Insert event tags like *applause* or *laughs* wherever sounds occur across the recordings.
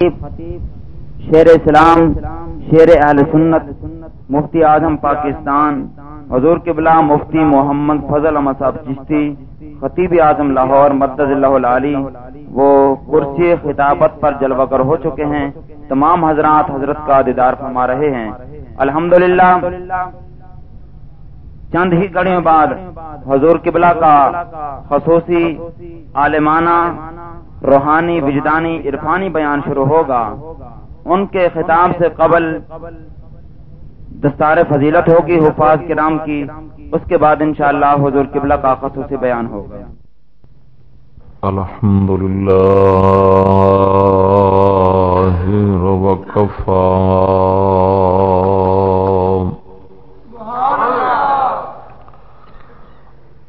شیر اسلام، شیر اہل سنت، مفتی اعظم پاکستان، حضور قبلہ مفتی محمد فضل احمد صاحب چشتی، خطیب اعظم لاہور مدد اللہ علی وہ کرسی خطابت پر جلوہ کر ہو چکے ہیں۔ تمام حضرات حضرت کا دیدار فرما رہے ہیں۔ الحمدللہ، چند ہی کڑیوں بعد حضور قبلہ کا خصوصی عالمانہ روحانی، وجدانی، عرفانی بیان شروع ہوگا۔ ان کے خطاب سے قبل دستار فضیلت ہوگی، حفاظ کرام کی۔ اس کے بعد انشاءاللہ حضور قبلہ کا خصوصی بیان ہوگا۔ الحمد للہ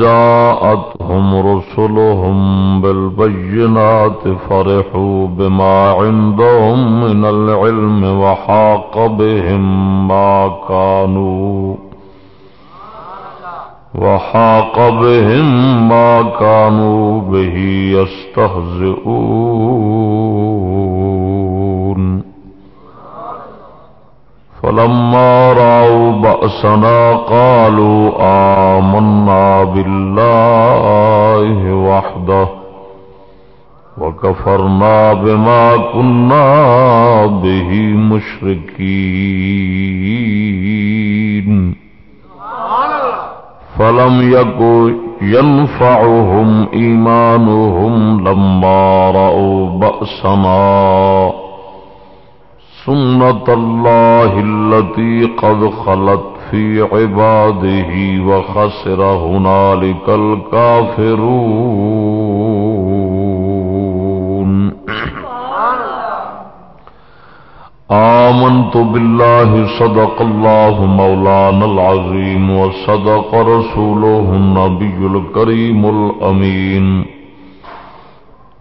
جاءتهم رسلهم بالبينات فرحوا بما عندهم من العلم وحاق بهم ما كانوا وحاق بهم ما كانوا به يستهزئون فلما رأوا بأسنا قالوا آمنا بالله وحده وكفرنا بما كنا به مشركين. فلم يكن ينفعهم إيمانهم لما رأوا بأسنا. سنة الله التي قد خلت في عباده وخسر هنالك الكافرون. آمنت بالله صدق الله مولانا العظيم وصدق رسوله النبي الكريم الأمين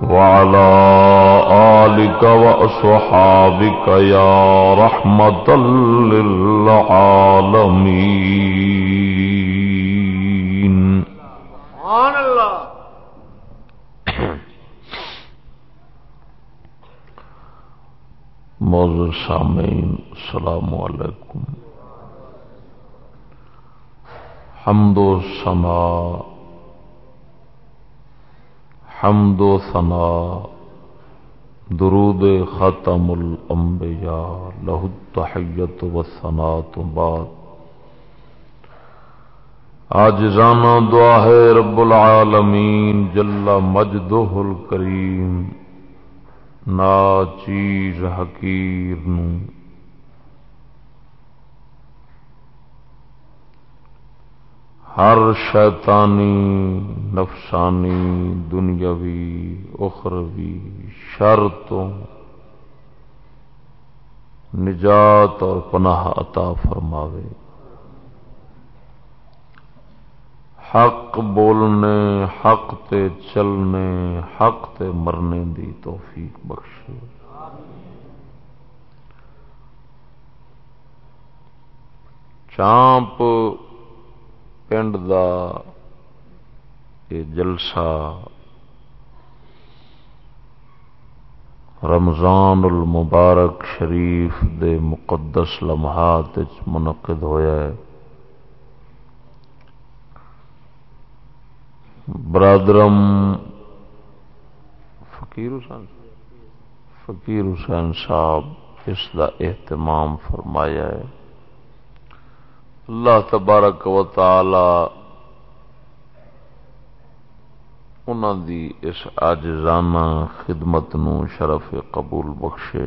وعلى آلك وأصحابك يا رحمة للعالمين. سبحان الله موضوع سامعین السلام علیکم. حمد و سما حمد و ثنا. درود ختم الانبیاء. له التحیت و ثنا تو بعد آجزانہ دعا ہے رب العالمین. جل مجدہ الکریم. نا چیز حقیر نو. ہر شیطانی، نفسانی، دنیاوی، اخروی شر تو نجات اور پناہ عطا فرماوے۔ حق بولنے، حق تے چلنے، حق تے مرنے دی توفیق بخشے۔ چامپ پنڈ دا یہ جلسہ رمضان المبارک شریف دے مقدس لمحات منعقد ہویا ہے برادرم فقیر حسین فقیر حسین صاحب اس دا اہتمام فرمایا ہے اللہ تبارک و تعالی انہوں دی اس آجزانہ خدمت نو شرف قبول بخشے۔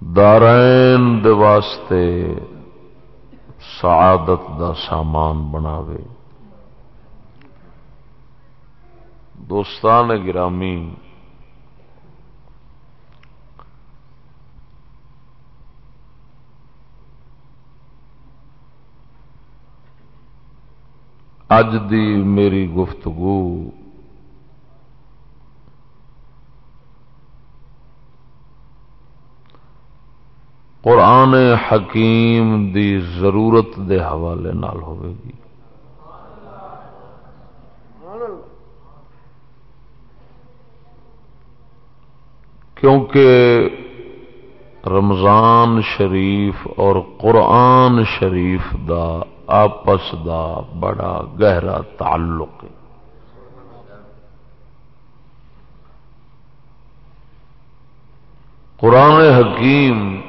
دارائن دے واسطے سعادت دا سامان بناوے۔ دوستان گرامی اج دی میری گفتگو قرآن حکیم دی ضرورت دے حوالے نال ہوئے گی۔ کیونکہ رمضان شریف اور قرآن شریف دا آپس دا بڑا گہرا تعلق ہے۔ قرآن حکیم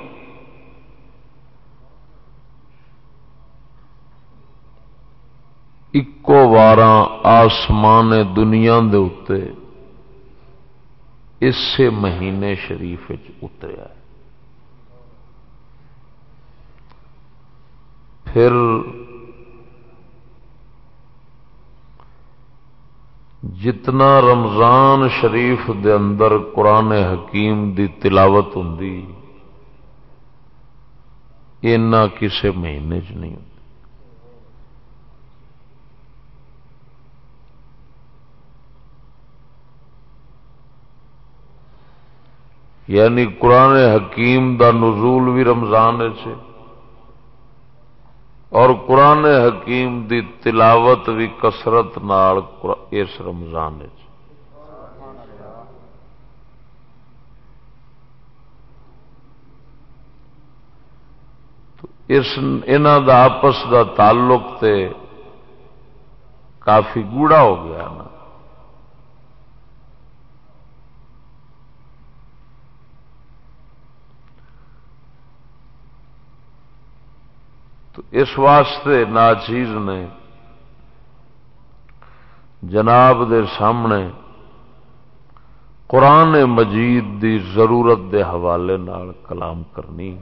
اکو وار آسمان دنیا دے اتے اسے مہینے شریف اتریا پھر جتنا رمضان شریف دے اندر قرآن حکیم دی تلاوت ہوں اینا کسے مہینے چ نہیں ہوتی یعنی قرآن حکیم دا نزول بھی رمضان سے اور قرآن حکیم دی تلاوت بھی کسرت نال اس رمضان اس دا آپس دا تعلق تے کافی گوڑا ہو گیا نا۔ تو اس واسطے ناچیز نے جناب دے سامنے قرآن مجید دی ضرورت دے حوالے نال کلام کرنی۔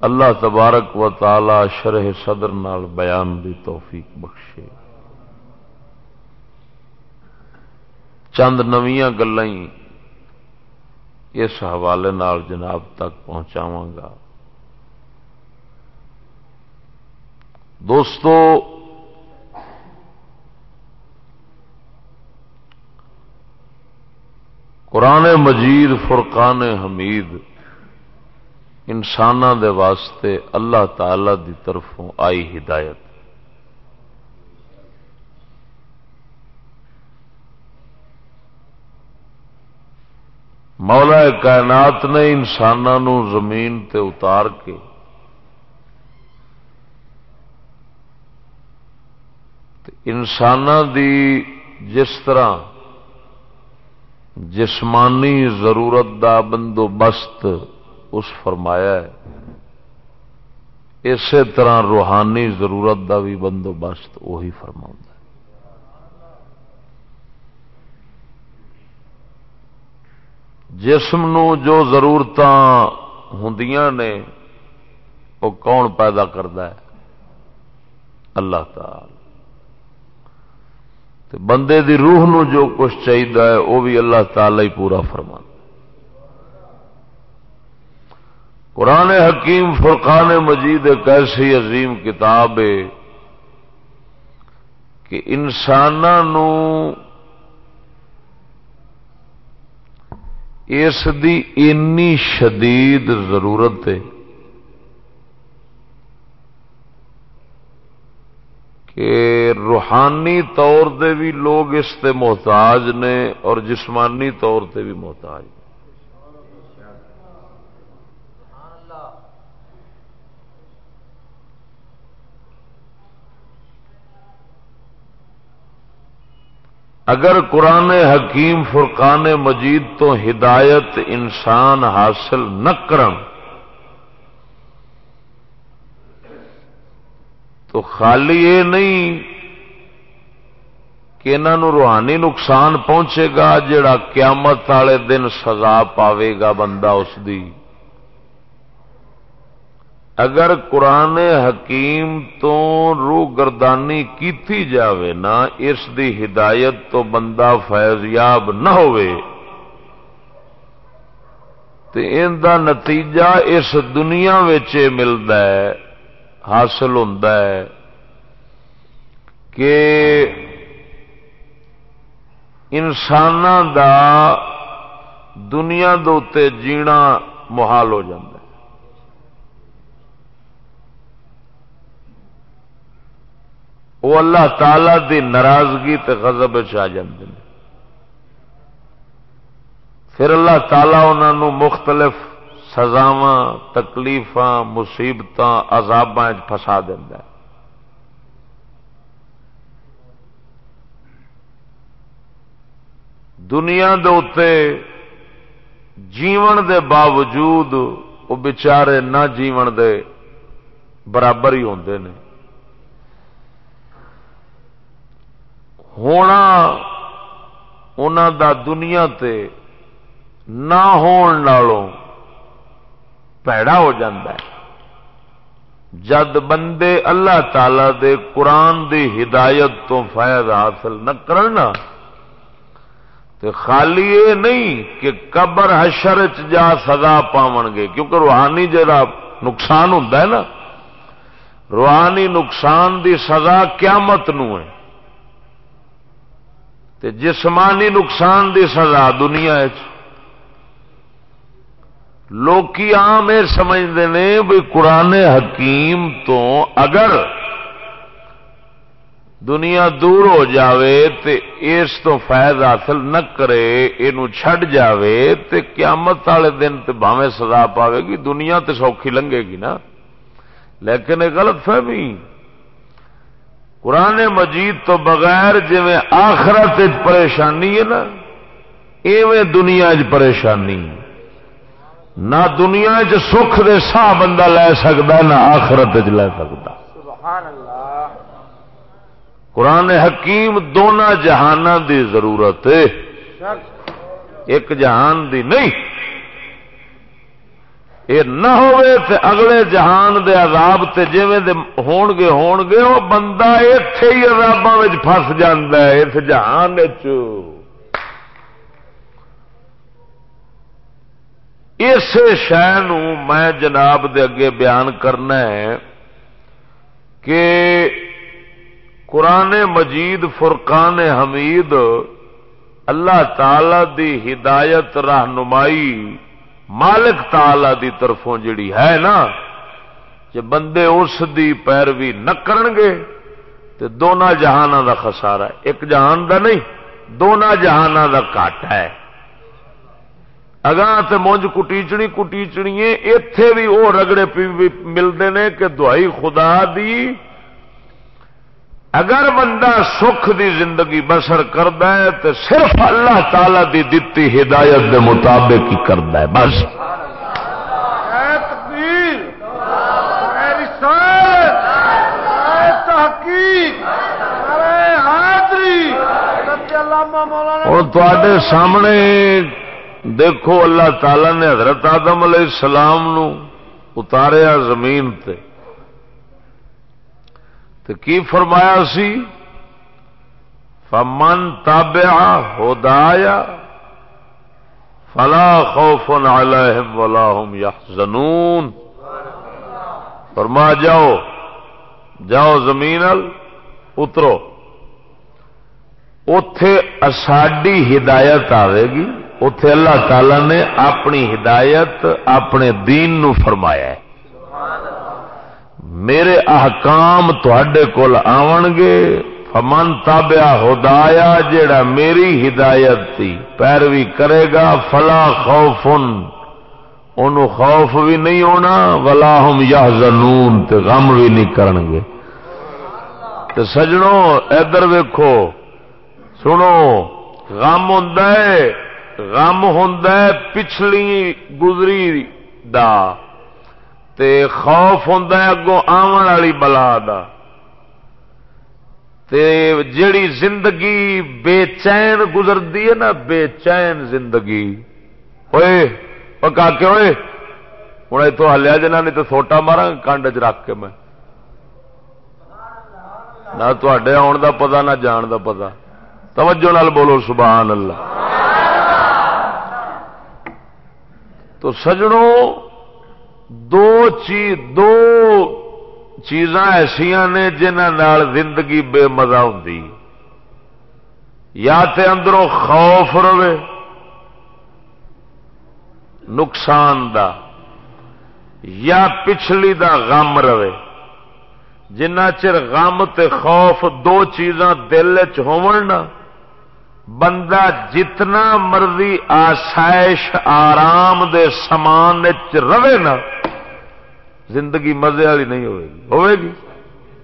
اللہ تبارک و تعالی شرح صدر نال بیان دی توفیق بخشے۔ چند نویاں گلیں اس حوالے نال جناب تک پہنچاواں گا۔ دوستو، قرآن مجید، فرقان حمید انسان دے واسطے اللہ تعالی دی طرفوں آئی ہدایت۔ مولا کائنات نے انسانوں زمین تے اتار کے انسان دی جس طرح جسمانی ضرورت دا بندوبست اس فرمایا ہے، اسی طرح روحانی ضرورت دا بھی بندوبست وہی فرما جسم نو جو ضرورت ہوں نے، وہ کون پیدا کرتا ہے؟ اللہ تعالی۔ بندے دی روح نو جو کچھ چاہیے وہ بھی اللہ تعالی ہی پورا فرما قرآن حکیم فرقان مجید ایک ایسی عظیم کتاب ہے کہ انسانوں اس دی اینی شدید ضرورت ہے۔ کہ روحانی طور دے بھی لوگ اس تے محتاج نے اور جسمانی طور تے بھی محتاج نے۔ اگر قرآن حکیم فرقان مجید تو ہدایت انسان حاصل نہ کرن تو خالی یہ نہیں کہ انہوں روحانی نقصان پہنچے گا جڑا قیامت والے دن سزا پاوے گا بندہ اس دی۔ اگر قرآن حکیم تو روح گردانی کیتی جاوے نا، اس دی ہدایت تو بندہ فیضیاب نہ ہوئے تو ان دا نتیجہ اس دنیا ملتا ہے۔ حاصل ہوتا ہے کہ انسان دا دنیا دے جینا محال ہو جائے وہ اللہ تعالی دی ناراضگی تے غضب آ جاندے ہیں۔ پھر اللہ تعالی انہوں مختلف سزاوا تکلیف مصیبت عذاب فسا دینا دنیا دے اتے جیون دے باوجود وہ بچارے نہ جیون دے برابر ہی ہوندے نے۔ ہونا ان دا دنیا تے نہ ہون نالوں پیڑا ہو جاندہ ہے جد بندے اللہ تعالی دے قرآن دی ہدایت تو فائد حاصل نہ کرنا تو خالی یہ نہیں کہ قبر حشر چ جا سزا پاون گے کیونکہ روحانی جڑا نقصان ہوں نا روحانی نقصان دی سزا قیامت نو ہے تے جسمانی نقصان دی سزا دنیا لوکی عام یہ سمجھتے ہیں بھی قرآن حکیم تو اگر دنیا دور ہو جاوے تے اس تو فائد حاصل نہ کرے یہ چھڈ جاوے تے قیامت والے دن تے بھاوے سزا پاوے گی، دنیا تے سوکھی لنگے گی نا۔ لیکن یہ غلط فہمی۔ قرآن مجید تو بغیر جی آخرت پریشانی ہے نا، ایویں دنیا چ پریشانی۔ نہ دنیا چ سکھ دے سا بندہ لے سکتا نہ آخرت چ لے سکتا قرآن حکیم دونوں جہان دی ضرورت ایک جہان دی نہیں۔ یہ نہ ہوئے تے اگلے جہان دے عذاب تے جویں دے ہون گے ہون گے وہ بندہ ایتھے ہی عذاباں وچ پھس جاندا ہے اس جہان وچ۔ اس شہ میں جناب دے اگے بیان کرنا ہے کہ قرآن مجید، فرقان حمید اللہ تعالی دی ہدایت، رہنمائی مالک تالا دی طرفوں جڑی ہے نا جی بندے اس دی پیروی نہ کرن گے تو دونوں جہان دا خسارا ایک جہان دا نہیں دونوں جہان دا کٹ ہے۔ اگاں تے مونج کٹیچنی کٹیچنی اتے بھی وہ رگڑے ملتے ہیں کہ دعائی خدا دی۔ اگر بندہ سکھ دی زندگی بسر کرد ہے تو صرف اللہ تعالی دی دتی ہدایت دے مطابق ہی کرد ہے بس۔ اور تے سامنے دیکھو اللہ تعالی نے حضرت آدم علیہ السلام نو اتاریا زمین تے۔ تو کی فرمایا سی؟ فمن تابع ہدایا فلا خوف علیہم ولا هم يحزنون۔ فرما جاؤ جاؤ زمین اترو۔ اتے ساڈی ہدایت آئے گی۔ اتے اللہ تعالی نے اپنی ہدایت، اپنے دین نو فرمایا ہے۔ میرے احکام تھے کول آن گے۔ فمن تابیا ہدایا، جیڑا میری ہدایت تھی پیروی کرے گا، فلا خوف ان خوف بھی نہیں ہونا، ولا ہم یا زنون غم بھی نہیں کرن گے۔ تو سجنوں، ادھر ویکھو، سنو، غم ہوں غم ہوں پچھلی گزری دا تے خوف ہوں اگوں آن والی بلا دا تے جیڑی زندگی بے چین گزرتی ہے نا، بے چین زندگی۔ ہوئے پکا کے ہوئے ہوں اتو ہلیا جنا نہیں تو سوٹا مارا، کنڈ چ رکھ کے میں۔ نہ تے آن دا پتا نہ جان دا پتا توجہ نال بولو، سبحان اللہ۔ تو سجڑوں دو چیز دو چیزاں ایسا نے جنہ زندگی بے مزہ ہوں یا تے اندروں خوف رہے، نقصان دا، یا پچھلی دا غم رہے۔ جنہ چر غم تے خوف دو چیزاں دل چ بندہ جتنا مرضی آسائش آرام دے سامان رہے نا، زندگی مزے والی نہیں ہوئے گی۔ ہوئے گی؟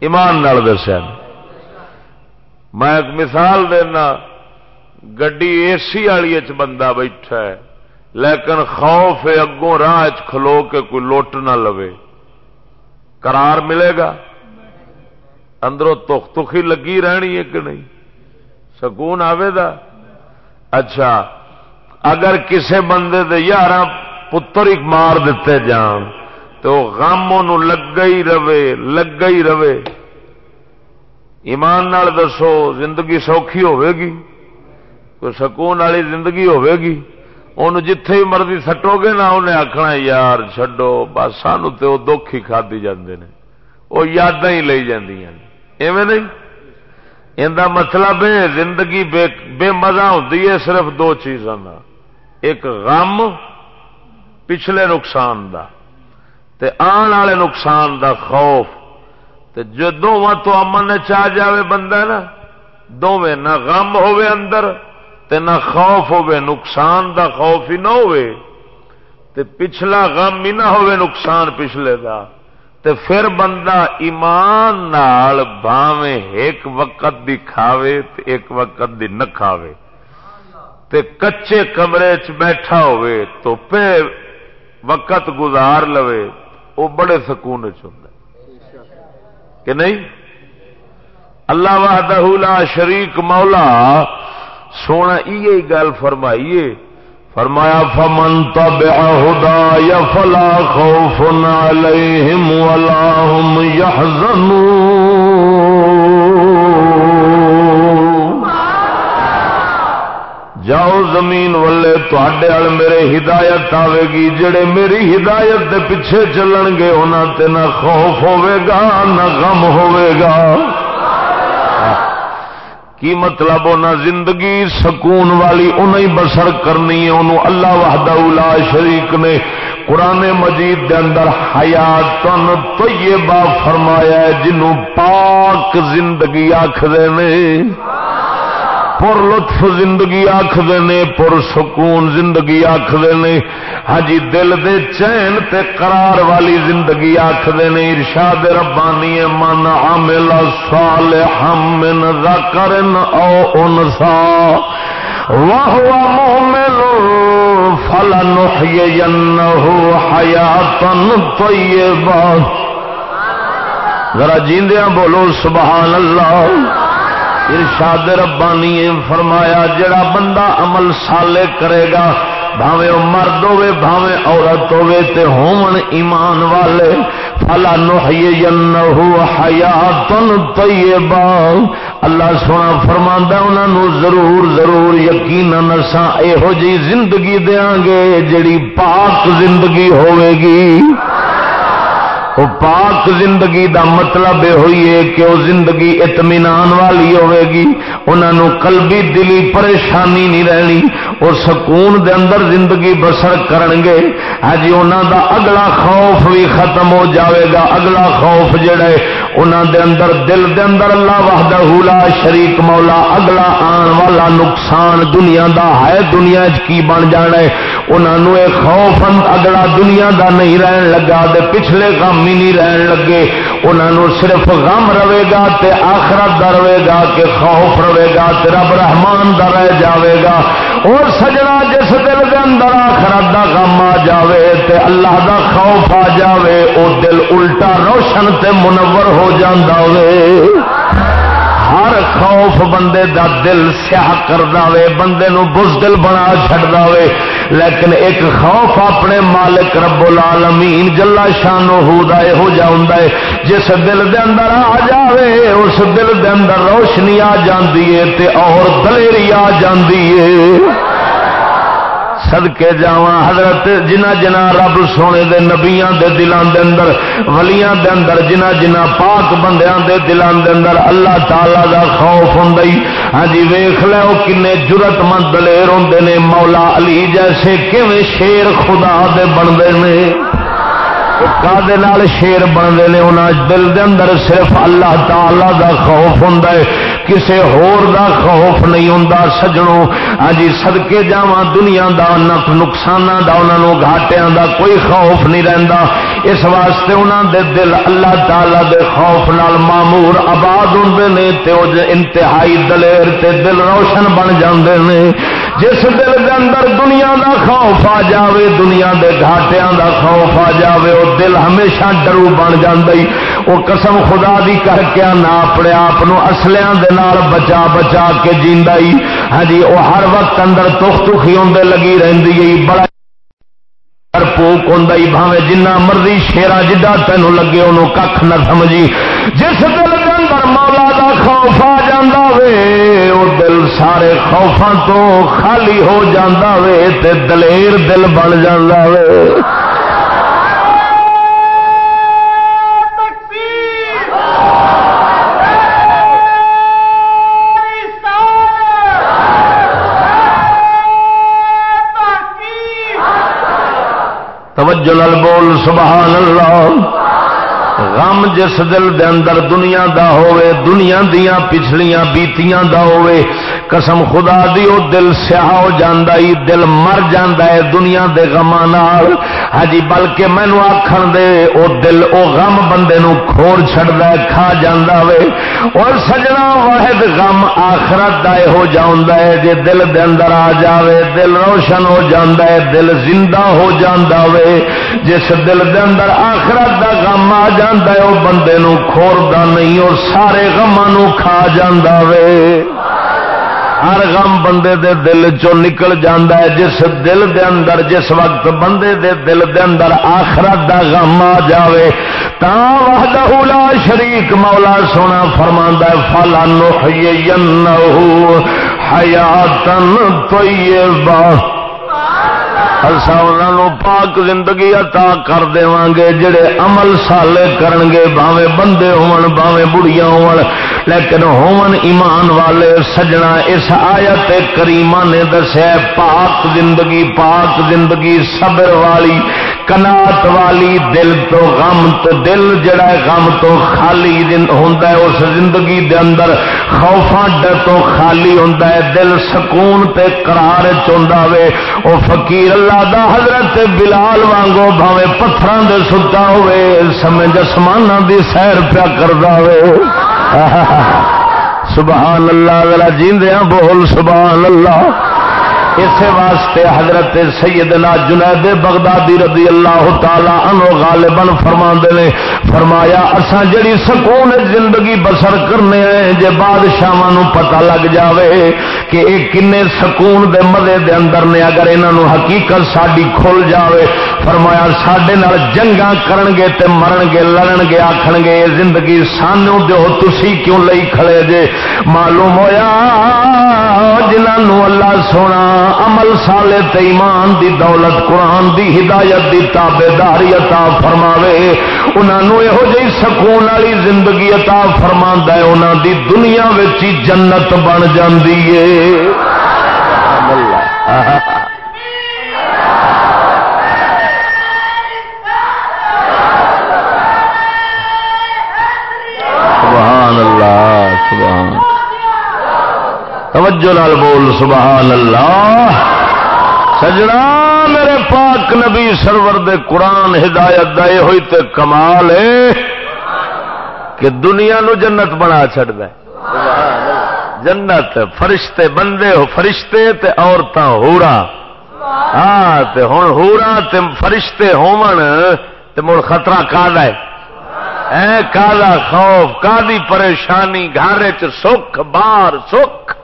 ایمان نال دسیا۔ میں ایک مثال دینا، گڈی اے سی والی بندہ بیٹھا ہے، لیکن خوف ہے اگوں راہ کھلو کے کوئی لوٹ نہ لوے۔ قرار ملے گا؟ اندروں تخ تخی لگی رہنی ہے کہ نہیں؟ سکون آوے دا؟ اچھا اگر کسے بندے دے یار پتر ایک مار دیتے جان، تو غم ان لگا ہی رہے لگا ہی رہے۔ ایمان نال دسو، زندگی سوکھی ہوے گی؟ کوئی سکون والی زندگی ہوے گی؟ ان جتھے ہی مرضی سٹو گے نا، انہیں آخنا یار چڈو بس سانو تو دکھ ہی کھدی جاندے نے۔ وہ یاداں ہی لئی جاندیاں ایویں نہیں؟ ان مطلب ہے زندگی بے, بے مزہ ہوتی ہے صرف دو چیزوں کا ایک غم پچھلے نقصان دا۔ تے آن والے نقصان دا خوف۔ تے جو دونوں تو امن چاہ جاوے بندہ نا دونوں نہ غم ہوے اندر تے نہ خوف ہوے نقصان دا خوف ہی نہ ہوے تے پچھلا غم ہی نہ ہوے نقصان پچھلے دا۔ تے پھر بندہ ایمان نال بھاویں ایک وقت دی کھاوے تے ایک وقت دی نہ کھاوے۔ تے کچے کمرے چ بیٹھا ہوئے تو پہ وقت گزار لوے وہ بڑے سکون کہ نہیں؟ اللہ وحدہ لا شریک مولا، سونا یہ گل فرمائیے فرمایا، فمن تبع ہدا یا فلا خوف علیہم ولا هم يحزنون۔ جاؤ زمین والے تے میرے ہدایت آئے گی، جڑے میری ہدایت دے پیچھے چلن گے انہوں تے نہ خوف ہوے گا، نہ غم ہوے گا۔ کی مطلب نہ زندگی سکون والی انہیں بسر کرنی ہے، انہوں اللہ وحدہ لا شریک نے قرآن مجید دے اندر حیاتن طیبہ فرمایا ہے جنوں پاک زندگی آخر نے۔ پر لطف زندگی آخر نے، پر سکون زندگی آخر نے۔ ہاں جی دل دے چین تے قرار والی زندگی آخر نے۔ ارشاد ربانی من عمل صالحا من ذکر او انسا۔ وهو مؤمن فلنحيينه حياة طيبة ذرا جیندیاں بولو سبحان اللہ۔ ارشاد ربانی فرمایا، جڑا بندہ عمل سالے کرے گا بھاوے وہ مرد ہوے بھاوے عورت ہوے تے ہون ایمان والے، فلا نحیینہ حیات طیبہ۔ اللہ سونا فرما انہوں ضرور ضرور یقین نسا یہو جی زندگی دیا گے، جڑی پاک زندگی ہوے گی۔ وہ پاک زندگی دا مطلب یہ ہوئی ہے کہ وہ زندگی اطمینان والی ہوے گی۔ انہوں کلبی دلی پریشانی نہیں رہنی اور سکون دے اندر زندگی بسر کرن گے۔ ہاں انہوں دا اگلا خوف بھی ختم ہو جاوے گا۔ اگلا خوف جڑا ہے انہوں دے اندر، دل دے اندر اللہ وحدہ لا شریک مولا، اگلا آن والا نقصان دنیا دا ہے۔ دنیا کی بن جانا ہے؟ انہوں نے خوف اگلا دنیا دا نہیں رہن لگا، دے پچھلے غم ہی نہیں رہن لگے۔ انہوں صرف غم رہے گا تے آخرت دا رہے گا کہ خوف رہے گا تے رب رحمان دا رہ جاوے گا۔ اور سجنا جس دل کے اندر آخرت دا غم آ جاوے تے اللہ دا خوف آ جاوے، او دل الٹا روشن تے منور ہو جاندہ ہوئے ہر خوف بندے دا دل سیاہ کر دے بندے نو بزدل بنا چڑ دے لیکن ایک خوف اپنے مالک رب العالمین جلا شانو ہو ہو جا جس دل دے اندر آ جاوے، اس دل دے اندر روشنی آ جاندی ہے، تے اور دلیری آ جاندی ہے۔ سدکے جا حضرت جنہ جنہ رب سونے دے نبیاں دے دلان دے اندر، ولیاں دے اندر، جنہ جنہ پاک بندیاں دے دلان دے اندر اللہ تعالی دا خوف ہوں ہاں جی ویخ لو کنے جرت مند دلیر ہوں نے، مولا علی جیسے کیویں شیر خدا دے بنتے ہیں شیر بنتے ہیں انہیں دل دے اندر صرف اللہ تعالی دا خوف ہوں کسے ہور دا خوف نہیں ہوں سجنوں ہاں جی سدکے جا دنیا دا، نف نقصان دا انہوں گھاٹیا دا کوئی خوف نہیں رہتا اس واسطے انہوں دے دل اللہ تعالی دے خوف نال معمور آباد ہوں نے انتہائی دلیر تے دل روشن بن جاندے نے۔ جس دل دے اندر دنیا دا خوف آ جاوے، دنیا دے گھاٹیاں دا خوف آ جاوے وہ دل ہمیشہ ڈرو بن جاندی وہ قسم خدا دی کر کے نہ اپنے آپ اصلیاں دے نال بچا بچا کے جیندا ہی۔ ہاں جی وہ ہر وقت اندر تخ تخی ہوندے لگی رہندی ہے۔ بڑا پوک ہوں بھاوے جنہ مرضی شیرا جڈا تینوں لگے، انہوں کھ نہ سمجھی۔ جس دل کے اندر مولا دا خوف آ جا وے وہ دل سارے خوفاں تو خالی ہو جاتا وے، تے دلیر دل بن جا وے۔ توجہ نال بول سبحان اللہ۔ غم جس دل دے اندر دنیا دا ہوئے دنیا دیا پچھلیاں بیتیاں دا ہوئے قسم خدا دی او دل سیاہ ہو جاندا ہی دل مر جاندا ہے دنیا دے غماں نال۔ ہجی بلکہ مینوں آکھن دے، او دل، او غم بندے نو کھوڑ چھڑدا ہے کھا جاندا وے۔ اور سجنا واحد غم آخرت دا ہو جاندا ہے جے دل دے اندر آ جاوے، دل روشن ہو جاندا ہے دل زندہ ہو جاندا وے۔ جس دل دے اندر آخرت دا غم آ جاندا ہے، او بندے نو کھوڑدا نہیں، اور سارے غماں کھا جاندا وے۔ ہر غم بندے دے دل چو نکل جاندہ ہے، جس دل دے اندر، جس وقت بندے دے دل دے اندر آخرت دا غم آ جاوے تا وحدہ لا شریک مولا سونا فرماندا ہے فلا نحیینہو حیاتن طیبہ اصا انہوں پاک زندگی عطا کر دے گے جڑے عمل سالے کرن گے باوے بندے ہون باوے بڑھیا ہون، لیکن ہون ایمان والے سجنا اس آیت کریمہ نے دسیا پاک زندگی پاک زندگی صبر والی، کنات والی، دل تو غم تو دل، جڑا ہے غم تو خالی ہوتا ہے، اس زندگی دے اندر خوفا ڈر تو خالی ہوتا ہے، دل سکون تے قرار چاہتا وے، او فقیر اللہ دا حضرت بلال وانگو بھاوے پتھر دے ستا ہوئے، سمجھ آسمان دی سیر پیا کرتا ہوئے۔ سبحان اللہ، ذرا جیندیاں بول، سبحان اللہ۔ اسی واسطے حضرت سیدنا جنید بغدادی رضی اللہ تعالی عنہ غالباً فرما نے، فرمایا، اساں جڑی سکون زندگی بسر کرنے ہیں، جے بادشاہ پتہ لگ جاوے کہ یہ کنے سکون دے مزے دے اندر نے اگر انہوں حقیقت ساری کھل جاوے، فرمایا سڈے جنگا کرن گے تے مرن گے، لڑن گے آخن گے یہ زندگی سانو دو تسی کیوں لئی کھڑے جے؟ معلوم ہویا جنہوں اللہ سونا عمل سالے تے ایمان دی دولت قرآن دی ہدایت دی تابے داری عطا فرماوے انہوں یہو جی سکون والی زندگی عطا فرما ہے انہوں دی دنیا جنت بن جاندی ہے۔ توجہ لال بول، سبحان اللہ۔ سجنا، میرے پاک نبی سرور دے قرآن ہدایت دے ہوئی تے کمال ہے کہ دنیا نو جنت بنا چڑ دے جنت فرشتے بندے ہو، فرشتے تے عورتاں ہورا۔ ہاں تے ہن ہورا تے فرشتے ہومن تے مڑ خطرہ کا ہے۔ اے کالا خوف کالی پریشانی گھر سکھ، بار سکھ۔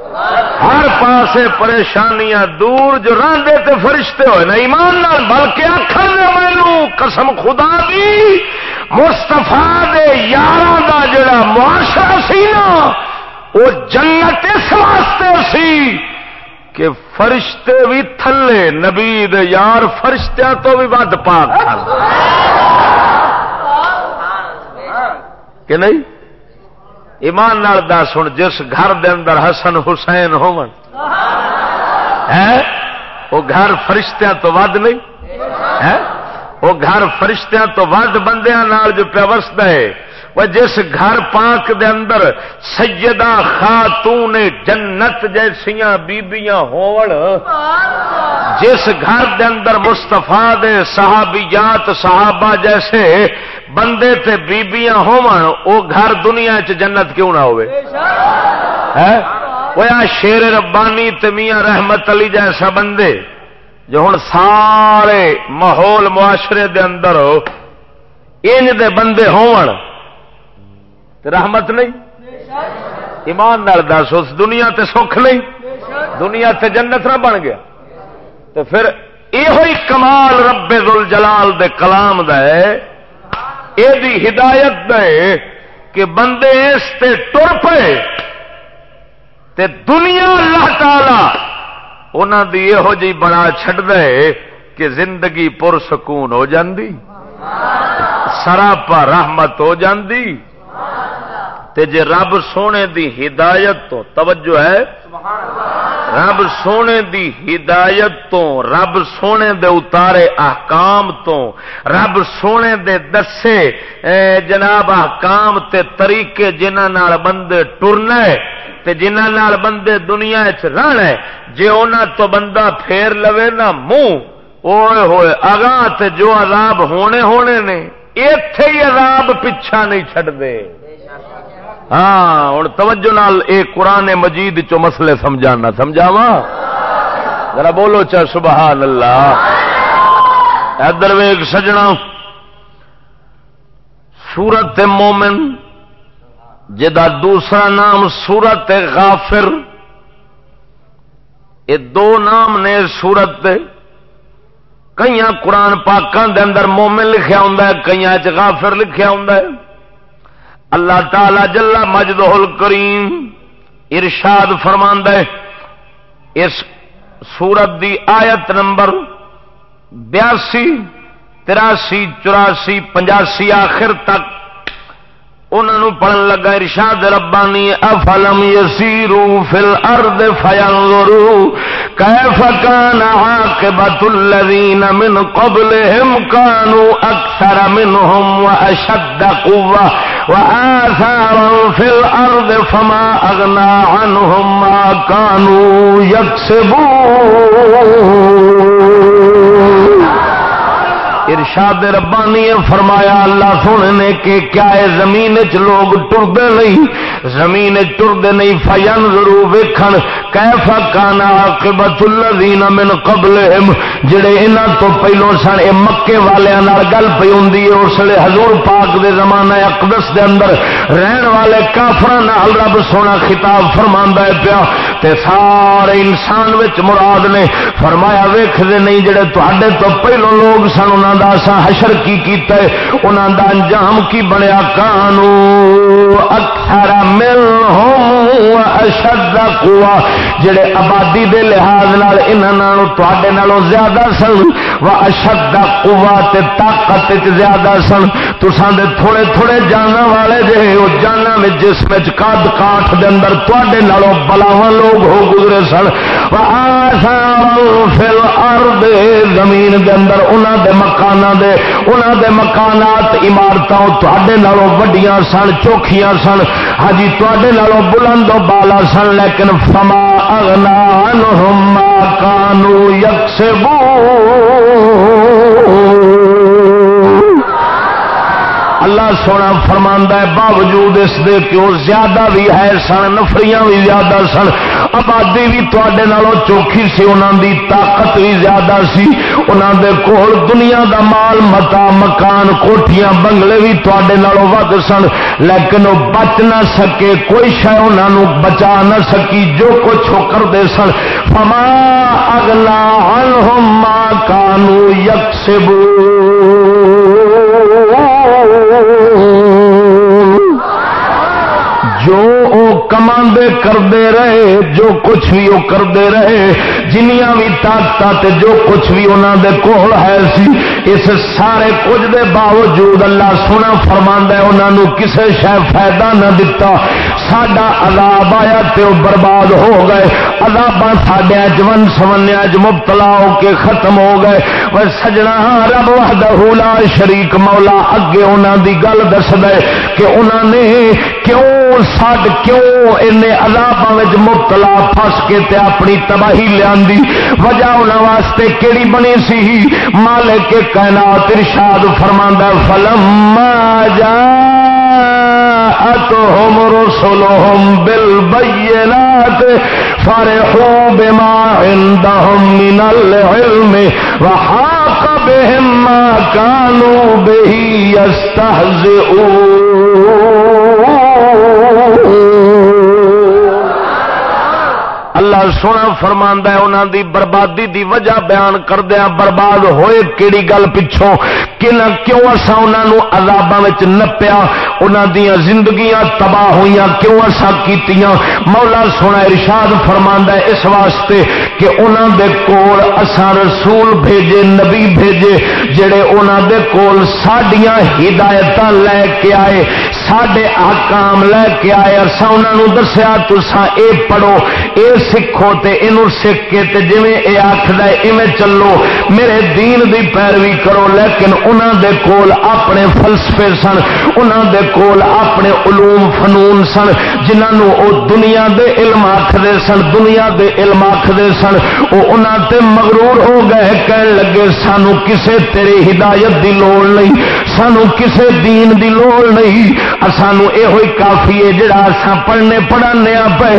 ہر پاسے پریشانیاں دور جو راندے تے فرشتے ہوئے نا، ایمان نال، بلکہ آخر نے مینو، قسم خدا دی مستفا دے یار دا جڑا معاشرہ سی نا، وہ جنت اس واسطے سی کہ فرشتے بھی تھلے، نبی یار فرشتیاں تو بھی ود پاک کہ نہیں؟ ایمان نال دس ہوں جس گھر دے اندر حسن حسین ہو وہ گھر فرشتیاں تو ود نہیں۔ وہ گھر فرشتیاں تو ود بندیاں جو پیا وستا ہے۔ وہ جس گھر پاک دے اندر سیدہ خاتون جنت جیسیاں بیبیاں ہون، جس گھر دے اندر مستفا دے صحابیات، صحابہ جیسے بندے تے بیبیاں ہون او گھر دنیا چ جنت کیوں نہ ہوئے؟ وہ شیر ربانی تے میاں رحمت علی جیسا بندے، جو ہوں سارے ماحول معاشرے دے اندر انج دے بندے ہون۔ رحمت نہیں؟ ایمان نال دس، اس دنیا تے سکھ نہیں؟ دنیا تے جنت نہ بن گیا۔ تو پھر یہ کمال رب دل جلال دے کلام دی ہدایت دے کہ بندے اس تے ٹر پے تے دنیا اللہ تعالی انہوں دی یہو جی بنا چڈ دے کہ زندگی پر سکون ہو جاندی، سراپا رحمت ہو جاندی۔ تے جے رب سونے دی ہدایت تو توجہ ہے۔ رب سونے دی ہدایت تو، رب سونے دے اتارے احکام تو، رب سونے دے دسے جناب احکام تے طریقے جنہ بندے ٹرنا ہے تے جنہ نال بندے دنیا رہنا ہے۔ جے اونا تو بندہ پھیر لوے نا منہ، اوئے ہوئے اگاں تے جو عذاب ہونے ہونے نے، ایتھے ہی عذاب پچھا نہیں چھڑ دے ہاں ہوں توجہ نال اے قرآن مجید چو مسئلے سمجھانا سمجھاوا ذرا بولو چا سبحان اللہ۔ ادر ویگ سجنا۔ سورت مومن، جدا دوسرا نام سورت غافر یہ دو نام نے سورت کئی قرآن پاکان دے اندر مومن لکھیا ہوں کئی غافر لکھیا ہوں اللہ تعالی جلا مجد کریم ارشاد فرماند اس سورت دی آیت نمبر بیاسی، تراسی، چوراسی، پنجاسی آخر تک انہوں پڑھن لگا ارشاد ربانی، افلم یسیرو فل ارد فینظرو کیف کان عاقبت الذین من قبلهم كانوا اکثر منهم واشد قوة وآثارا في الارض فما اغنى عنهم ما كانوا يكسبون ارشاد ربانی فرمایا، اللہ سونے نے کہ کیا ہے زمین چ لوگ ٹرتے نہیں؟ زمین ٹرتے نہیں فین ضرور ویکھن، کیفا کانا عاقبت الذین من قبلہم؟ جڑے انہاں تو پہلو سن، اے مکے والیاں نال گل پئی ہوندی ہے، اس لیے حضور پاک دے زمانہ اقدس دے اندر رہن والے کافراں نال رب سونا خطاب فرماندا ہے پیا۔ تے سارے انسان وچ مراد نے فرمایا، ویکھدے نہیں، جڑے تواڈے تو پہلو لوگ سن، انہاں دا اساں حشر کی کیتا ہے انہاں دا انجام کی بنیا کانو؟ اکثر منہم اشد قوا جڑے آبادی دے لحاظ نال انہاں نالوں تواڈے نالوں زیادہ سن، و اشد قوا تے طاقت وچ زیادہ سن۔ تساں دے تھوڑے تھوڑے جانا والے جے، او جانا میں جس وچ قد کاٹھ دے اندر تواڈے نالوں بلاواں لوگ ہو گزرے سن۔ و آثار فی الارض، زمین دے اندر انہاں دے مکاناں دے، انہاں دے مکانات، عمارتاں تواڈے نالوں وڈیاں سن، چوکھیاں سن۔ ہاں جی تواڈے نالوں بلند و بالا سن، لیکن فما اغنا عنہم ما کانوا یکسبون۔ اللہ سونا فرماندا ہے، باوجود اس دے کہ وہ زیادہ بھی ہے سن، نفریاں بھی زیادہ سن۔ آبادی بھی تے نالوں چوکھی سی انہوں دی طاقت بھی زیادہ سی۔ انہوں دے کول دنیا دا مال، متا، مکان کوٹیاں بنگلے بھی تے نالوں ود سن۔ لیکن وہ بچ نہ سکے، کوئی شہ انہوں بچا نہ سکی، جو کچھ وہ کرتے سن۔ فما اگلا عنہم ما کانو یکسبون جو کما کرتے رہے جو کچھ بھی وہ کرتے رہے جنیاں بھی طاقت جو کچھ بھی انہوں دے کول ہے سی، اس سارے کچھ دے باوجود اللہ سونا فرما انہوں نے کسی شہ فائدہ نہ دتا۔ سڈا عذاب آیا تے وہ برباد ہو گئے۔ عذاب سڈیا جمن سمنیا مبتلا ہو کے ختم ہو گئے۔ وہ سجنا رب وحدہ لا شریک مولا، اگے انہوں دی گل دس دے کہ انہوں نے کیوں سڈ کیوں ان عذاب مبتلا فس کے تے اپنی تباہی لیا جان دی وجہ انہوں واسطے کیڑی بنی سی؟ مالک کے کائنات ارشاد فرما فلم جا اتهم رسلهم بالبينات فرحوا بما عندهم من العلم وحاق بهم ما كانوا به يستهزئون اللہ سونا فرما ہے انہوں دی بربادی دی وجہ بیان کردیا برباد ہوئے کیڑی گل پچھوں؟ کہ نہ کیوں اصا انہوں عذاباں وچ نپیا؟ انہوں دیا زندگیاں تباہ ہوئی کیوں اصا کیتیاں؟ مولا سونا ارشاد فرما ہے اس واسطے کہ انہوں دے کول اسا رسول بھیجے، نبی بھیجے، جڑے انہوں دے کول ساڈیاں ہدایت لے کے آئے سڈے آکام لے کے آئے۔ اصا انہوں دسیا تسا اے پڑھو، اے سکھو تے اینو سکھ کے تے جویں اے آکھدا ہے ایویں چلو، میرے دین دی پیروی کرو، لیکن انہاں دے کول اپنے فلسفے سن، انہاں دے کول اپنے علوم فنون سن، جنہاں نو او دنیا دے علم آکھدے سن، دنیا دے علم آکھدے سن، او انہاں تے مغرور ہو گئے، کہن لگے، سانو کسے تیری ہدایت دی لوڑ نہیں، سانو کسے دین دی لوڑ نہیں سانو یہ ہوئی کافی ہے، جڑا اساں پڑھنے پڑھانے پے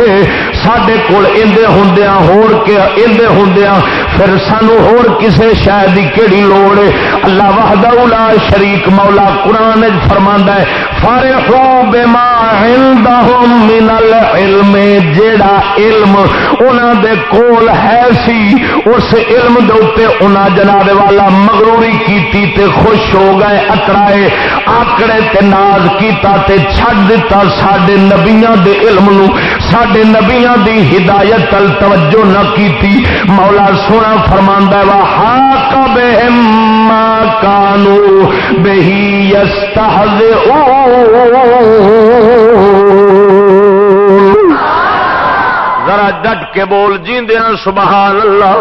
سڈے کول اندے ہوندیاں ہور کے اندے ہوندیاں پھر سانو ہور کسے شاید دی کیڑی لوڑ ہے اللہ وحدہ لا شریک مولا قرآن فرماندا ہے فرحو بما عندهم من العلم جیڑا علم انہاں دے کول ہے سی اس علم دے اوپر انہاں جناب والا مغروری کیتی تے خوش ہو گئے اکڑائے آکڑے تے ناز کیتا تے چھڈ دتا ساڈے نبیاں دے علم نو ساڈے نبیاں دی ہدایت تل توجہ نہ کیتی۔ مولا سونا فرماندا وا حاق بهم ما كانوا به يستهزئون۔ ذرا ڈٹ کے بول جیندیاں سبحان اللہ۔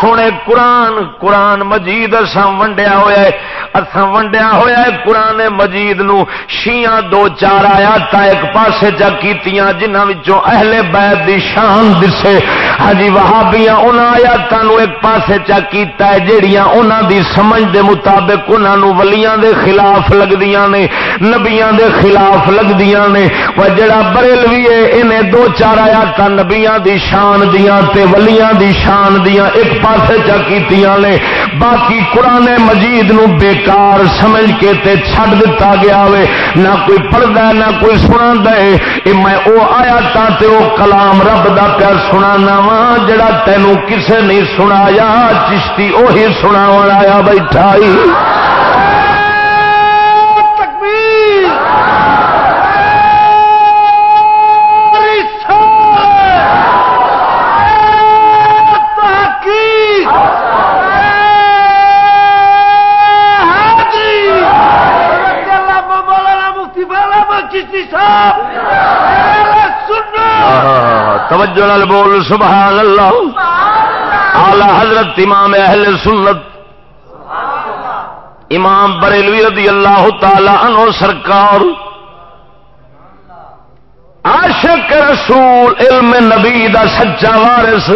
سونے قرآن قرآن مجید اساں ونڈیا ہوا ہے اتھا ونڈیا ہوا ہے قرآن مجید نو۔ شیاں دو چار آیا تا ایک پاسے جا کیتیاں جنہ وچوں اہل بیت دی شان دسے۔ ہاں جی وہابیاں انہاں آیاتاں نو ایک پاسے چا کیتا ہے، جیڑیاں انہاں دی سمجھ دے مطابق انہاں نو ولیاں دے خلاف لگدیاں نے، نبیاں دے خلاف لگدیاں نے۔ وہ جڑا بریلوی ہے، انہیں دو چار آیاتاں نبیاں دی شان دیاں تے ولیاں دی شان دیاں ایک پاسے چا کیتیاں نے۔ باقی قرآن مجید نو بے بیکار سمجھ کے تے چھڑ دتا گیا وے نہ کوئی پڑھتا ہے، نہ کوئی سنا دے میں او آیا تا تے او کلام رب دا پیا سنا وا، جڑا تینوں کسے نہیں سنایا، چشتی اوہی سنا آیا بیٹھائی ہی توجہ نال بول سبحان اللہ اعلی حضرت امام اہل سنت۔ امام بریلوی رضی اللہ تعالی عنہ سرکار۔ عاشق رسول، علم نبی دا سچا وارث۔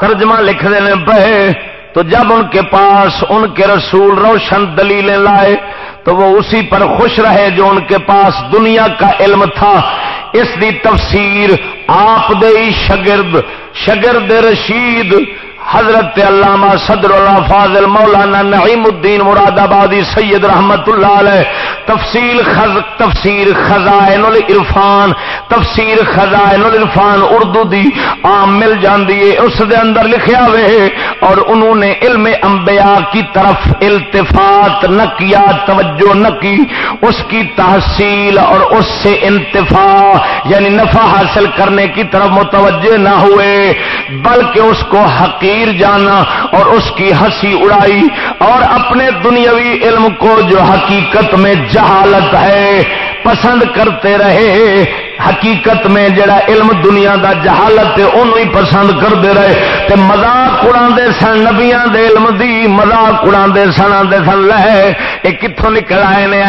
ترجمہ لکھ دینے پہ تو جب ان کے پاس ان کے رسول روشن دلیلیں لائے تو وہ اسی پر خوش رہے جو ان کے پاس دنیا کا علم تھا۔ اس دی تفسیر آپ دے شگرد شگرد رشید حضرت علامہ صدر اللہ فاضل مولانا نعیم الدین مراد آبادی سید رحمت اللہ علیہ، تفصیل خز تفسیر خزائن العرفان تفسیر خزائن العرفان اردو دی عام مل جاندی ہے، اس دے اندر لکھیا ہوئے اور انہوں نے علم انبیاء کی طرف التفات نہ کیا، توجہ نہ کی، اس کی تحصیل اور اس سے انتفاع یعنی نفع حاصل کرنے کی طرف متوجہ نہ ہوئے، بلکہ اس کو حقیق جانا اور اس کی ہنسی اڑائی اور اپنے دنیاوی علم کو جو حقیقت میں جہالت ہے، پسند کرتے رہے حقیقت میں جڑا علم دنیا دا جہالت ہی پسند کرتے رہے، تے مزاق اڑا سن نبیا علم دی مزاق اڑا سن آدھے سن، لے، یہ کتوں نکل آئے نے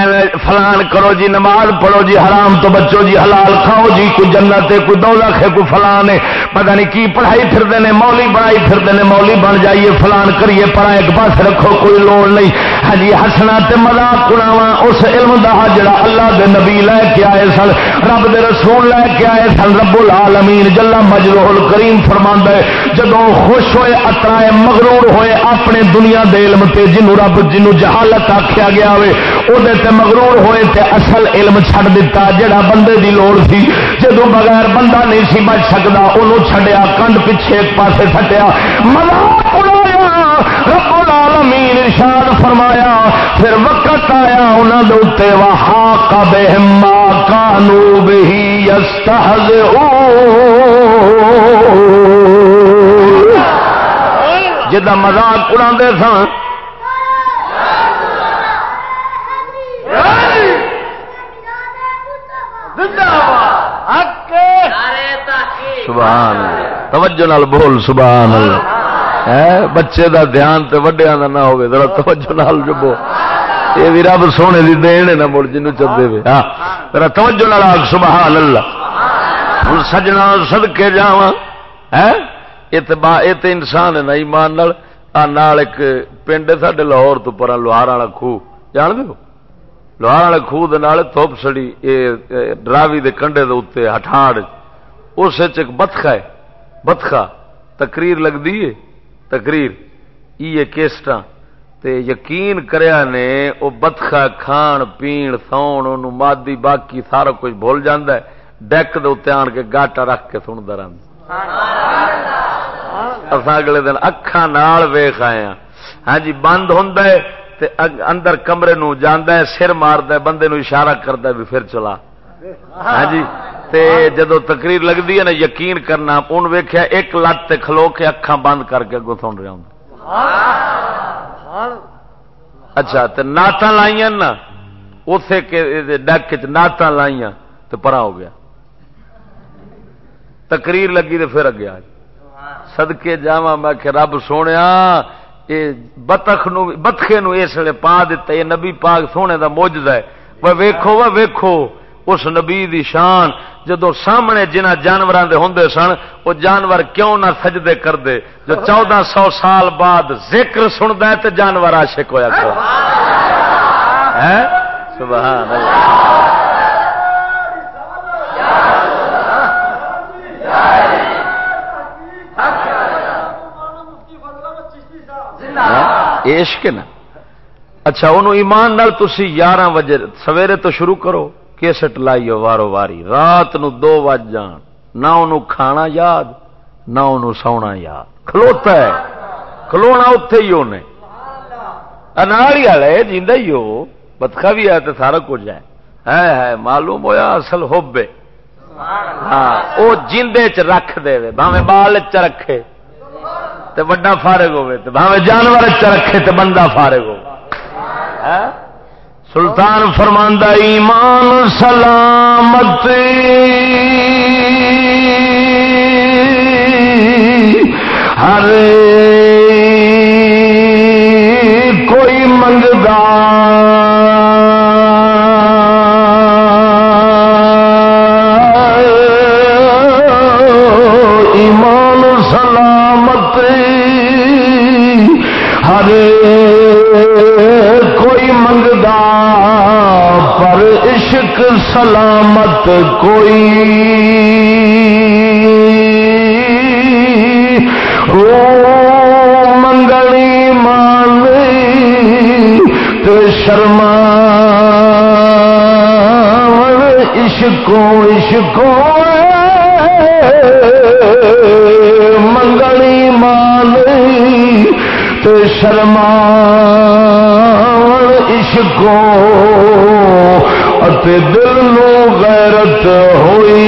فلان کرو جی نماز پڑھو جی حرام تو بچو جی حلال کھاؤ جی کوئی جنت ہے، کوئی دو لاکھ ہے، کوئی فلان ہے، پتہ نہیں کی پڑھائی پھرتے ہیں مولی بنائی پھرتے ہیں مولی بن جائیے، فلان کریے، پڑھا ایک پاس رکھو، کوئی لوڑ نہیں۔ ہاں جی ہسنا تے مزاق اڑاوا اس علم دا جڑا اللہ دے نبی لے کے آئے سن، رب دے رسول رسول لے کے آئے سن، رب العالمین جلا مجروح الکریم فرما ہے جدو خوش ہوئے اترائے مغرور ہوئے، اپنے دنیا دے علم تے جنو رب جنو جہالت آخیا گیا ہوئے وہ مغرور ہوئے تے اصل علم چھڑ دیتا جڑا بندے دی لوڑ سی جدو بغیر بندہ نہیں سی بچ سکتا انہوں چھڈیا، کنڈ پیچھے ایک پاسے سٹیا۔ مذاق اڑایا ارشاد فرمایا پھر وقت آیا انہوں نے وہاں کا بہما کانو جدا مزاق اڑا سن۔ سبحان توجہ نال بول سبحان اللہ۔ بچے دا دھیان تے وڈیا دا نہ ہوئے، ذرا توجہ نال جو بول یہ بھی رب سونے دی دین نہ مڑ جنوں چدے وے۔ ہاں ذرا توجہ نال آگ سبحان اللہ۔ ہن سجنا صدکے جاواں ہیں اتبا ات انسان ہے نا، ایمان نال۔ نال ایک پنڈ ساڈے لاہور تو، پرا لوہار والا خوہ جان دو لوہار والے خوہ دے نال توپ سڑی، اے ڈراوی دے کنڈے دے اوتے ہٹھاڑ۔ اس ایک بتخا ہے، بتخا، تقریر لگدی ہے۔ تقریر یہ کیسٹاں تے یقین کریا نے او بدخا کھان، پین، سون مادی، باقی سارا کچھ بھول جاندہ ہے۔ ڈیک دے اتنے آن کے گاٹا رکھ کے سنتا رہتا اصا اگلے دن اکھا نال ویخ آئے ہاں۔ ہاں جی بند ہوں اندر کمرے نو جانا ہے، سر مارد بندے نو اشارہ کرتا بھی پھر چلا۔ ہاں جی تے جدو تقریر لگتی ہے نا یقین کرنا ان ویخیا ایک لت کھلو کے اکھان بند کر کے اگو سن رہا ہوں۔ اچھا تو نعت لائی نا اتے ڈک چ نعت لائی تو پرا ہو گیا۔ تقریر لگی تو پھر اگیا سدکے جا میں کہ رب سونے بتخ بتخے نو اس لیے پا دیتا یہ نبی پاک سونے دا موجد ہے۔ وہ ویکھو وہ ویکھو۔ اس نبی دی شان جدو سامنے جنہ جانوروں دے ہوں سن وہ جانور کیوں نہ سجدے کر دے جو چودہ سو سال بعد ذکر سنتا ہے تو جانور عاشق ہوا سبحان اللہ۔ عشق نا۔ اچھا انہوں ایمان نال تسی یارہ بجے سویرے تو شروع کرو۔ کیسٹ لائیو وارو واری، رات نو دو بج جان۔ نہ انہوں کھانا یاد، نہ انہوں سونا یاد۔ کھلوتا ہے۔ کھلونا اتے ہی انہیں اناڑی والے جیندہ ہی ہو۔ بتخا بھی ہے تو سارا کچھ ہے۔ ہے معلوم ہویا اصل ہوبے ہاں وہ جیندے چ رکھ دے بھاوے بال چ رکھے۔ تے بڑا فارغ ہوے تے بھاوے جانور چ رکھے، تے بندہ فارغ ہو سلطان فرماندہ ایمان سلامت۔ ہر سلامت کوئی منگلی مان تو شرما عشقو عشقو منگلی مان تو شرما عشقو دل غیرت ہوئی۔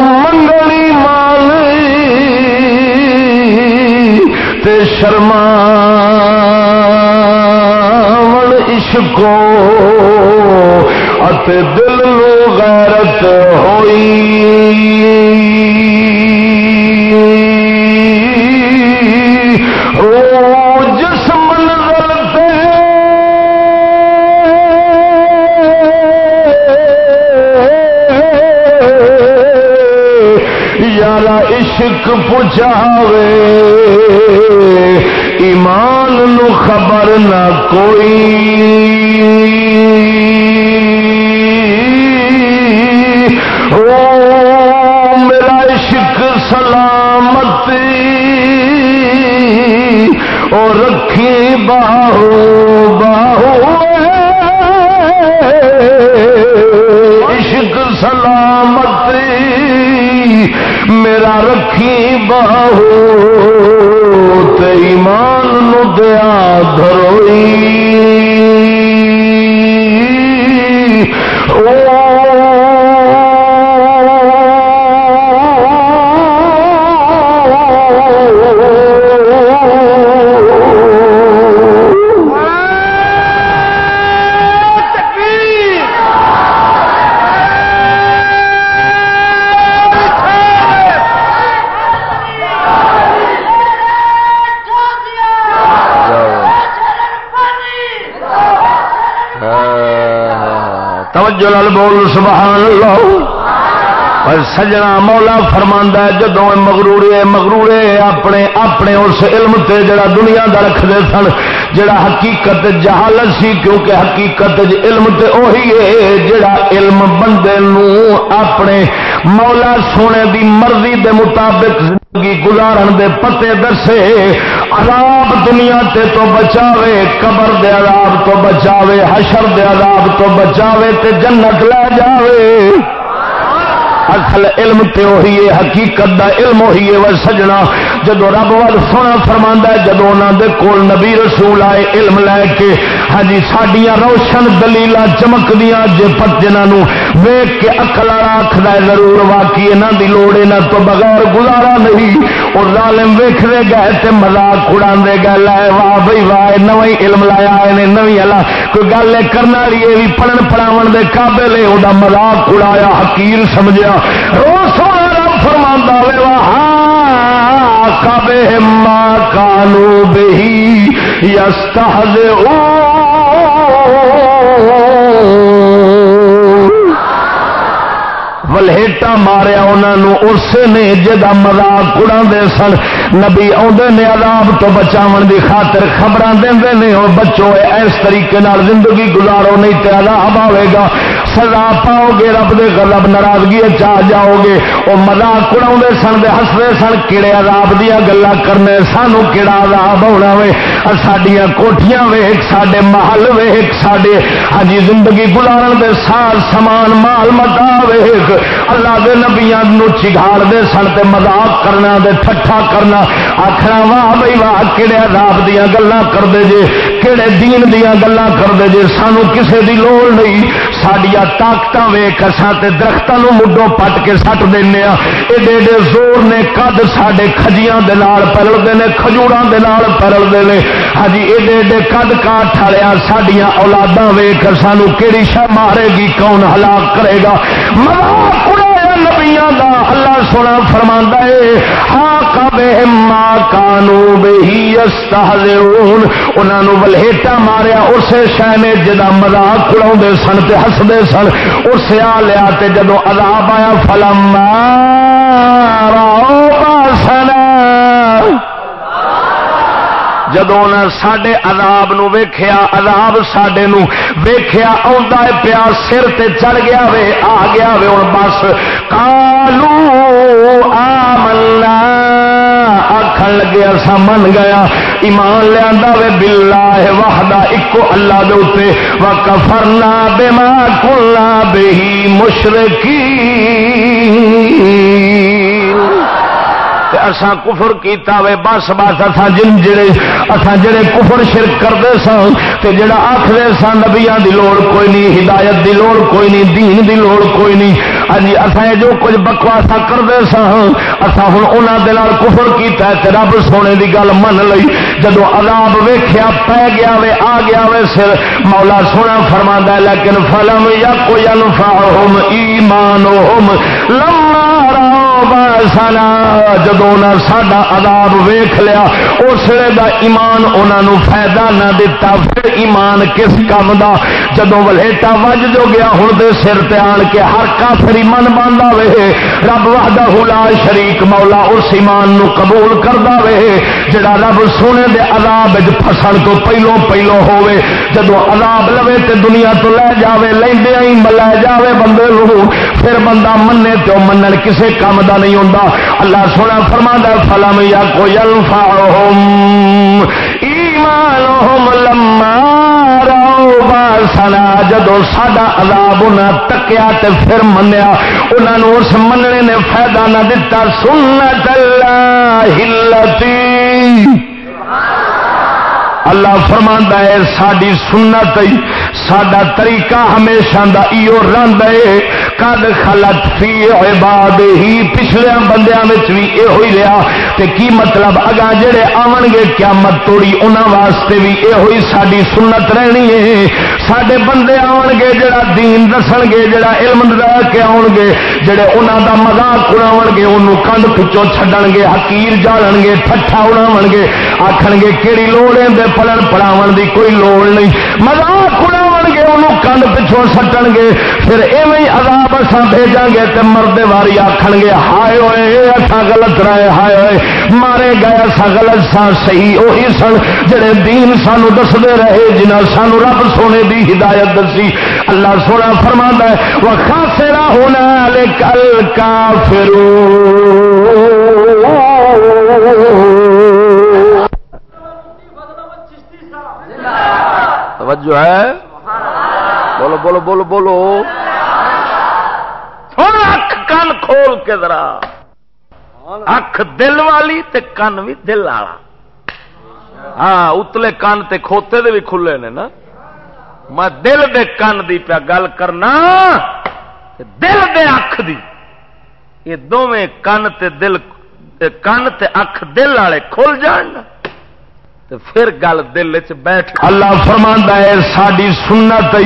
منگلی مالی تے شرما عشقو دل نو عشق ایمان نو خبر نہ کوئی۔ میرا عشق سلامتی اور رکھی باہو باہو۔ میرا رکھی بہو ایمان نو دیا دھروئی۔ توجہ بول، سبحان اللہ۔ پر سجنا مولا فرماندا ہے، جدوں مغرورے مغرورے اپنے اپنے اس علم تے جڑا دنیا دا رکھدے سن، جڑا حقیقت جہالت سی، کیونکہ حقیقت علم تے اوہی ہے، جڑا علم بندے نو اپنے مولا سونے دی مرضی دے مطابق زندگی گزارن دے پتے دسے۔ عذاب دنیا تے تو بچاوے، قبر دے عذاب تو بچاوے، حشر دے عذاب تو بچاوے تے جنت لے جاوے۔ اصل علم تے ہوئی ہے، حقیقت دا علم ہوئی ہے وہ سجنا۔ جدو رب وال سونا فرما ہے، جدو انہوں دے کول نبی رسول آئے علم لے کے ہاں جی سڈیا روشن دلیل چمک دیا جے پت جنہوں ویگ کے اکل آخر ضرور واقعی یہاں کی لوڑ یہاں تو بغیر گزارا نہیں۔ اور ظالم ویختے گئے مزاق اڑا گئے لائے واہ بھائی واہ نو علم لایا ہے نوی اللہ کوئی گل کرنے والی یہ بھی پڑھن پڑھاو دے قابل ہے وہ مزاق اڑایا حکیر سمجھا رو سونا فرما وے، واہ کبے ماں کالو بہی یس ولہیٹا ماریا انہوں اسے نے جا مزاق اڑا سن نبی آدھے نے عذاب تو بچاؤ دی خاطر خبر دے نے اور اس طریقے زندگی گزارو نہیں تو عذاب آئے گا سزا پاؤ گے رب دے غلب ناراضگی چاہ جاؤ گے وہ مزاق اڑا سن دے ہستے سن کہڑے عذاب دیا گلا کرنے، سانو کہڑا عذاب ہونا وے۔ سڈیا کوٹیاں ویخ سڈے محل ویخ سڈے ہاں جی، زندگی گزارن دے سار سامان، مال، متا ویخ اللہ دے نبیا چگاڑ دے سن تے مزاق کرنا دے، ٹھٹھا کرنا۔ آخر واہ بھائی، واہ کہڑے عذاب دیا گلا کرتے جے کہڑے دین دیا گلا کرتے جے، سانو کسے دی لوڑ نہیں۔ سڈیا طاقت ویخ تے درختوں مڈو پٹ کے سٹ دینا ایڈے ایڈے زور نے کد سڈے کجیا پرلتے ہیں کھجوروں کے پرلتے ہیں ہاں جی, ایڈے ایڈے کد کاٹ ٹھڑیا سڈیا اولادا ویخ سانو کہڑی شہ مارے گی، کون ہلاک کرے گا؟ مزاق نبیا دا، اللہ سونا فرما ہے ہاں کب ماں کانو بہی انہوں ولہیٹا ماریا، اسے شہ نے جا مزاق اڑا سن تے ہستے سن۔ اسے آ لیا تے جدو عذاب آیا فلم جدو سڈے عذاب نو ویخیا عذاب سڈے ویخیا آ پیا سر تے چڑھ گیا وے، آ گیا وے ہوں بس کالو آ ملا آخر لگے اصا من گیا۔ ایمان لیا وے بلا ہے واہدہ ایکو اللہ دے اتنے و کفرنا بے ماں کلا بہی مشرقی اساں کفر کیتا وے، بس بس اساں جن جڑے، اساں جڑے کفر شرک کرتے سن، تے جڑا آخر سن نبیاں دی لوڑ کوئی نہیں، ہدایت دی لوڑ کوئی نہیں، دین دی لوڑ کوئی نہیں۔ ہاں جی اساں جو کچھ بکواسا کرتے سن، اساں ہن انہاں دے نال کفر کیتا ہے، تے رب سونے دی گل من لئی۔ جدو عذاب ویکھیا پے گیا وے، آ گیا وے سر، مولا سونا فرماندا ہے، لیکن فلم یا کوئی انفعهم ایمانهم لما سنا جدو ساڈا عذاب ویخ لیا، اس ویلے دا ایمان انہوں فائدہ نہ دتا، پھر ایمان کس کام دا؟ جدو ولیٹا وج جو گیا ہوں دے سر تے آن کے ہر کافر ایمان باندھا وے، رب وحدہ لا شریک مولا اس ایمان نو قبول کردا وے، جڑا رب سونے دے عذاب فسن تو پہلو پہلو ہوئے جدو عذاب لوے تے دنیا تو لے جاوے لیندے ہی لے جاوے بندے لو پھر بندہ منے تو منن کسے کام دا نہیں ہوندا۔ اللہ سونا فرما فلم یا کوئی الفا ایمان لما سنا جدو سڈا عذاب انہیں تکیا تے پھر منیا انہوں اس مننے نے فائدہ نہ دتا۔ سنت اللہ ہلتی اللہ فرما ہے ساری سنت سڈا طریقہ ہمیشہ دا ایو رند ہے۔ کد خلط فی عباد ہی پچھلے بندیاں بھی یہ ہوئی رہا تے کی مطلب؟ اگا جڑے آن گے قیامت توڑی انہوں واسطے بھی یہ ہوئی ساری سنت رہنی ہے۔ سڈے بندے آن گے جڑا دین دسن گے، جڑا علم رہ کے آن گے، جڑے انہوں دا مزاق اڑاو گے، انہوں کنڈ پچوں چھڈن گے، حقیر جالن گے، ٹھٹھا اڑاو گے آخر گے کہڑی لوڑ ہے پڑھن پڑھاو دی کوئی لوڑ نہیں۔ مزاق اڑاو انہوں کنڈ پچھوں سٹن گے، پھر ایویں عذاب اصا بھیجا گے تو مرد واری آخن گے، ہائے ہوئے اصا غلط رہے، ہائے ہوئے مارے گئے اصا غلط سا صحیح وہی سن جڑے دین سانو دستے رہے جنہ سانو رب سونے دی ہدایت دسی۔ اللہ سونا فرما ہے وہ خاصرا ہونا لے کل کا فرو توجہ ہے۔ بولو بولو بولو بولو۔ اک کن کھول کے ذرا۔ اکھ دل والی تے کن بھی دل والا۔ ہاں اتلے کن تے کھوتے دے بھی کھلے نے نا۔ میں دل دے کن دی پیا گل کرنا دل دے اکھ دی۔ یہ دونیں کن تے دل، کن تے اکھ دل والے کھل جان۔ پھر گل دل چ بیٹھ اللہ فرما ہے ساری سنت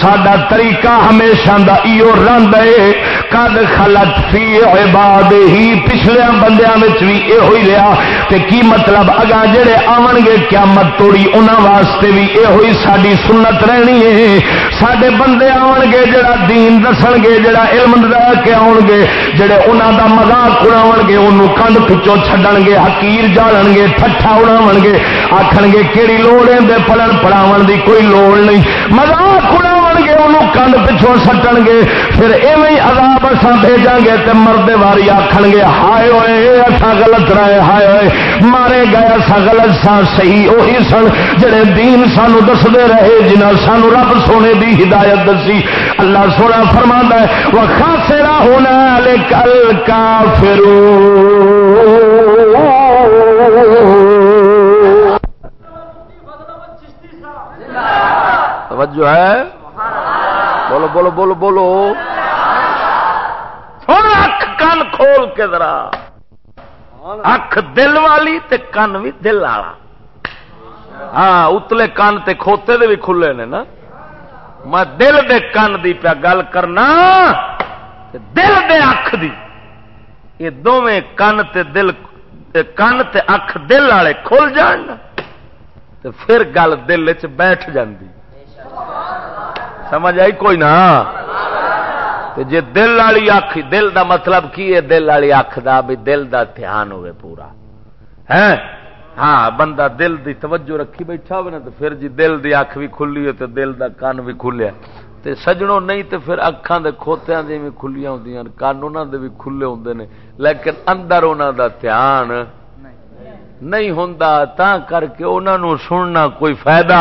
سڈا طریقہ ہمیشہ دا ایو رند ہے۔ کد خلت فی عباد ہی پچھلے بندیاں بھی یہ رہا تے کی مطلب؟ اگا جڑے آن گے، قیامت توڑی انہوں واسطے بھی یہ ساری سنت رہنی ہے۔ سڈے بندے آن گے، جڑا دین دسن گے، جڑا علم رہ کے آن گے، جڑے انہوں دا مزاق اڑاو گے، انہوں کنڈ پچوں چھڈن گے حکیر جالن گے، ٹھٹھا اڑاو گے۔ آخر گے کہڑی لوڑ ہے پلن پڑاو دی کوئی لوڑ نہیں۔ مزاق اڑاو گے انہوں کنڈ پچھوں سٹن گے پھر ایویں عذاب اصا بھیجا گے تو مرد واری آخ گے ہائے ہوئے اصا غلط رہے، ہائے ہوئے مارے گئے اصا غلط سا صحیح وہی سن جڑے دین سانو دستے رہے جنہ سانو رب سونے دی ہدایت دسی۔ اللہ سونا فرما ہے وہ خاصرا ہونا لے کل کا توجہ ہے؟ بولو بولو بولو بولو۔ اکھ کن کھول کے ذرا۔ اکھ دل والی تے کن بھی دل والا۔ ہاں اتلے کن تے کھوتے دے بھی کھلے نے نا۔ میں دل دے کن دی پیا گل کرنا دل دے اکھ دی۔ یہ دونیں کن تے دل، کن تے اکھ دل والے کھل جان پھر گل دل چ بیٹھ جاندی۔ سمجھ آئی کوئی نہ؟ جی دل والی اکھ دل دا مطلب کی ہے؟ دل والی اکھ دا بھی دل دا دھیان ہوئے پورا۔ ہے ہاں بندہ دل دی توجہ رکھی بیٹھا ہو نا تو پھر جی دل دی اکھ بھی کھلی ہے تو دل دا کان بھی کھلیا۔ تے سجنوں نہیں تو پھر اکھان دے کھوتیاں دی بھی کھلیاں ہوندی ہیں کان انہاں دے بھی کھلے ہوندے نے۔ لیکن اندر انہاں دا دھیان نہیں۔ ہوندا تا کر کے انہاں نو سننا کوئی فائدہ۔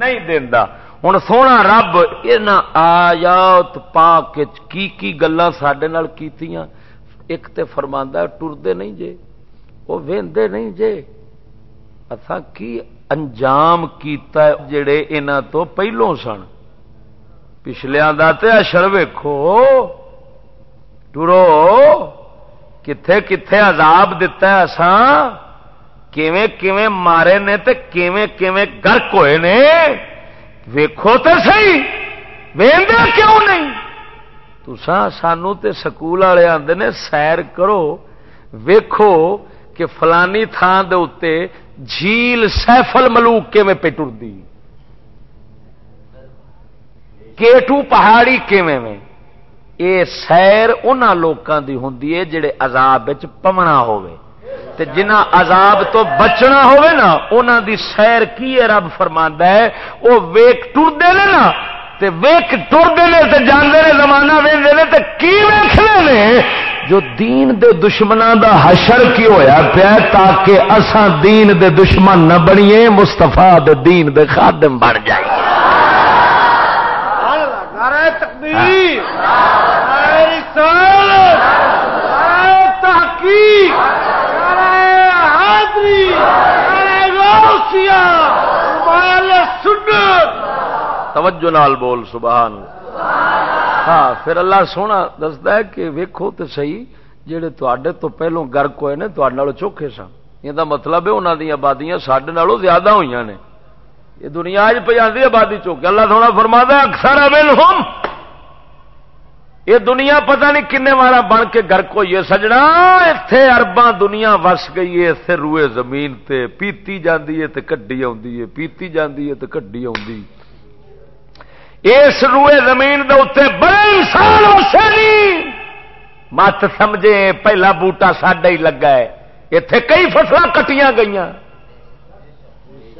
نہیں دیندا۔ ہوں سونا رب یہ آیات پاک کی کی گلا سڈے کی ایک تے فرماندہ ٹردے نہیں جے وہ وہدے نہیں جے۔ اتھا کی انجام کیتا جڑے انہ تو پہلوں سن؟ پچھلیا تے اشر ویکھو۔ ٹرو، کتھے کتھے عذاب دتا ہے اساں؟ کیویں کیویں مارے نے تے کیویں کیویں گرک ہوئے نے؟ ویکھو تو سی وہدے کیوں نہیں؟ تسا سانو تے سکول والے آتے نے سیر کرو، ویکھو کہ فلانی تھان دے اتے جھیل سیفل ملوک کے میں پٹردی کیٹو پہاڑی کیویں میں اے سیر انہاں لوکاں دی ہوندی ہے جڑے عذاب وچ پمنا ہوئے تے جنہ عذاب تو بچنا ہوئے نا انہاں دی سیر کی ہے؟ رب فرماندا ہے او ویک ٹردے نے نا تے ویک ٹردے نے تے جاندے نے زمانہ ویندے نے تے کی ویکھنے نے؟ جو دین دے دشمناں دا حشر کی ہویا پیا تاکہ اساں دین دے دشمن نہ بنیے مصطفی دے دین دے خادم بن جائیں نعرہ تکبیر نعرہ رسالت نعرہ تحقیق۔ قادری توجہ نال بول، سبحان ہاں پھر اللہ سونا دستا ہے کہ ویکھو تو صحیح جہے تے تو پہلو گرک ہوئے نے تے چوکھے سن۔ یہ مطلب ہے انہوں دیا آبادیاں سڈے زیادہ ہوئی نے۔ یہ دنیا پہ آدھی آبادی چوکے اللہ سونا فرما اکثر ابل ہوم یہ دنیا پتہ نہیں کنے والا بن کے گرک ہوئی ہے سجنا اتے ارباں دنیا وس گئی ہے اتنے روئے زمین تے پیتی جاندی ہے تے کڈی آدھی ہے، پیتی جاندی ہے تے کڈی آدھی اس روئے زمین دے اتنے بڑے انسان اسے نہیں۔ مت سمجھے، پہلا بوٹا ساڈا ہی لگا ہے۔ اتے کئی فصل کٹیاں گئی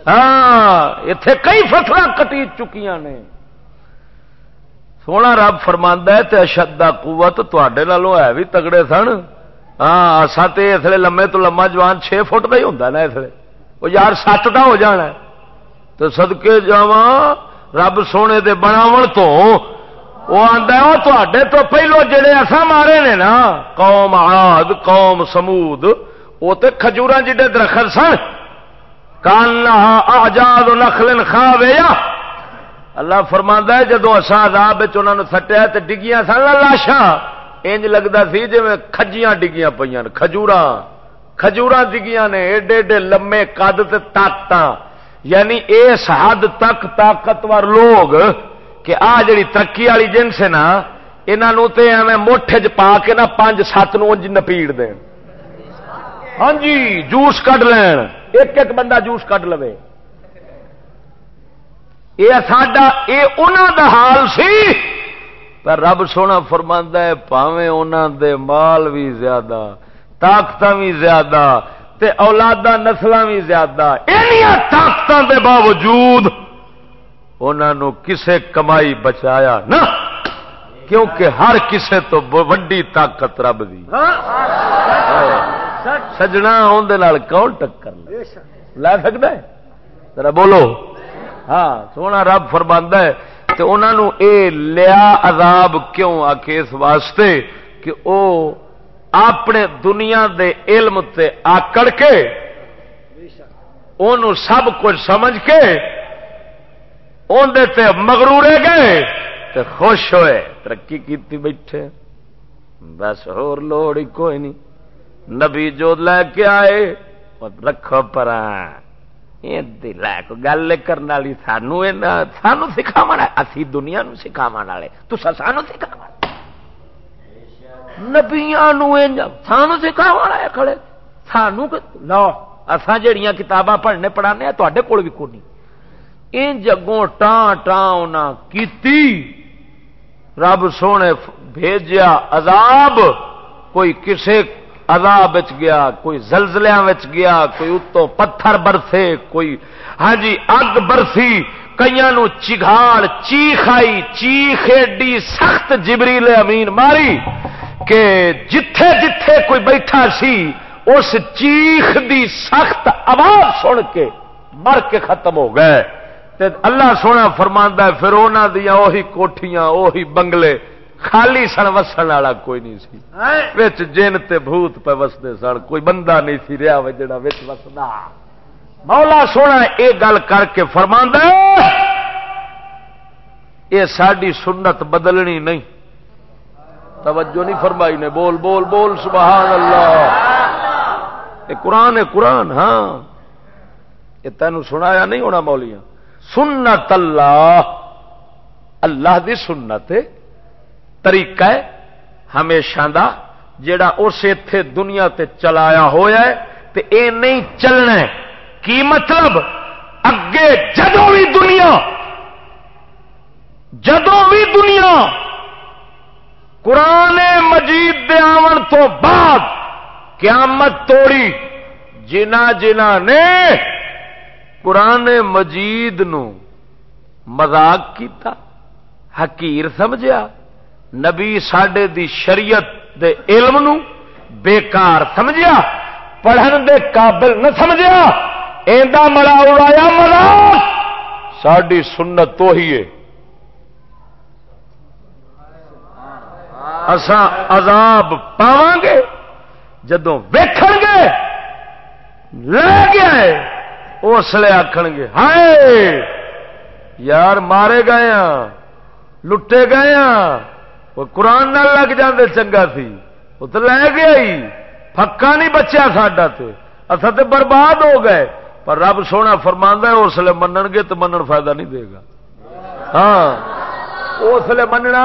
ہاں اتے کئی فصل کٹی چکیاں نے۔ سونا رب فرماندہ ہے تے اشدا قوت تے لالوں ہے بھی تگڑے سن ہاں اصا تو اس لیے لمے تو لما جوان چھ فٹ کا ہی ہوں نا اس لیے وہ یار سات کا ہو جانا تو سدکے جا رب سونے دے بناو تو وہ آتا وہ تے تو پہلو جڑے اصا مارے نے نا قوم آد قوم سمود وہ تو کھجور جڈے درخت سن کان آجاد نخل خا ویا اللہ فرما ہے جدو اصا عذاب انہوں نے سٹیا تو ڈگیاں سن لاشا انج لگتا سی جی کجیاں ڈگیاں پہ کھجور کھجور ڈگیاں نے ایڈے ایڈے لمے کد طاقت یعنی اس حد تک طاقتور لوگ کہ آ جڑی ترقی والی جنس ہے نا یہاں ایویں موٹے چ پا کے نا پانچ سات نج نپیڑ دین۔ ہاں جی جوس کڈ لین۔ ایک ایک بندہ جوس کڈ لو یہ ساڈا یہ انہوں دا حال سی۔ پر رب سونا فرما ہے پاوے انہوں دے مال بھی زیادہ طاقت بھی زیادہ تے اولادا نسل بھی زیادہ۔ طاقتوں دے باوجود انہوں کسے کمائی بچایا نہ کیونکہ ہر کسے تو وڈی طاقت رب دی۔ سجنا اندر کون ٹکر لے؟ سکتا ہے؟ ذرا بولو۔ ہاں سونا رب فرما ہے تو انہوں اے لیا عذاب کیوں آ کے اس واسطے کہ او اپنے دنیا دے علم تے آکڑ کے انہوں سب کچھ سمجھ کے اندر تے مغرورے گئے تے خوش ہوئے، ترقی کیتی بیٹھے۔ بس ہور لوڑ ہی کوئی نہیں، نبی جو لے کے آئے رکھو پر گل کرنے والی سانو سانو سکھاو اسی دنیا نو سکھاو والے تو سانو سکھاو نبیا سانو سکھاو کھڑے سانو لو اصا جہیا کتاباں پڑھنے پڑھانے تے کول بھی کونی ان جگوں ٹان ٹان کی رب سونے بھیجیا عذاب کوئی کسے عذاب گیا، کوئی زلزلیا گیا، کوئی اتو پتھر برسے، کوئی ہاں جی اگ برسی کئی چگاڑ چیخ آئی، چیخ ایڈی سخت جبریل امین ماری کہ جتھے جتھے کوئی بیٹھا سی، اس چیخ دی سخت آواز سن کے مر کے ختم ہو گئے۔ اللہ سونا فرما پھر انہوں دیا اوہی کوٹیاں اوہی بنگلے خالی سن وسن والا کوئی نہیں سی۔ جن تے بھوت پہ وستے سن کوئی بندہ نہیں سی رہا جڑا وسدا۔ مولا سونا یہ گل کر کے فرما یہ ساری سنت بدلنی نہیں۔ توجہ نہیں فرمائی نے بول بول بول سبحان اللہ۔ یہ قرآن ہے قرآن ہاں۔ یہ تینوں سنایا نہیں ہونا مولیاں۔ سنت اللہ اللہ دی سنت طریقہ ہے، ہمیشہ دا جڑا اس اتے دنیا تے چلایا ہوا ہے، تے اے نہیں چلنا ہے۔ کی مطلب؟ اگے جدو بھی دنیا جدو بھی دنیا، قرآن مجید دے آمن تو بعد قیامت توڑی۔ جنا جنا نے قرآن مجید نو مزاق کیتا، حقیر سمجھا نبی سڈے دی شریعت دے علم نو بیکار سمجھیا، پڑھن دے قابل نہ سمجھیا ایندہ ملا اڑایا ملا۔ ساری سنت تو ہی ہے۔ اساں عذاب پاواں گے، جدوں ویکھن گے، لے گیا ہے اس لیے آخن گے، ہائے، یار مارے گئے ہاں لٹے گئے ہاں۔ وہ قرآن نہ لگ جاندے چنگا سی۔ وہ تو لے گیا ہی۔ پکا نہیں بچیا ساڈا تے۔ اصا تو برباد ہو گئے۔ پر رب سونا فرما ہے، اس لیے منن گے تو منن فائدہ نہیں دے گا۔ ہاں۔ اس لیے مننا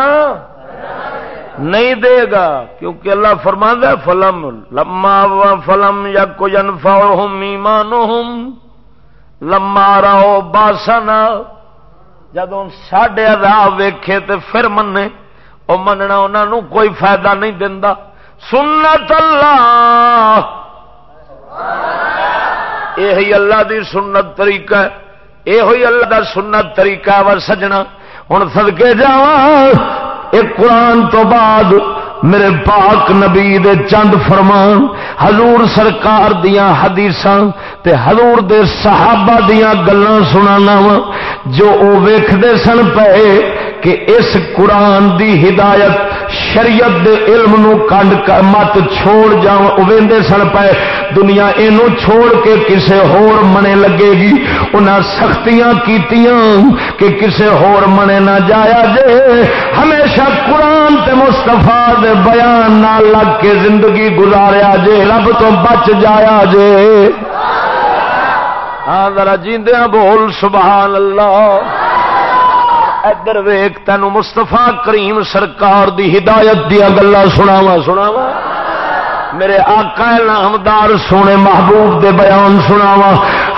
نہیں دے گا۔ کیونکہ اللہ فرما ہے، فلم لما فلم یا کوئی انفا لما رہو باسنا۔ جدو ساڈے راہ ویکھے تے پھر منے وہ مننا انہوں کوئی فائدہ نہیں دتا سنت اللہ یہ اللہ دی سنت طریقہ ہے یہ اللہ دا سنت طریقہ ور سجنا ہوں سدکے جا ایک قرآن تو بعد میرے پاک نبی دے چند فرمان، حضور سرکار دیاں حدیثاں تے حضور دے صحابہ دیاں گلاں سنانا وا جو او ویکھدے سن پے کہ اس قرآن دی ہدایت شریعت دے علم نو کنڈ مت چھوڑ جاؤ وے سن پے دنیا اینو چھوڑ کے کسے ہور منے لگے گی۔ انہاں سختیاں کیتیاں کہ کسے ہور منے نہ جایا جے۔ ہمیشہ قرآن تے مستفا دے بیان نہ لگ کے زندگی گزاریا جے، رب تو بچ جایا جے۔ ہاں ذرا جیندیاں بول، سبحان اللہ۔ ادھر ویک تین مستفا کریم سرکار دی ہدایت دیا گلا سناوا سناوا میرے آقا نامدار سونے محبوب دے بیان سناوا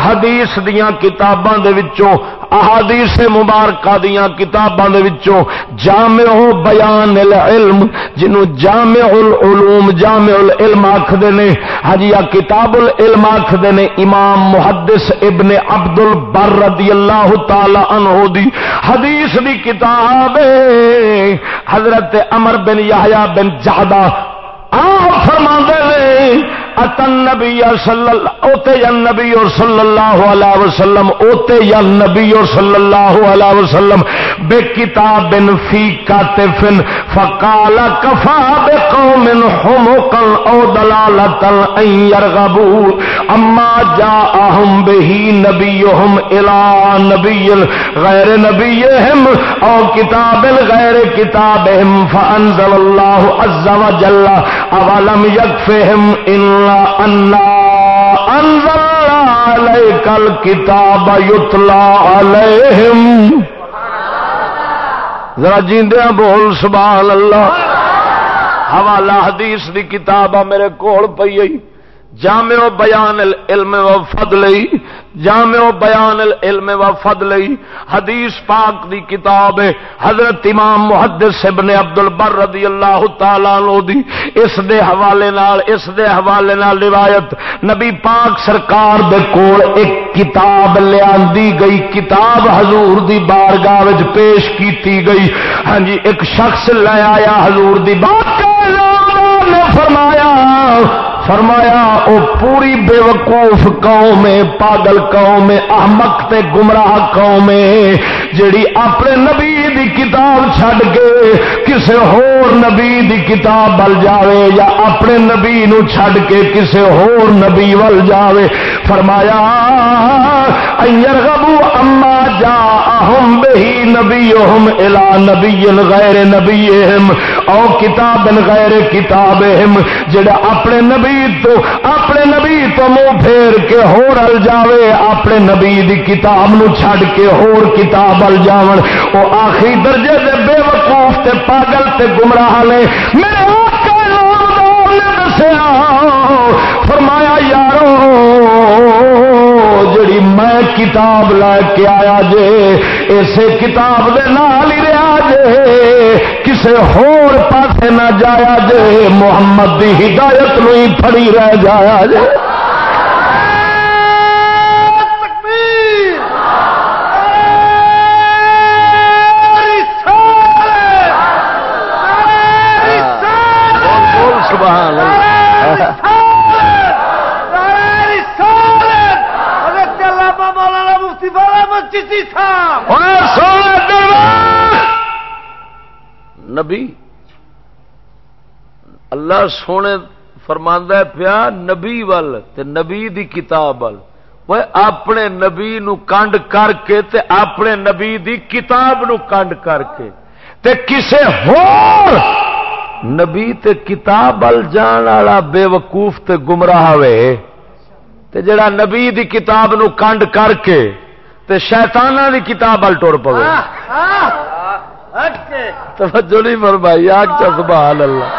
حدیث دیا کتاباں دے وچوں، احادیث مبارکہ دیا کتاباں دے وچوں۔ جامع بیان العلم جنوں جامع العلوم جامع العلم آکھدے نے۔ حجیا ہاں جی، کتاب العلم آکھدے نے امام محدث ابن عبد البر رضی اللہ تعالی عنہ دی۔ حدیث دی کتاب حضرت عمر بن یحییٰ بن جہدہ۔ آپ فرما دے اتن نبی صلی اللہ اوتے یا نبی اور صلی اللہ علیہ وسلم، اوتے یا نبی اور صلی اللہ علیہ وسلم، بے کتاب فی کاتفن، فقال کفا بے قوم حمقا او دلالتا ان يرغبوا اما جاءهم به نبيهم الى نبي غیر نبيهم او کتاب غیر کتابهم فانزل الله عز وجل اولم يكفهم ان کل کتاب یتلا ذرا جیندیا بول، سبحان اللہ۔ حوالہ حدیث دی کتاب میرے کول پی جامع و بیان العلم و فضل جامع و بیان العلم و فضل حدیث پاک دی کتاب حضرت امام محدث ابن عبد البر رضی اللہ تعالی عنہ دی۔ اس دے حوالے نال، اس دے حوالے نال روایت۔ نبی پاک سرکار دے کول ایک کتاب لیاندی گئی۔ کتاب حضور دی بارگاہ وچ پیش کیتی گئی۔ ہاں جی ایک شخص لے آیا حضور دی بارگاہ نے فرمایا فرمایا او پوری بے وقوف قوم پاگل قوم احمق تے گمراہ قوم جیڑی اپنے نبی دی کتاب چھڈ کے کسے ہور نبی دی کتاب بل جاوے یا اپنے نبی نو چھڈ کے کسے ہور نبی ول جاوے، فرمایا غبو اما جا اہم بہی نبی اہم الا نبی غیر نبی او کتاب غیر کتاب جڑا اپنے نبی تو، اپنے نبی تو منہ پھیر کے ہور ال جاوے، اپنے نبی دی کتاب نو چھڈ کے ہور کتاب ال جاون۔ او آخری درجے دے بے وقوف تے پاگل تے گمراہ نے میرے آقا نے دسیا۔ فرمایا، یارو، جڑی میں کتاب لے کے آیا جے، اسے کتاب دے نال ہی رہا جے، کسے ہور پاسے نہ جایا جے، محمد دی ہدایت نو ہی پھڑی رہ جایا جے۔ نبی اللہ سونے فرماندہ پیا نبی ول تے نبی دی کتاب ول۔ وہ اپنے نبی نو کانڈ کر کے تے اپنے نبی دی کتاب نو کانڈ کر کے۔ تے کسے ہور نبی تے کتاب ول جان والا بے وقوف تے گمراہ وے تے جڑا نبی دی کتاب نو کانڈ کر کے تے شیطانہ دی کتاب ال ٹر پو توجہ نہیں مر بھائی آگ چا سبحان اللہ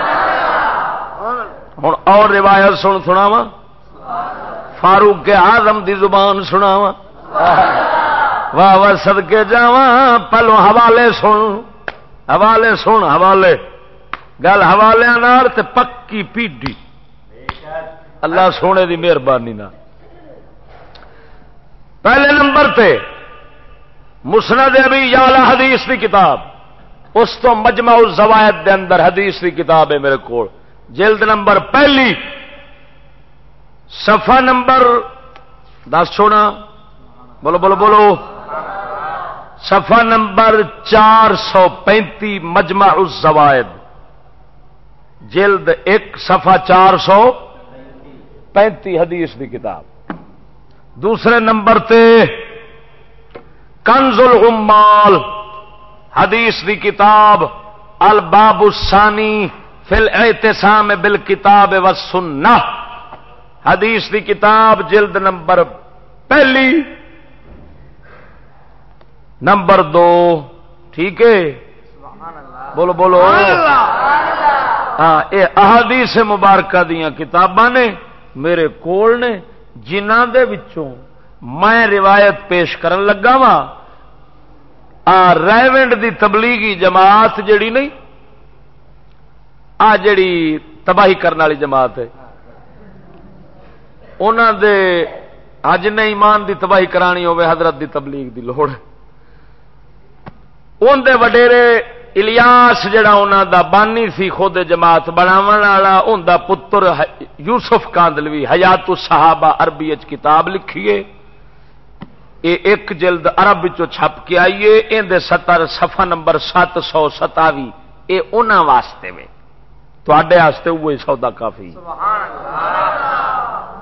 ہوں اور روایت سن سنا وا فاروق کے آزم دی زبان سنا وا واہ واہ سدکے جا پہلو حوالے سن۔ حوالے سن حوالے۔ گل حوالے پکی پیڈی۔ اللہ سونے دی مہربانی پہلے نمبر تے مسند ابھی یالا حدیث کی کتاب، اس تو مجمع الزوائد دے اندر حدیث کی کتاب ہے میرے کو جلد نمبر پہلی، صفحہ نمبر، دس سونا بولو بولو بولو۔ صفحہ نمبر چار سو پینتی مجمع الزوائد۔ جلد ایک، صفحہ چار سو پینتی حدیث کی کتاب۔ دوسرے نمبر تے کنز العمال حدیث دی کتاب الباب الثانی فل احتسام بل کتاب و سننا حدیث دی کتاب جلد نمبر پہلی نمبر دو۔ ٹھیک ہے؟ بولو بولو۔ ہاں یہ احادیث مبارکہ دیا کتاباں نے میرے کول نے جنہ دے وچوں میں روایت پیش کرن لگا وا ریونڈ دی تبلیغی جماعت جڑی نہیں، آ جڑی تباہی کرنے والی جماعت ہے۔ انہوں دے اج نے ایمان دی تباہی کرانی ہوے حضرت دی تبلیغ دی لوڑ۔ ان دے وڈیرے الیاس جڑا انہوں دا بانی سی خود جماعت بناو ان دا پتر یوسف کاندلوی حیات صحابہ عربی کتاب لکھیے۔ یہ ایک جلد عرب چھپ کے آئیے ان ستر سفا نمبر سات سو ستاوی۔ یہ انہوں واسطے میں۔ تے وہی سودا کافی۔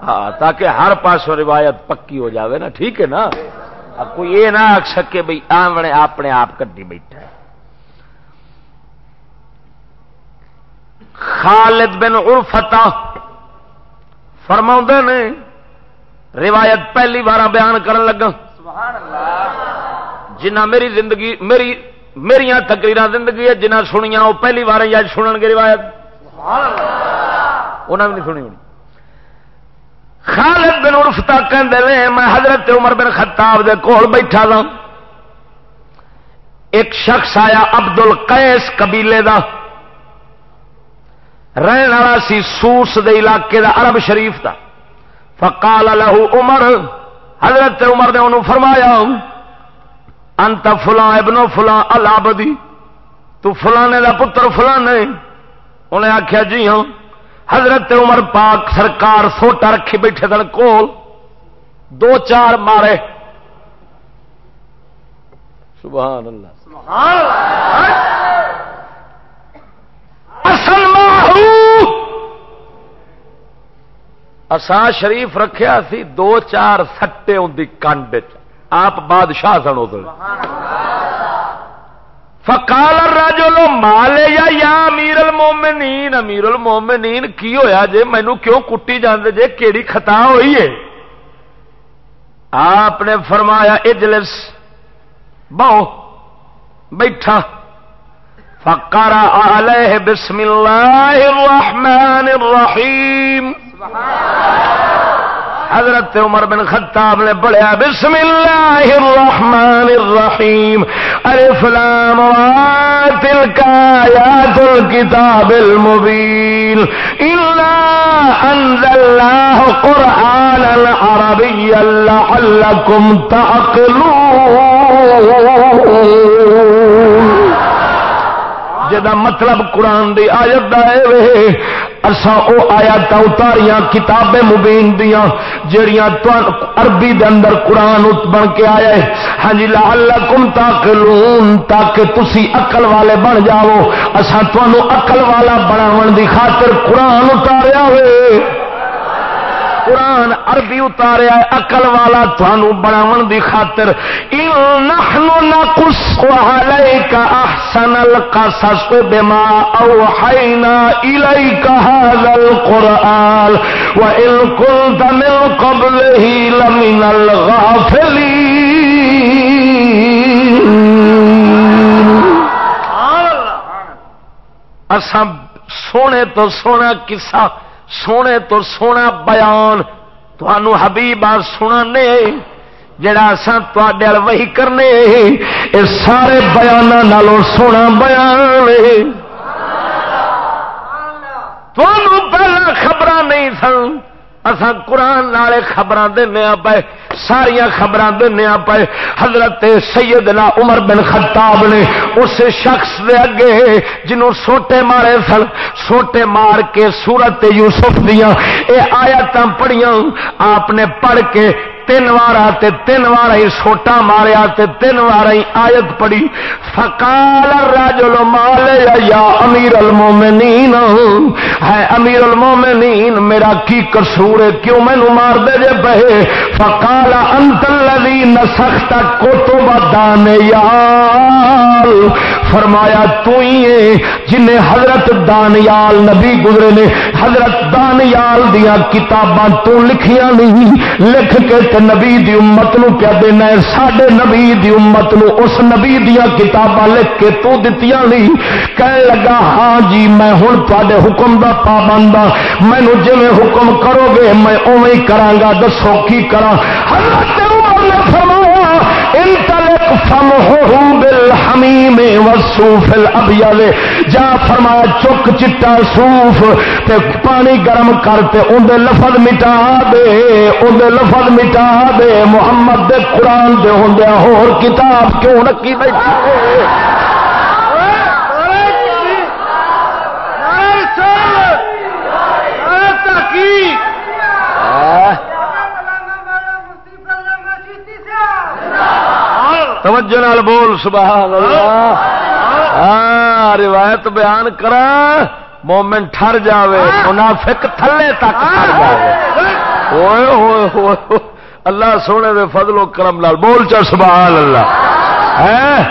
ہاں تاکہ ہر پاس روایت پکی ہو جاوے نا ٹھیک ہے نا؟ کوئی یہ نہ آخ سکے بھائی آمنے اپنے آپ کٹی بیٹھا ہے۔ خالد بن عرفتا فرما نے روایت پہلی بار بیان کرن لگا۔ جنہ میری زندگی میری میری تکریر زندگی ہے جنہ سنیا وہ پہلی بار یا سنن گے روایت۔ انہوں نے نہیں سنی ہونی خالد بن عرفتا کہندے میں حضرت عمر بن خطاب دے کول بیٹھا تھا ایک شخص آیا ابد القیس قبیلے دا۔ رہن والا سی سوس دے علاقے دا عرب شریف دا۔ فقال له عمر حضرت عمر نے انہوں فرمایا انت فلاں ابن فلاں الابدی تو فلانے دا پتر فلانے انہیں آخیا جی ہاں حضرت عمر پاک سرکار سوٹا رکھی بیٹھے دن کول دو چار مارے۔ سبحان اللہ۔ سبحان اللہ۔ اسا شریف رکھیا سی، دو چار سٹے ان کی کنڈ آپ بادشاہ سن ادھر فکال راجو مالے یا یا امیر المومنین؟ امیر المومنین کی ہویا جے؟ مینو کیوں کٹی جاندے جے؟ کیڑی خطا ہوئی ہے؟ آپ نے فرمایا، اجلس، بہو، بیٹھا۔ فقر علیہ بسم اللہ الرحمن الرحیم۔ حضرت عمر بن خطاب نے پڑھیا بسم اللہ الرحمن الرحیم الف لام تلك آیات الكتاب المبین الا انزلناه قرآنا عربيا لعلكم تعقلون. جدا مطلب قرآن دی آیت دے اصا او آیات اتاریاں کتابیں مبین دیا جڑیاں عربی دے اندر قرآن بن کے آیا ہے۔ ہاں جی لعلکم تاکلون تاکہ تسی عقل والے بن جاؤ۔ اصا تقل عقل والا بناون دی خاطر قرآن اتاریا ہوئے۔ قرآن عربی اتاریا اقل والا تھانو بناون دی خاطر۔ نحنو نقص عليك احسن القصص بما اوحينا اليك هذا القرآن۔ وان كنت من قبله لمن الغافلين اسا سونے تو سونا قصہ سونے تو سونا بیان تھانو حبیب آ سنا جڑا تے وہی کرنے یہ سارے بیان سونا بیان۔ پہلے خبر نہیں سن۔ اصا قرآن والے خبر دینا پے ساریا خبر دینا پے۔ حضرت سیدنا عمر بن خطاب نے اس شخص دے اگے جنوں سوٹے مارے سن، سوٹے مار کے سورت یوسف دیا اے آیات پڑھیاں، آپ نے پڑھ کے تین وار تین وار ہی سوٹا ماریا تے تین وار ہی آیت پڑی فکال راجل مال یا امیر المومنین ہے امیر المومنین میرا کی قصور ہے؟ کیوں مینو مار دے جے بہے؟ فکال انت الذی نسخت کتب دان یال۔ فرمایا، تو ہی ہے جنہیں حضرت دانیال نبی گزرے نے۔ حضرت دانیال دیا کتاباں تو لکھیاں نہیں، لکھ کے تے نبی دی امت نو پیا دینا ہے۔ ساڈے نبی دی امت نو اس نبی دیا کتاباں لکھ کے تو دتیاں نہیں۔ کہنے لگا ہاں جی میں ہن تواڈے حکم دا پابند ہاں۔ مینوں جویں حکم کرو گے، میں اوویں کراں گا۔ دسو کی کراں۔ حضرت عمر نے فرمایا انطلق فمحو بالحمیم والصوف الابیض۔ جا فرمایا چک چٹا صوف تے پانی گرم کر تے اون دے لفظ مٹا دے، اون دے لفظ مٹا دے۔ محمد دے قرآن دے ہوندے ہور کتاب کیوں رکھی بیٹھی توجہ نال بول، سبحان اللہ۔ ہاں روایت بیان کرا، مومن ٹر جاوے، منافق تھلے تک ٹر جاوے۔ ہوئے ہوئے ہوئے اللہ سونے دے فضل و کرم لال بول چا، سبحان اللہ۔ ہے؟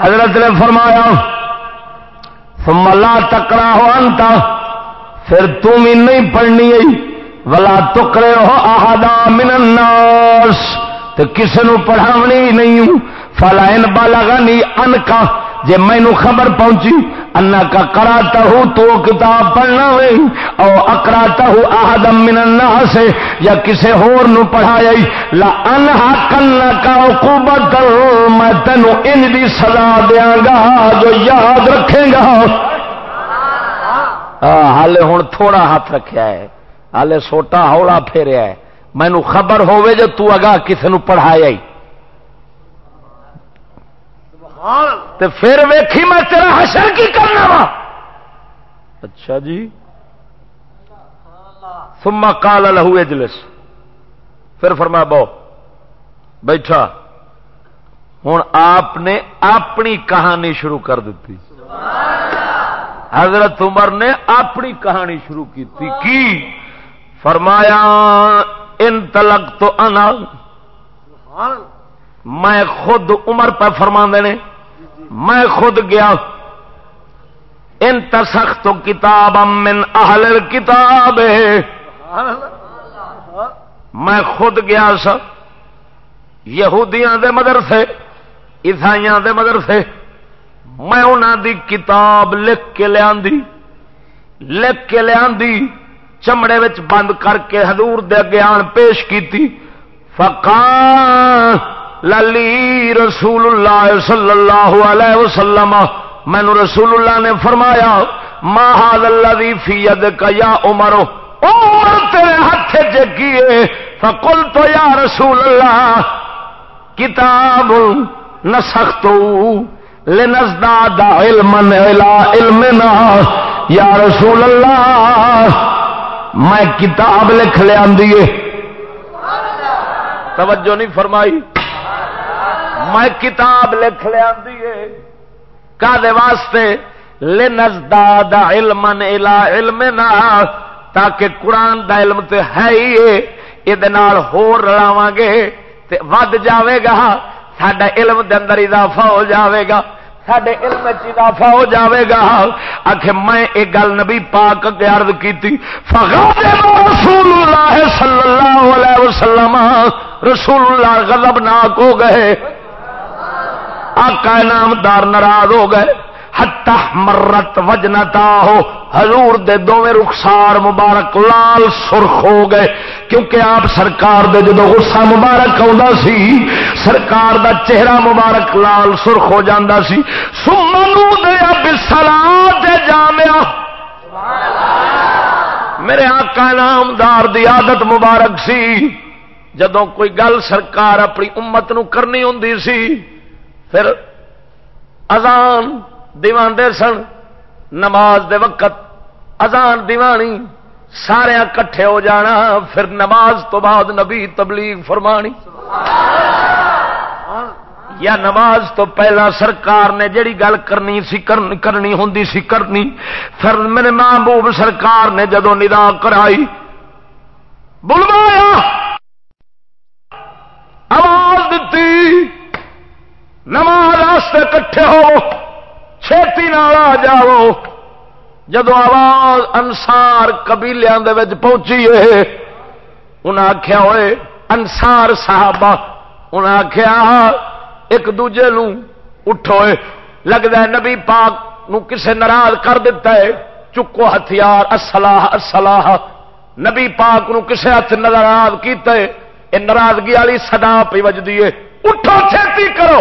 حضرت نے فرمایا، ثم لا تکرا ہو انتا پھر تم ہی نہیں پڑھنی، ولا تکرے ہو آہدا من الناس۔ تو کسی نو پڑھاونی نہیں۔ ہوں فلا ان بالا گانی ان کا جی مینو خبر پہنچی، انا کا کراتا ہوں تو کتاب پڑھنا ہوئے او اکراتا ہوں آدم من الناس۔ یا کسے ہور نو پڑھایا لا انہا کن کا عقوبت میں تینو ان دی سزا دیاں گا، جو یاد رکھے گا۔ حالے ہوں تھوڑا ہاتھ رکھیا ہے۔ حالے سوٹا ہولا پھیریا ہے۔ مینو خبر ہوے جو تو اگا کسی نو پڑھایا ہی پھر ویکھی میں تیرا حشر کی کرنا وا۔ اچھا جی۔ سما کال لہو اجلس۔ پھر فرما بو بیٹھا۔ ہوں آپ نے اپنی کہانی شروع کر دیتی۔ حضرت عمر نے اپنی کہانی شروع کی تھی کی؟ فرمایا ان تلک تو انا. میں خود عمر پہ فرما دینے. میں خود گیا. ان تسخت کتاب من اہل کتاب میں خود گیا سا. یہودیاں دے مدرسے عیسائیاں دے مدرسے میں انہوں دی کتاب لکھ کے لیا لکھ کے لیا چمڑے وچ بند کر کے حضور دے گیان پیش کی فقان للی رسول اللہ صلی اللہ علیہ وسلم، مینو رسول اللہ نے فرمایا ماہد اللہ فی ید کا یا عمر تیرے ہاتھ جگیے فکل تو یا رسول اللہ کتاب نہ سخت لنزداد علم علمنا، یا رسول اللہ میں کتاب لکھ لیا توجہ نہیں فرمائی۔ میں کتاب لکھ لیا کا واسطے لنزداد علم الا علم تاکہ قرآن دا علم تو ہے ہی یہ ہور رلاو گے ود جاوے گا۔ سڈا علم دے اندر اضافہ ہو جاوے گا۔ سڈے علم اضافہ ہو جاوے گا۔ آخ میں ایک گل نبی پاک عرض کی رسول اللہ صلی اللہ علیہ وسلم۔ رسول اللہ غضبناک ہو گئے۔ آقا نامدار ناراض ہو گئے۔ ہتا مرت وجنتا ہو۔ حضور دے دوویں رخسار مبارک لال سرخ ہو گئے۔ کیونکہ آپ سرکار دے جدو غصہ مبارک آ سی، سرکار دا چہرہ مبارک لال سرخ ہو جاندہ سی۔ سمنو دیا بسلا جامع میرے آقا نامدار دی عادت مبارک سی۔ جدو کوئی گل سرکار اپنی امت نو کرنی ہوں سی، پھر ازان دیوان دے سن، نماز دے وقت ازان دیوانی، سارے کٹھے ہو جانا، پھر نماز تو بعد نبی تبلیغ فرمانی۔ یا نماز تو پہلا سرکار نے جڑی گل کرنی سی کرنی ہوں سی کرنی، پھر میرے محبوب سرکار نے جدو ندا کرائی، بلوایا۔ آواز دیتی، نماز کٹھے ہو۔ چھتی نال آ جاؤ جدو آواز انسار قبیلیاں پہنچی ہے انہیں آخیا ہوئے انسار صحابہ انہیں آخیا ایک دوجے نو اٹھو لگتا ہے نبی پاک نو کسے ناراض کر دیتا ہے چکو ہتھیار اصلاح اصلاح نبی پاک نو کسے ہاتھ ناراض کیتا ہے یہ ناراضگی والی سدا پی وجدی ہے اٹھو چھتی کرو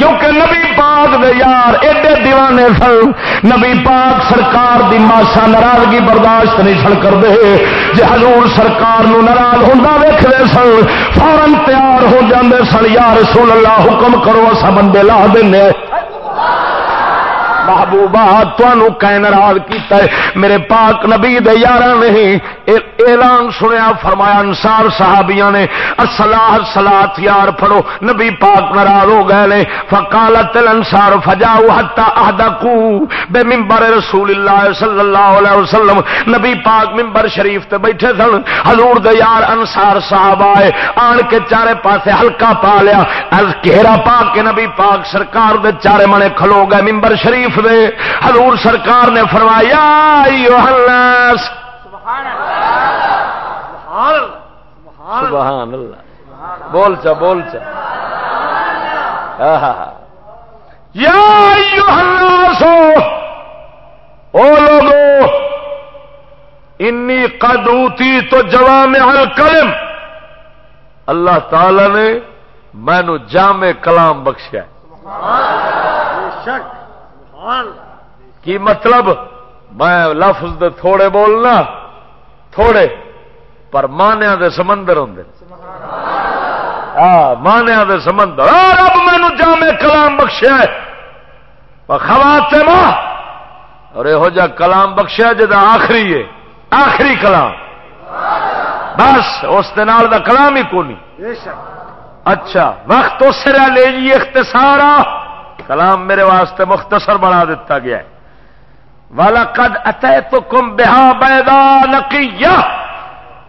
کیونکہ نبی پاک دے یار ایڈے دیوانے سن، نبی پاک سرکار دی ماسا ناراضگی برداشت نہیں سن کرتے۔ جی حضور سرکار نو ناراض ہوں ویختے سن فورن تیار ہو جاندے سن، یا رسول اللہ حکم کرو اصا بندے لا دینا محبوبہ تنوع کی ناراض کیتا ہے۔ میرے پاک نبی دے یار نہیں اعلان سنیا، فرمایا انسار صحابیاں نے اصلاح سلاح یار پڑو نبی پاک ناراض ہو گئے نے۔ فقالت الانصار، فجاؤ حتا احدقو بے منبر رسول اللہ صلی اللہ علیہ وسلم۔ نبی پاک منبر شریف تے بیٹھے سن۔ حضور دے یار انصار صاحب آئے۔ آن کے چارے پاسے ہلکا پا لیا۔ گھیرا پا کے نبی پاک سرکار دے چارے منے کھلو گئے۔ ممبر شریف دے حضور سرکار نے فرمایا سبحان اللہ۔ بول چا بول چا۔ یا سو او لوگو انی قدوتی تو جوام الکلم۔ اللہ تعالی نے مینو جامع کلام بخشیا۔ کی مطلب؟ میں لفظ دے تھوڑے بولنا تھوڑے پر مانیا دے سمندر ہوں ہاں مانیا دے سمندر۔ رب مینو جامع کلام بخشیا خواتے ماں اور یہو جا کلام بخشیا جا آخری ہے۔ آخری کلام۔ بس اس دا کلام ہی کونی۔ اچھا وقت اس لے جی اختصار کلام میرے واسطے مختصر بنا دیتا گیا ہے۔ والا قد اتے تو کم بہا بیدا نقیہ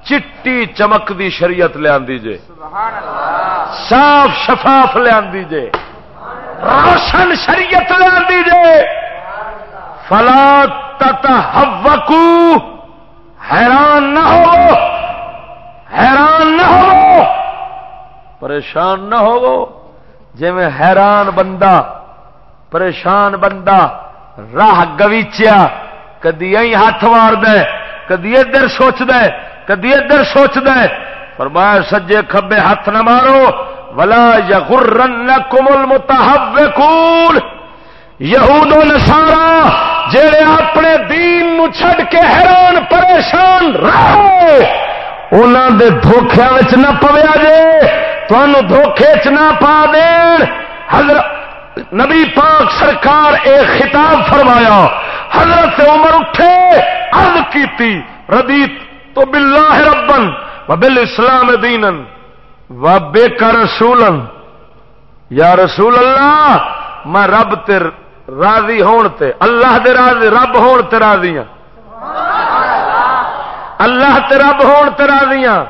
چٹی چمک دی شریعت لیا جے۔ صاف شفاف لیا جے۔ روشن شریعت لیا جے۔ فلا تتحوکو حیران نہ ہو حیران نہ ہو پریشان نہ ہو جی میں حیران بندہ پریشان بندہ، راہ گویچیا، کدی ہاتھ مار دے کدی ادھر سوچ دے کدی ادھر سوچ دے فرمایا، سجے کھبے ہاتھ نہ مارو۔ ولا یغرنکم المتحوکون یہود و نصارا جڑے اپنے دین نو چھڈ کے حیران، پریشان رہے انہاں دے دھوکھیاں نہ پویا جے تانوں دھوکھے چ نہ پا دین۔ حضرت نبی پاک سرکار ایک خطاب فرمایا، حضرت عمر اٹھے، عرض کیتی ردیت تو باللہ ربن و بل اسلام دین و بے کا رسولن، یا رسول اللہ، میں رب تے راضی ہون تے، اللہ دے راضی، رب ہون تے راضی ہوں اللہ تے رب ہون تے راضی ہوں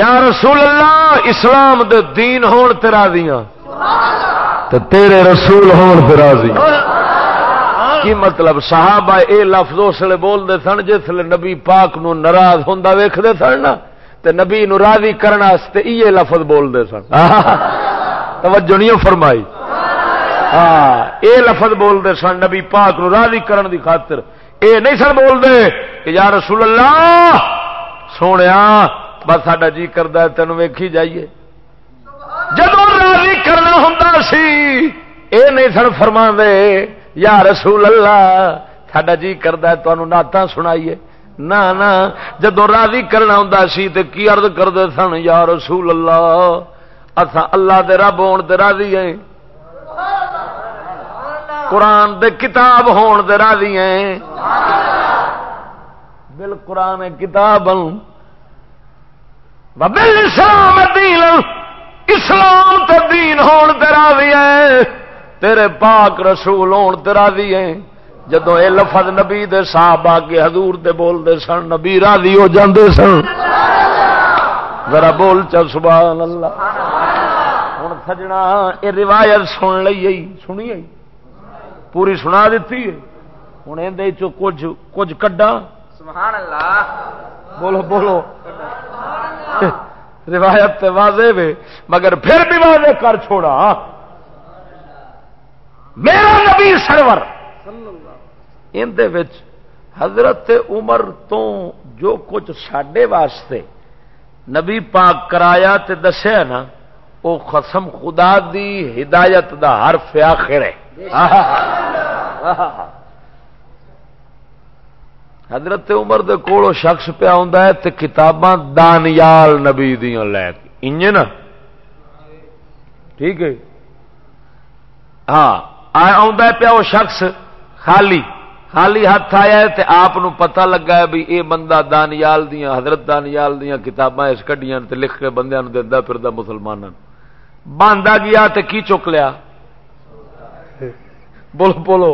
یا رسول اللہ، اسلام دے دین ہون تے راضی ہوں تو تیرے رسول ہون پھر راضی۔ کی مطلب؟ صحابہ اے لفظ اس لیے بولتے سن جس لیے نبی پاک نو ناراض ہوں ویختے سن نا تے نبی نو راضی کرنے یہ لفظ بولتے سن۔ توجہ نہیں فرمائی۔ ہاں اے لفظ بولتے سن نبی پاک نو راضی کرن دی خاطر۔ اے نہیں سن بولتے کہ یا رسول اللہ سونے بس ساڈا جی کرتا تینوں ویکھی جائیے۔ جب راضی کرنا ہوں سی۔ اے نہیں سن فرما یا رسول اللہ، ساڈا جی کرتا ہے نعت سنائیے۔ نہ نہ جدو راضی کرنا ہوں سی تو کی ارد کرتے سن، یا رسول اللہ اصا اللہ دے رب ہون دے راضی ہیں۔ قرآن دے کتاب ہون دے راضی ہیں۔ بل قرآن کتاب بل اسلام دین اسلام تو دین ہون تیرا بھی ہے تیرے پاک رسول ہون تیرا بھی ہے جدو اے لفظ نبی دے صاحب آ کے حضور دے بول دے سن نبی راضی ہو جاندے سن۔ ذرا بول چا سبحان اللہ۔ ہوں سجنا یہ روایت سن لی سنی پوری سنا دیتی ہے۔ ہوں یہ کچھ کچھ کڈا سبحان اللہ۔ بولو بولو۔ روایت تے واضح وے، مگر پھر بھی واضح کر چھوڑا۔ میرا نبی سرور۔ اندر حضرت عمر تو جو کچھ سڈے واسطے نبی پاک کرایا تے دسیا نا وہ قسم خدا دی ہدایت دا حرف آخر ہے۔ *laughs* حضرت عمر دے کولو شخص پیا ہوں تے کتاباں دانیال نبی دیا لے کے نا ٹھیک ہے۔ ہاں پیا وہ شخص خالی خالی ہاتھ آیا تے آپ پتہ لگا ہے بھی اے بندہ دانیال دیا حضرت دانیال دیا کتاباں اس کڈیاں تے لکھ کے بندے دا پھر مسلمان باندھا گیا تے کی چک لیا؟ بولو بولو۔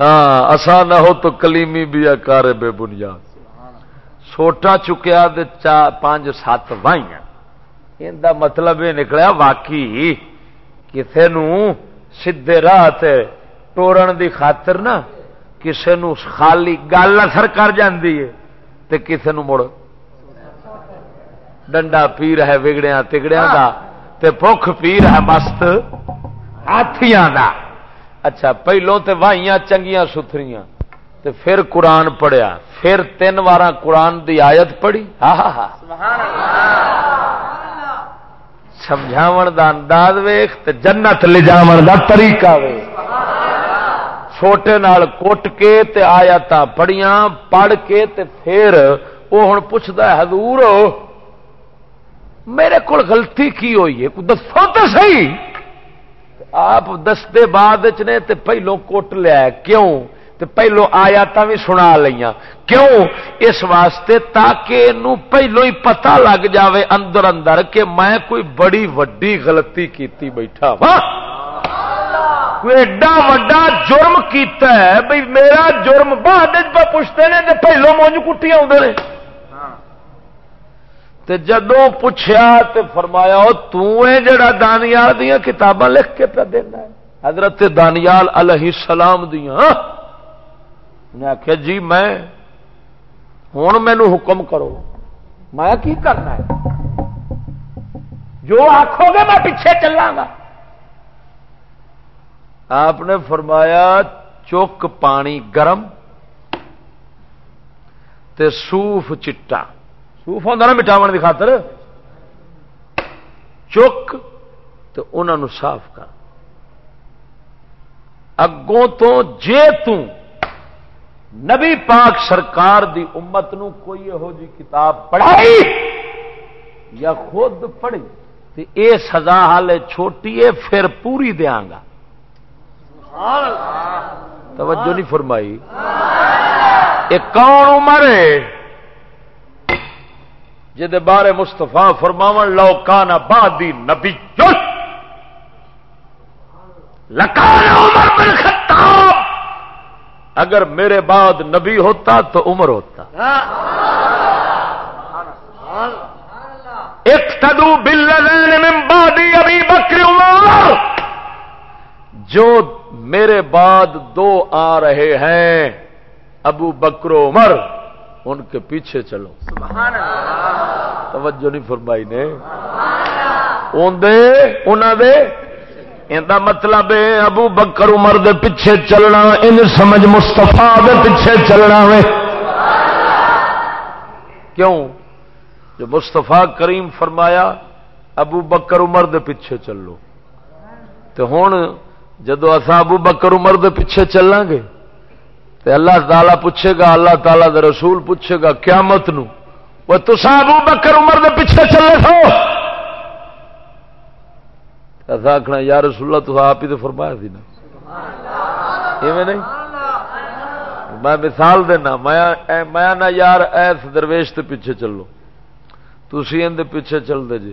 ہاں اصا نہ ہو تو کلیمی بھی کار بے بنیاد۔ چھوٹا چکیا چار پانچ سات وائیاں۔ ان کا مطلب یہ نکلیا واقعی کسی سیدے راہ ٹورن دی خاطر نا کسی خالی گل اثر کر جاندی ہے تے کسی مڑ۔ ڈنڈا پیر ہے وگڑیا تگڑیا کا تے پوکھ پیر ہے، مست ہاتھیاں دا۔ اچھا پہلو تے وائیاں چنگیاں ستھریاں۔ تے پھر قرآن پڑھیا۔ پھر تین وار قرآن دی آیت پڑھی۔ ہاں سمجھاو دا انداز ویخ تے جنت لے جاون دا طریقہ ویخ چھوٹے نال کوٹ کے تے آیات پڑھیاں، پڑھ کے تے پھر وہ ہوں پوچھتا ہے، حضور، میرے کو غلطی کی ہوئی ہے؟ دسو تو صحیح۔ آپ دستے بعد نے تے پہلو کوٹ لیا کیوں؟ تے پہلو آیات بھی سنا لیا کیوں؟ اس واسطے تاکہ پہلو ہی پتہ لگ جاوے اندر اندر کہ میں کوئی بڑی وڈی غلطی کیتی بیٹھا وا کوئی ایڈا وڈا جرم کیتا ہے، بھئی میرا جرم بعد پوچھتے ہیں پہلو مونج کٹی آدھے تے جدو پوچھا تے فرمایا جڑا دانیال دیا کتاباں لکھ کے پہ دینا ہے؟ حضرت دانیال علیہ السلام دیا نے آخیا جی میں ہوں مینو حکم کرو۔ میں کی کرنا ہے؟ جو آخو گے میں پیچھے چلا گا۔ آپ نے فرمایا، چک پانی گرم تے سوف چٹا۔ سوف ہوتا نا مٹاو کی خاطر چک تو انہوں صاف کر۔ اگوں تو جے نبی پاک سرکار دی امت نو کوئی یہو جی کتاب پڑھائی یا خود پڑھی تو اے سزا حال چھوٹی ہے، پھر پوری دیا گا۔ توجہ نہیں فرمائی۔ یہ کون عمر ہے؟ جہد بارے مستفا فرماو لو کان بادی نبی لکان عمر بن خطاب۔ اگر میرے بعد نبی ہوتا تو عمر ہوتا۔ ایک تدو بل بادی ابھی بکری عمر۔ جو میرے بعد دو آ رہے ہیں، ابو بکرو عمر۔ ان کے پیچھے چلو۔ توجہ نہیں فرمائی نے۔ مطلب ابو بکر عمر دے پیچھے چلنا ان سمجھ مستفا دے پیچھے چلنا وے۔ کیوں؟ جو مستفا کریم فرمایا ابو بکر عمر دے پیچھے چلو۔ تو ہوں جدو اصا ابو بکر عمر دے پیچھے چلیں گے تے اللہ تعالیٰ پوچھے گا، اللہ تعالیٰ دے رسول پوچھے گا، قیامت نو۔ وہ تسا ابو بکر عمر دے پیچھے چلے سو ایسا آخنا یا رسول اللہ، تو آپ ہی تو فرمایا سی نا۔ نہیں؟ میں مثال دینا، میں نہ یار، ایس درویش تے پیچھے چلو۔ تھی اندر پیچھے چل دے جی۔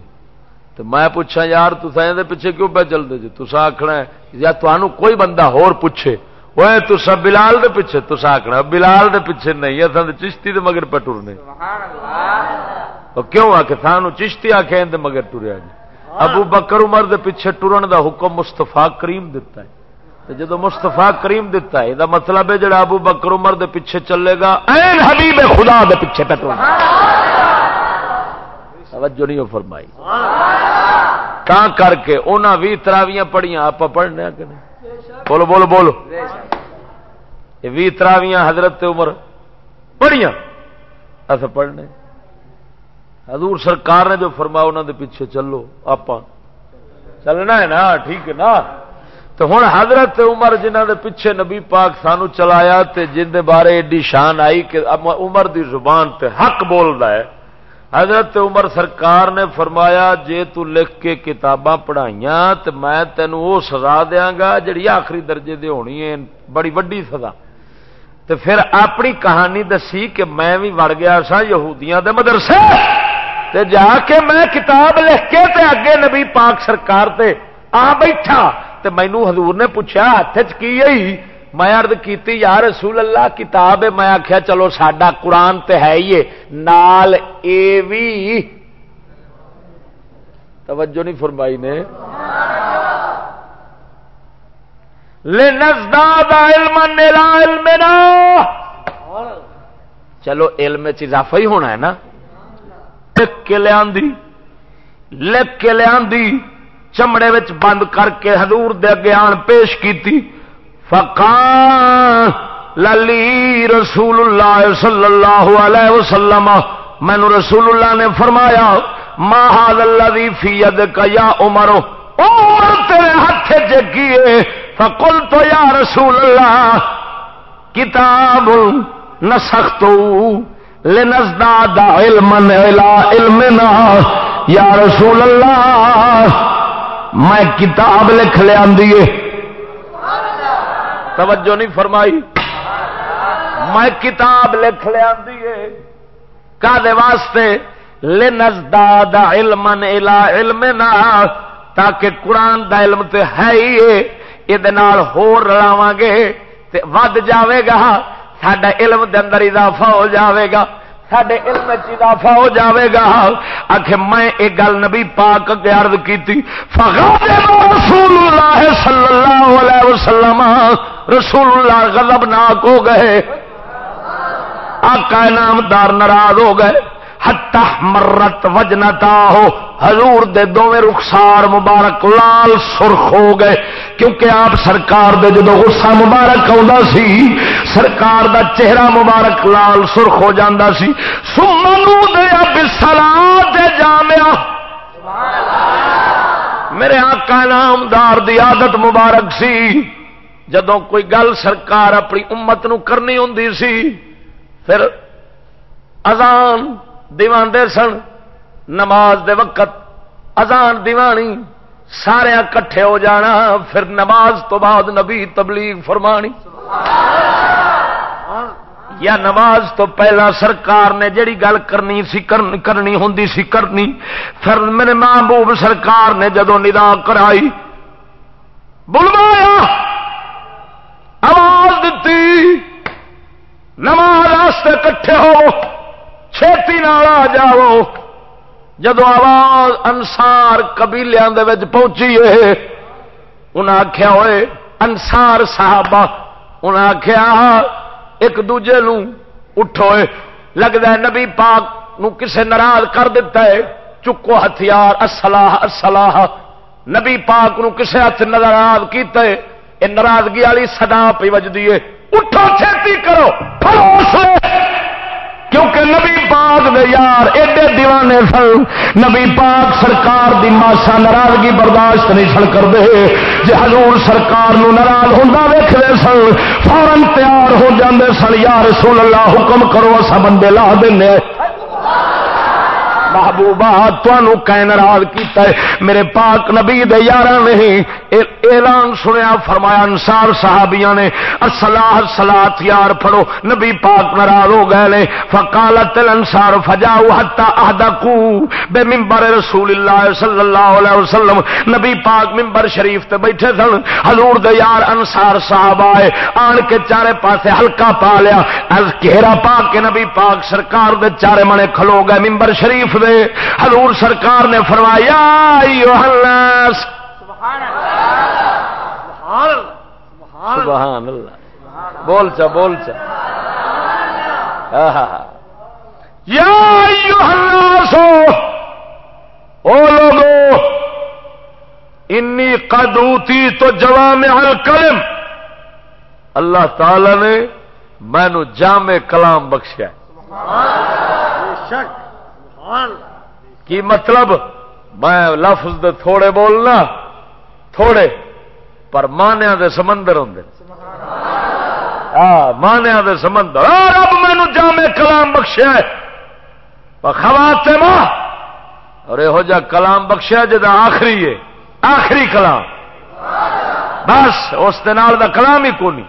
تو میں پوچھا یار تصا دے پیچھے کیوں پہ چلتے جی؟ تسا آخنا یا تمہوں کوئی بندہ ہور پوچھے۔ وہ تسا بلال دے پیچھے تسا آخنا بلال دے پیچھے نہیں اصل چشتی دے مگر پہ ٹرنے کیوں آ کے سانو چشتی آخیا اندر مگر ٹریا جی ابو بکر عمر دے پیچھے ٹرن دا حکم مستفا کریم دتا ہے جدو مستفا کریم دتا ہے یہ مطلب ہے جڑا ابو بکر عمر دے پیچھے چلے گا این حبیب خدا دے پیچھے پہ توجہ نہیں فرمائی تا کر کے انہاں بھی تراویاں پڑھیاں آپ پڑھنے کہ نہیں بولو بولو بولو۔ یہ بھی تراویاں حضرت عمر پڑھیاں۔ اصل پڑھنے۔ حضور سرکار نے جو فرمایا انہوں دے پیچھے چلو آپ چلنا ہے نا، ٹھیک ہے نا۔ تو ہوں حضرت عمر جنہ دے پیچھے نبی پاک سانو چلایا، تے جن دے بارے ایڈی شان آئی کہ عمر دی زبان تے حق بولتا ہے۔ حضرت عمر سرکار نے فرمایا، جے تو لکھ کے کتاباں پڑھائیاں تو میں تینوں وہ سزا دیا گا جڑی آخری درجے دے ہونی ہے، بڑی وڈی سزا۔ تو پھر اپنی کہانی دسی کہ میں بھی وڑ گیا سا یہودیاں دے مدرسے۔ تے جا کے میں کتاب لکھ کے تے اگے نبی پاک سرکار تے آ بیٹھا۔ تے مینو حضور نے پوچھا، ہاتھ کی میں ارد کیتی، یا رسول اللہ، کتاب ہے، میں آخیا چلو سڈا قرآن تے ہے ہی نال اے وی۔ توجہ نہیں فرمائی نے۔ علم چلو، علم اضافہ ہی ہونا ہے نا۔ لکھ کے لیا لکھ کے لیا چمڑے بند کر کے حضور دے گیان پیش کی فقان للی رسول اللہ صلی اللہ علیہ وسلم، مینو رسول اللہ نے فرمایا ماہد اللہ فی ید کا یا عمر تیرے ہاتھ جگیے فکل تو یا رسول اللہ کتاب نہ سخت لنزداد علم علمنا۔ یا رسول اللہ میں کتاب لکھ لیا توجہ نہیں فرمائی۔ میں کتاب لکھ لیا کا واسطے؟ لنزداد علم الا علمنا، تاکہ قرآن دا علم تے ہے ہی یہ ہور رلاواں گے تے ود جاوے گا سڈا علم دے اندر اضافہ ہو جاوے گا۔ سڈے علم اضافہ ہو جاوے گا۔ آخ میں ایک گل نبی پاک کے عرض کی رسول اللہ صلی اللہ علیہ وسلم۔ رسول اللہ غضبناک ہو گئے۔ آقا نامدار ناراض ہو گئے۔ ہتا مرت وجنتا ہو۔ حضور دے دونوں رخسار مبارک لال سرخ ہو گئے۔ کیونکہ آپ سرکار دے جدو غصہ مبارک آ سی، سرکار دا چہرہ مبارک لال سرخ ہو جاتا سی۔ سمنو دیا بسلا جامیا میرے آقا نامدار دی عادت مبارک سی۔ جدو کوئی گل سرکار اپنی امت نو کرنی ہوں سی، پھر اذان دیواندے سن، نماز دے وقت اذان دیوانی، سارے کٹھے ہو جانا، پھر نماز تو بعد نبی تبلیغ فرمانی۔ یا نماز تو پہلا سرکار نے جڑی گل کرنی سی کرنی ہوں سی، کرنی۔ پھر میرے محبوب سرکار نے جدو ندا کرائی، بلوایا، آواز دیتی، نماز کٹھے ہو۔ چھتی نال آ جاؤ۔ جدو آواز انسار قبیلے پہنچی ہے انہیں آخیا ہوئے انسار صحابہ انہیں آخیا ایک دوجے نو لگتا ہے نبی پاک نو کسے ناراض کر دیتا ہے چکو ہتھیار اصلاح اصلاح نبی پاک نو کسے ہاتھ ناراض کیتا ہے یہ ناراضگی والی سدا پی وجدی ہے اٹھو چھتی کرو کیونکہ نبی پاک دے یار ایڈے دیوانے سن، نبی پاک سرکار دی ماسا ناراضگی برداشت نہیں سن کرتے۔ جی حضور سرکار نو ناراض ہوں ویختے سن فورن تیار ہو جاندے سن، یا رسول اللہ حکم کرو اصا بندے لا دینا محبوبہ تنوع کہ ناراض کیتا ہے۔ میرے پاک نبی دے یار نہیں اعلان سنیا، فرمایا انسار صحابیاں نے اصلاح سلات یار پڑھو، نبی پاک ناراض ہو گئے نے۔ فقالت الانصار، فجاؤ حتا احدقو بے منبر رسول اللہ صلی اللہ علیہ وسلم۔ نبی پاک منبر شریف تے بیٹھے سن۔ حضور دے یار انصار صاحب آئے، آن کے چارے پاسے ہلکا پا لیا۔ از گھیرا پا کے نبی پاک سرکار دے چارے منے کھلو گئے ممبر شریف دے حضور سرکار نے فرمایا سبحان اللہ۔ بول چا بول چا۔ یا او لوگو انی قدوتی تو جوام الکلم۔ اللہ تعالی نے مینو جامع کلام بخشیا۔ کی مطلب؟ میں لفظ دے تھوڑے بولنا تھوڑے پر مانیا دے سمندر ہوں ہاں مانیا دے سمندر۔ رب مینو جامع کلام بخشیا خواتم اور یہو جا کلام بخشیا جا آخری ہے۔ آخری کلام۔ بس اس دا کلام ہی کونی۔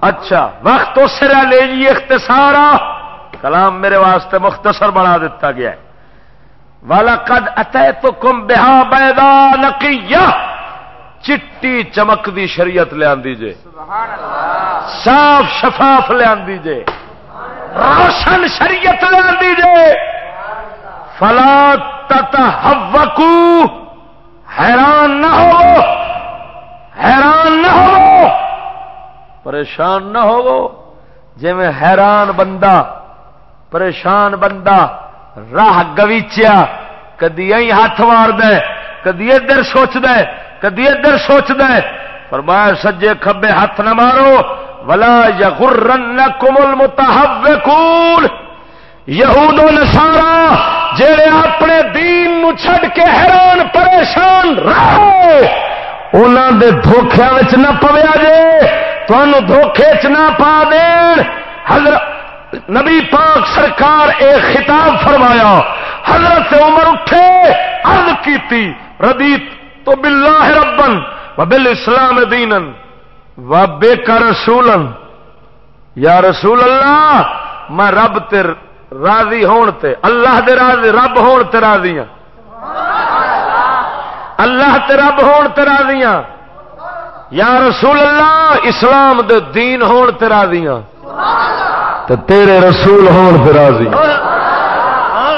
اچھا وقت اس لے جی اختصار کلام میرے واسطے مختصر بنا دیتا گیا ہے۔ والا قد اتح تو کم بہا بیدا نقیہ چٹی چمک دی شریعت لیا جے۔ صاف شفاف لیا جے۔ روشن شریعت لیا جے۔ فلا تتحوکو حیران نہ ہو حیران نہ ہو پریشان نہ ہو جی میں حیران بندہ پریشان بندہ، راہ گویچیا، کدی ہاتھ مار دے کدی ادھر سوچ دے کدی ادھر سوچ دے فرمایا، سجے کھبے ہاتھ نہ مارو۔ ولا یغرنکم المتحوکون یہود و نصارا جڑے اپنے دین نو چھڈ کے حیران، پریشان رہے انہاں دے دھوکھیاں نہ پویا جے تھانو دھوکھے چ نہ پا دین۔ حضرت نبی پاک سرکار ایک خطاب فرمایا، حضرت عمر اٹھے، عرض کیتی ردیت تو باللہ ربن و بل اسلام دینن و بے کا رسولن۔ یا رسول اللہ، میں رب تے راضی ہون تے، اللہ دے راضی، رب ہون تے راضی ہوں اللہ تے رب ہون تے راضی ہوں یا رسول اللہ، اسلام دے دین ہون تے تیرا دیا ہاں۔ تو تیرے رسول ہون تیرا دیا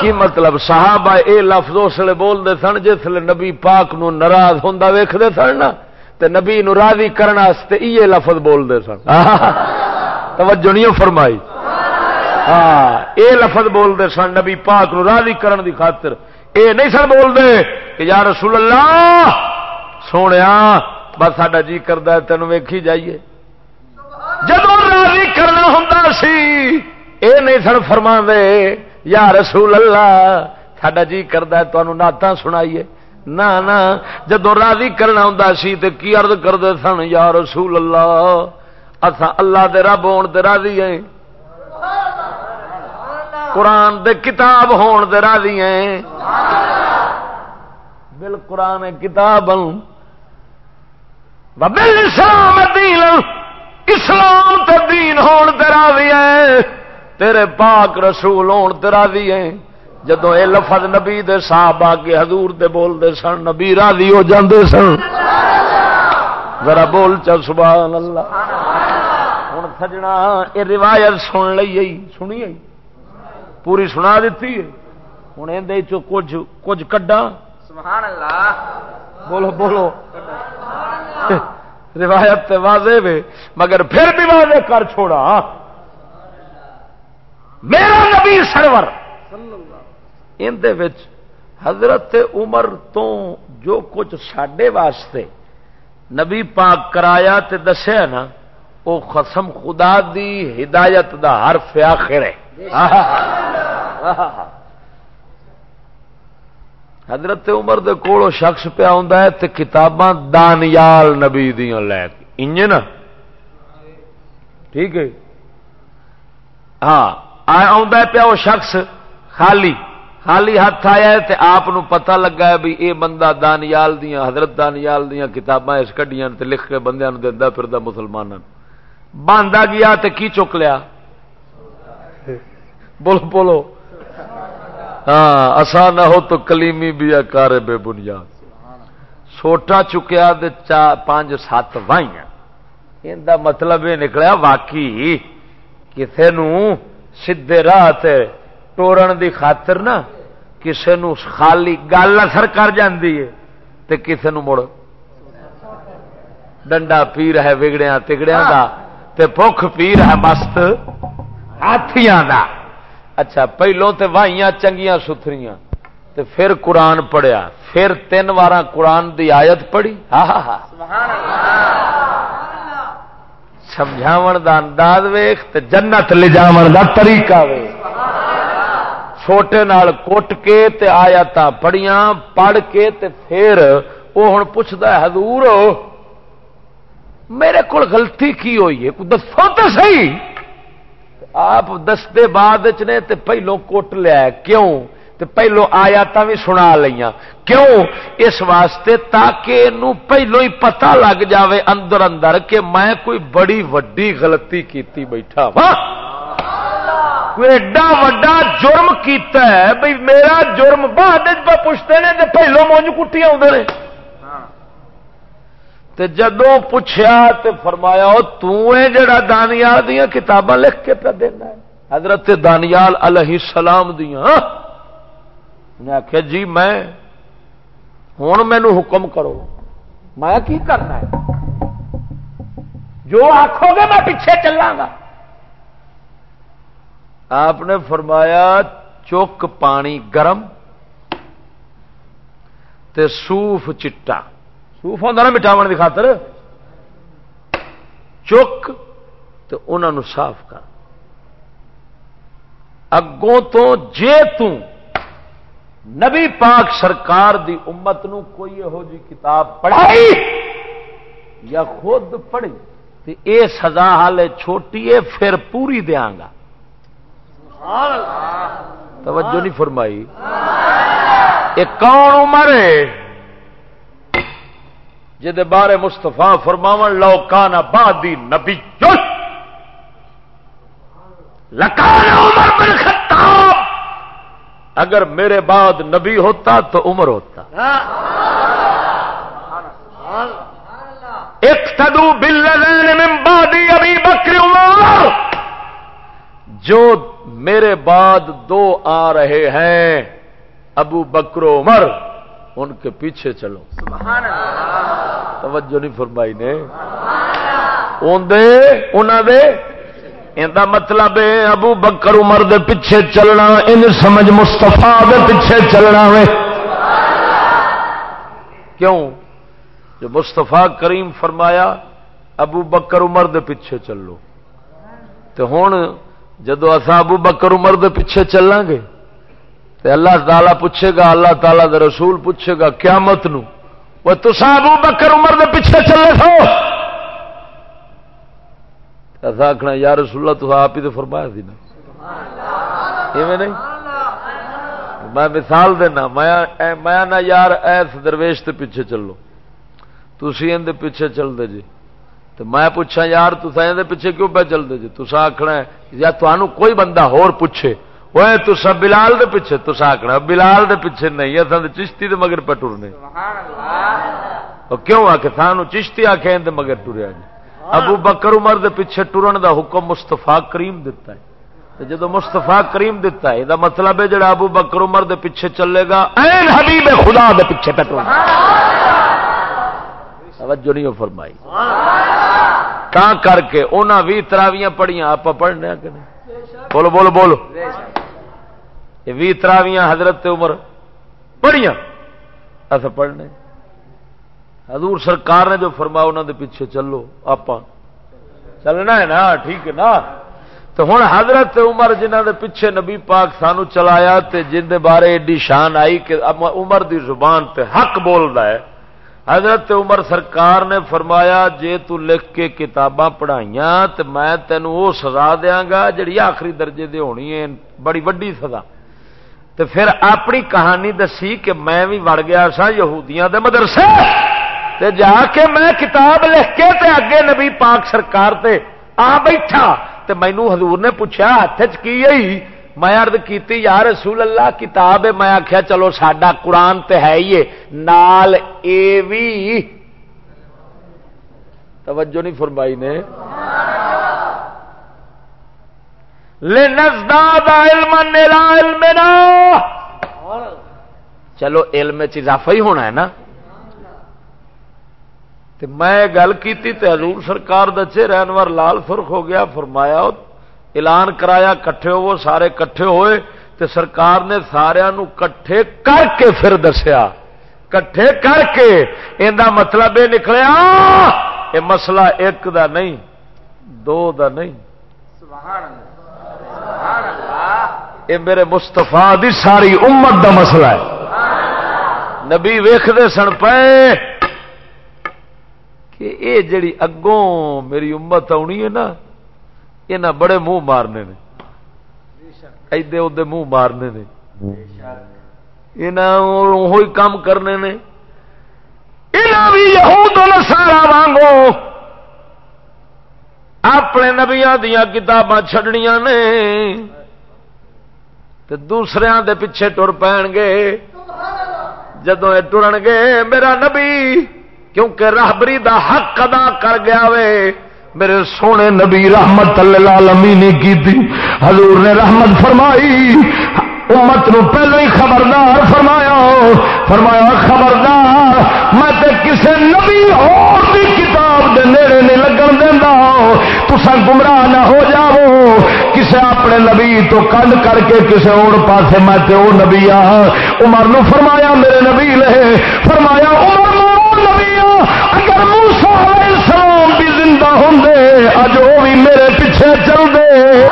کی مطلب صحابہ اے لفظ اس لیے بول دے سن جس لیے نبی پاک نو ناراض ہوں ویختے سن نا تے نبی نو راضی کرنا یہ لفظ بول دے سن توجہ نہیں فرمائی۔ ہاں اے لفظ بول دے سن نبی پاک نو راضی کرن دی خاطر۔ اے نہیں سن بول دے کہ یا رسول اللہ سونے بس ساڈا جی کرتا تین ویکھی جائیے۔ جب راضی کرنا ہوں سی، اے نہیں سن فرما یا رسول اللہ، ساڈا جی کرتا نعت سنائیے۔ نہ نہ جدو راضی کرنا ہوں سی تو کی ارد کرتے سن، یا رسول اللہ اصا اللہ دے رب ہون دے راضی ہیں۔ قرآن دے کتاب ہون دے راضی ہیں۔ بل قرآن کتاب بل اسلام دین اسلام تو دین ہون بھی ہے تیرے پاک رسول ہون بھی ہے جدو اے لفظ نبی دے صاحب آگے حضور دے بول دے سن نبی راضی ہو جاندے سن۔ ذرا بول چل سبحان اللہ ہوں سجنا یہ روایت سن لی سنی پوری سنا دیتی ہے۔ ہوں یہ کچھ کچھ کڈا سبحان اللہ بولو۔ بولو روایت تے واضح وے، مگر پھر بھی واضح کر چھوڑا۔ میرا نبی سرور۔ اندر حضرت عمر تو جو کچھ سڈے واسطے نبی پاک کرایا تے دسیا نا وہ خسم خدا دی ہدایت دا حرف آخر ہے۔ *laughs* حضرت عمر دے کولو شخص پیا تے کتاباں دانیال نبی دیا لے کے۔ نا؟ ٹھیک ہے؟ ہاں پیا وہ شخص خالی خالی ہاتھ آیا تے آپ پتا لگا ہے بھی اے بندہ دانیال دیا حضرت دانیال دیا کتاباں اس کڈیاں تے لکھ کے بندے دینا پھر مسلمان باندھا گیا تے کی چک لیا؟ بولو بولو۔ ہاں اصا نہ ہو تو کلیمی بھی کار بے بنیاد۔ چھوٹا چکیا پانچ سات وائیاں۔ ان مطلب یہ نکلیا واقعی کسی سیدے راہ ٹورن دی خاطر نا کسی خالی گل اثر کر جاندی ہے تے کسی مڑ۔ ڈنڈا پیر ہے وگڑیا تگڑیا دا تے بخ پیر ہے، مست ہاتھیاں دا۔ اچھا پہلو تے وائیاں چنگیاں ستھریاں، تے پھر قرآن پڑھیا، پھر تین وار قرآن دی آیت پڑھی۔ ہاں ہاں سمجھاو دا انداز ویخ تے جنت لے جاون دا طریقہ ویخ چھوٹے نال کوٹ کے تے آیات پڑھیاں، پڑھ کے تے پھر وہ ہوں پوچھتا ہے، حضور، میرے کو غلطی کی ہوئی ہے؟ دسو تو صحیح؟ آپ دستے بعد نے تے پہلو کوٹ لیا کیوں؟ تے پہلو آیات بھی سنا لیا کیوں؟ اس واسطے تاکہ نو پہلو ہی پتہ لگ جاوے اندر اندر کہ میں کوئی بڑی وڈی غلطی کیتی بیٹھا ہاں۔ کوئی ایڈا وڈا جرم کیتا ہے، بھئی میرا جرم بعد پوچھتے ہیں تو پہلو مونج کٹی آدھے تے جدو پوچھا تے فرمایا جڑا دانیال دیا کتاباں لکھ کے پہ دینا ہے؟ حضرت دانیال علیہ السلام دیا ہاں؟ انہیں آخیا جی میں ہوں مینو حکم کرو۔ میں کی کرنا ہے؟ جو آخو گے میں پیچھے چلا گا۔ آپ نے فرمایا، چک پانی گرم تے سوف چٹا۔ سوف ہوتا نا مٹاو کی خاطر چک تو انہوں صاف کر۔ اگوں تو جے نبی پاک سرکار دی امت نو کوئی یہو جی کتاب پڑھائی یا خود پڑھی تو اے سزا حالے چھوٹی ہے، پھر پوری دیا گا۔ توجہ نہیں فرمائی۔ یہ کون عمر ہے؟ جہد بارے مستفا فرماو لو کان آبادی نبی لکان عمر بن خطاب. اگر میرے بعد نبی ہوتا تو عمر ہوتا. ایک تدو بل بعد ابھی بکری عمر. جو میرے بعد دو آ رہے ہیں، ابو بکرو عمر. ان کے پیچھے چلو۔ توجہ نہیں فرمائی نے۔ ان مطلب ابو بکر عمر دے پیچھے چلنا ان سمجھ مستفا دے پیچھے چلنا وے۔ کیوں؟ جو مستفا کریم فرمایا ابو بکر عمر دے پیچھے چلو۔ تو ہوں جدو اصا ابو بکر عمر دے پیچھے چلیں گے تو اللہ تعالی پوچھے گا، اللہ تعالی دے رسول پوچھے گا، قیامت نو۔ وہ تسا ابو بکر عمر دے پیچھے چلے سو ایسا آخنا یا رسول اللہ، تو آپ ہی تو فرمایا سی نا۔ نہیں؟ میں مثال دینا، میں نہ یار، ایس درویش تے پیچھے چلو۔ تھی اندر پیچھے چل دے جی۔ تو میں پوچھا یار تصا پیچھے کیوں پہ چلتے جی؟ تسا آخنا یا تمہوں کوئی بندہ ہور پوچھے۔ وہ تسا بلال دے پیچھے تسا آخنا بلال دے پیچھے نہیں اصل چشتی دے مگر پہ ٹرنے کیوں آ کے سانو چشتی آ کے مگر ٹریا جی ابو بکر عمر دے پیچھے ٹرن دا حکم مستفا کریم دتا ہے جدو مستفا کریم دتا ہے یہ مطلب ہے جڑا ابو بکر عمر دے پیچھے چلے گا این حبیب خدا دے پیچھے پہ ٹرنا توجہ نہیں فرمائی تا کر کے انہاں بھی تراویاں پڑھیاں آپ پڑھنے کہ نہیں بولو بولو بولو یہ بھی تراویاں حضرت عمر پڑھیاں۔ ایسا پڑھنے۔ حضور سرکار نے جو فرمایا انہوں دے پیچھے چلو آپ چلنا ہے نا، ٹھیک ہے نا۔ تو ہوں حضرت عمر جنہ دے پیچھے نبی پاک سانو چلایا تے جن دے بارے ایڈی شان آئی کہ عمر دی زبان تے حق بولتا ہے۔ حضرت عمر سرکار نے فرمایا، جے تو لکھ کے کتاباں پڑھائیاں تو میں تینوں وہ سزا دیا گا، جڑی آخری درجے دے ہونی ہے، بڑی وڈی سزا۔ تو پھر اپنی کہانی دسی کہ میں بھی وڑ گیا سا یہودیاں دے مدرسے۔ تے جا کے میں کتاب لکھ کے تے اگے نبی پاک سرکار تے آ بیٹھا۔ تے مینو حضور نے پوچھا ہاتھ کی میں ارد کیتی، یا رسول اللہ، کتاب ہے۔ میں آخیا چلو ساڈا قرآن تے ہے ہی نال اے وی۔ توجہ نہیں فرمائی نے۔ علم چلو علم اضافہ ہی ہونا ہے نا؟ میں گل کی حضور سرکار دچے رہنور لال فرخ ہو گیا فرمایا اعلان کرایا کٹھے ہو سارے کٹھے ہوئے تے سرکار نے سارا کٹھے کر کے پھر دسیا۔ کٹھے کر کے ان مطلب یہ نکلیا یہ مسئلہ ایک دا نہیں دو دا نہیں۔ یہ میرے مستفا دی ساری امت دا مسئلہ ہے۔ نبی ویختے سن پے کہ یہ جڑی اگوں میری امت آنی ہے نا یہ بڑے منہ مارنے نے۔ ایدے ادے منہ مارنے نے۔ یہ کام کرنے نے۔ سارا وانگو اپنے نبیا دیا کتاباں چڈنیا نے دوسرے دے پیچھے ٹر پین گے۔ جدو یہ ٹرن گے، میرا نبی، کیونکہ راہبری دا حق ادا کر گیا وے، میرے سونے نبی رحمت اللہ نے کی حضور نے رحمت فرمائی۔ امت نو پہلو ہی خبردار فرمایا۔ فرمایا، خبردار، میں تے کسے نبی اور تسا گمراہ نہ ہو جاؤ۔ کسے اپنے نبی تو کل کر کے کسے اور پاسے میں تے او نبی آ۔ عمر نو فرمایا، میرے نبی لے۔ فرمایا، عمر اگر موسا علیہ السلام بھی زندہ ہوں اج وہ بھی میرے پیچھے چل دے۔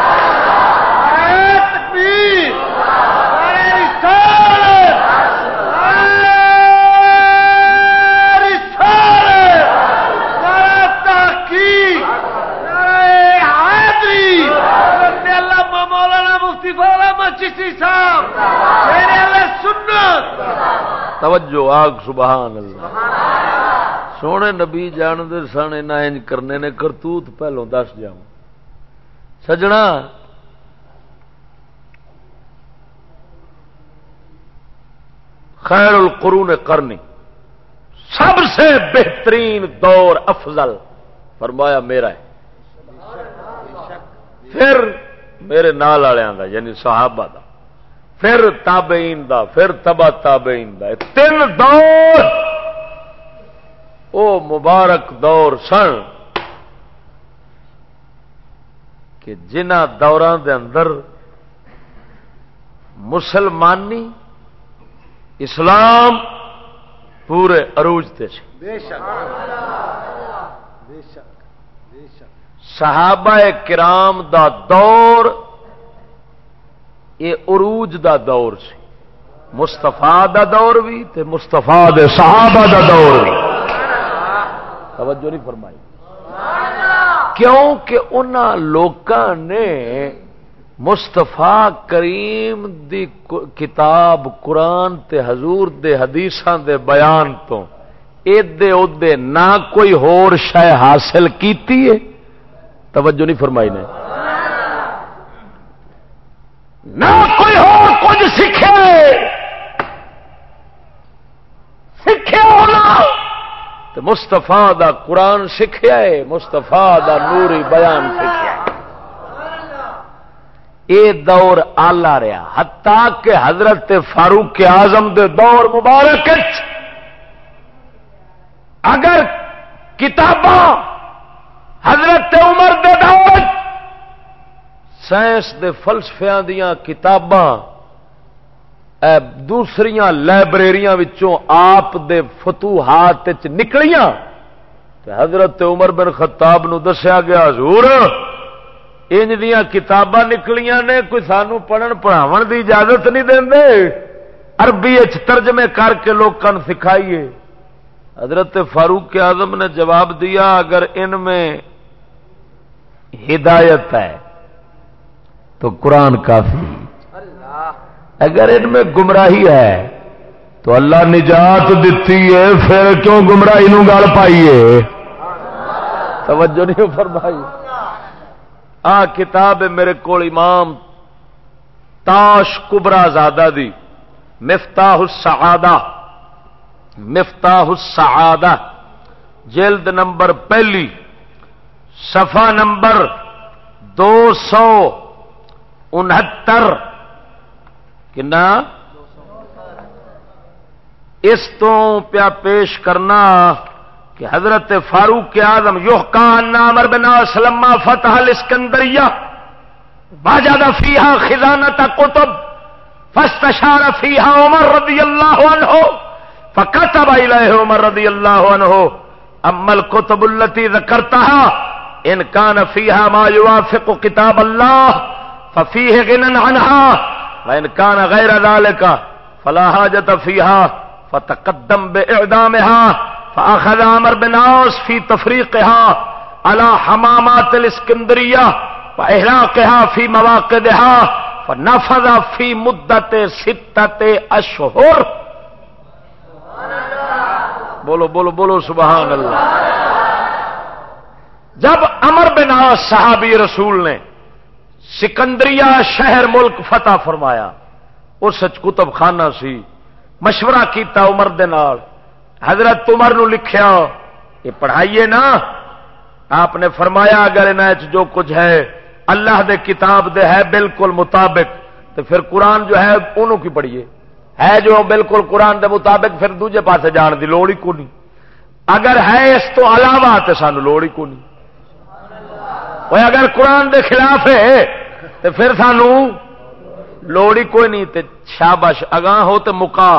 توجہ، آگ، سبحان اللہ۔ سونے نبی جانتے سن انج کرنے نے کرتوت پہلو دس جا سجنا۔ خیر القرون کرنی سب سے بہترین دور افضل، فرمایا میرا ہے۔ پھر میرے نال والوں یعنی صحابہ دا۔ پھر تابعین دا پھر تبا تابعین دا۔ تین دور۔ او مبارک دور سن کہ جنہ دوران دے اندر مسلمانی اسلام پورے عروج تے صحابہ کرام دا دور، یہ عروج دا دور سی۔ مستفا دا دور بھی تے مستفا دے صحابہ دا دور بھی۔ توجہ نہیں فرمائی۔ کیوں کہ ان لوگوں نے مستفا کریم دی کتاب قرآن تے حضور دے حدیثاں دے بیان تو ادے ادے نہ کوئی ہور شہ حاصل کیتی ہے۔ توجہ نہیں فرمائی نے۔ نہ کوئی ہور کچھ سیکھے۔ سیکھے ہونا۔ مستفا دا قرآن سیکھا ہے مستفا دا نوری بیان سیکھا اے دور آلہ رہا ہتا کہ حضرت فاروق آزم دے دور مبارک اگر کتاباں حضرت عمر دے دور سائنس دے فلسفیاں دیاں کتاباں دوسری لائبریریاں آپ دے فتوحات نکلیاں حضرت عمر بن خطاب نو دسیا گیا، حضور، انج دیا کتاباں نکلیاں نے، کوئی سانو پڑھن پڑھاو دی اجازت نہیں دے عربی ترجمے کر کے لوگوں سکھائیے۔ حضرت فاروق اعظم نے جواب دیا، اگر ان میں ہدایت ہے تو قرآن کافی اگر ان میں گمراہی ہے تو اللہ نجات دیتی ہے پھر کیوں گمراہی نو گل پائیے؟ توجہ نہیں فرمائی۔ آ کتاب ہے میرے کو امام تاش کبرا زادہ دی۔ مفتاح السعادہ۔ مفتاح السعادہ۔ جلد نمبر پہلی۔ صفحہ نمبر دو سو انہتر کنا؟ اس تو پیا پیش کرنا کہ حضرت فاروق اعظم یوہ کان نامر بنا سلما فتح الاسکندریہ باجاد فیحا خزانت کتب فستشار فیحا عمر رضی اللہ عنہ، فکتب الیہ عمر رضی اللہ عنہ امل کتب التی ذکرتها ان کان فیحا ما یوافق کتاب اللہ، ففیہ غنن عنہا وان کان غیر ذالک فلا حاجت فیہا، فتقدم باعدامها فاخذ عمر بن عاص في تفريقها على حمامات الاسكندريه واحراقها في مواقدها فنفذ في مدة ستة اشهر بولو بولو بولو، سبحان اللہ۔ جب امر بن عاص صحابی رسول نے سکندریہ شہر ملک فتح فرمایا، اس کتب خانہ سی، مشورہ کیتا عمر دے نال، حضرت عمر نو لکھیا، یہ پڑھائیے نا، آپ نے فرمایا اگر ان جو کچھ ہے، اللہ دے کتاب دے ہے بالکل مطابق، تو پھر قرآن جو ہے انہوں کی پڑھیے۔ ہے جو بالکل قرآن دے مطابق، پھر دوجے پاسے جان دی لوڑ ہی کو نہیں اگر ہے اس تو علاوہ تو سانو لوڑ ہی کو نہیں وہ اگر قرآن دے خلاف ہے تو پھر سانو لوڑ ہی کوئی نہیں تے شابش اگاں ہو تو مکا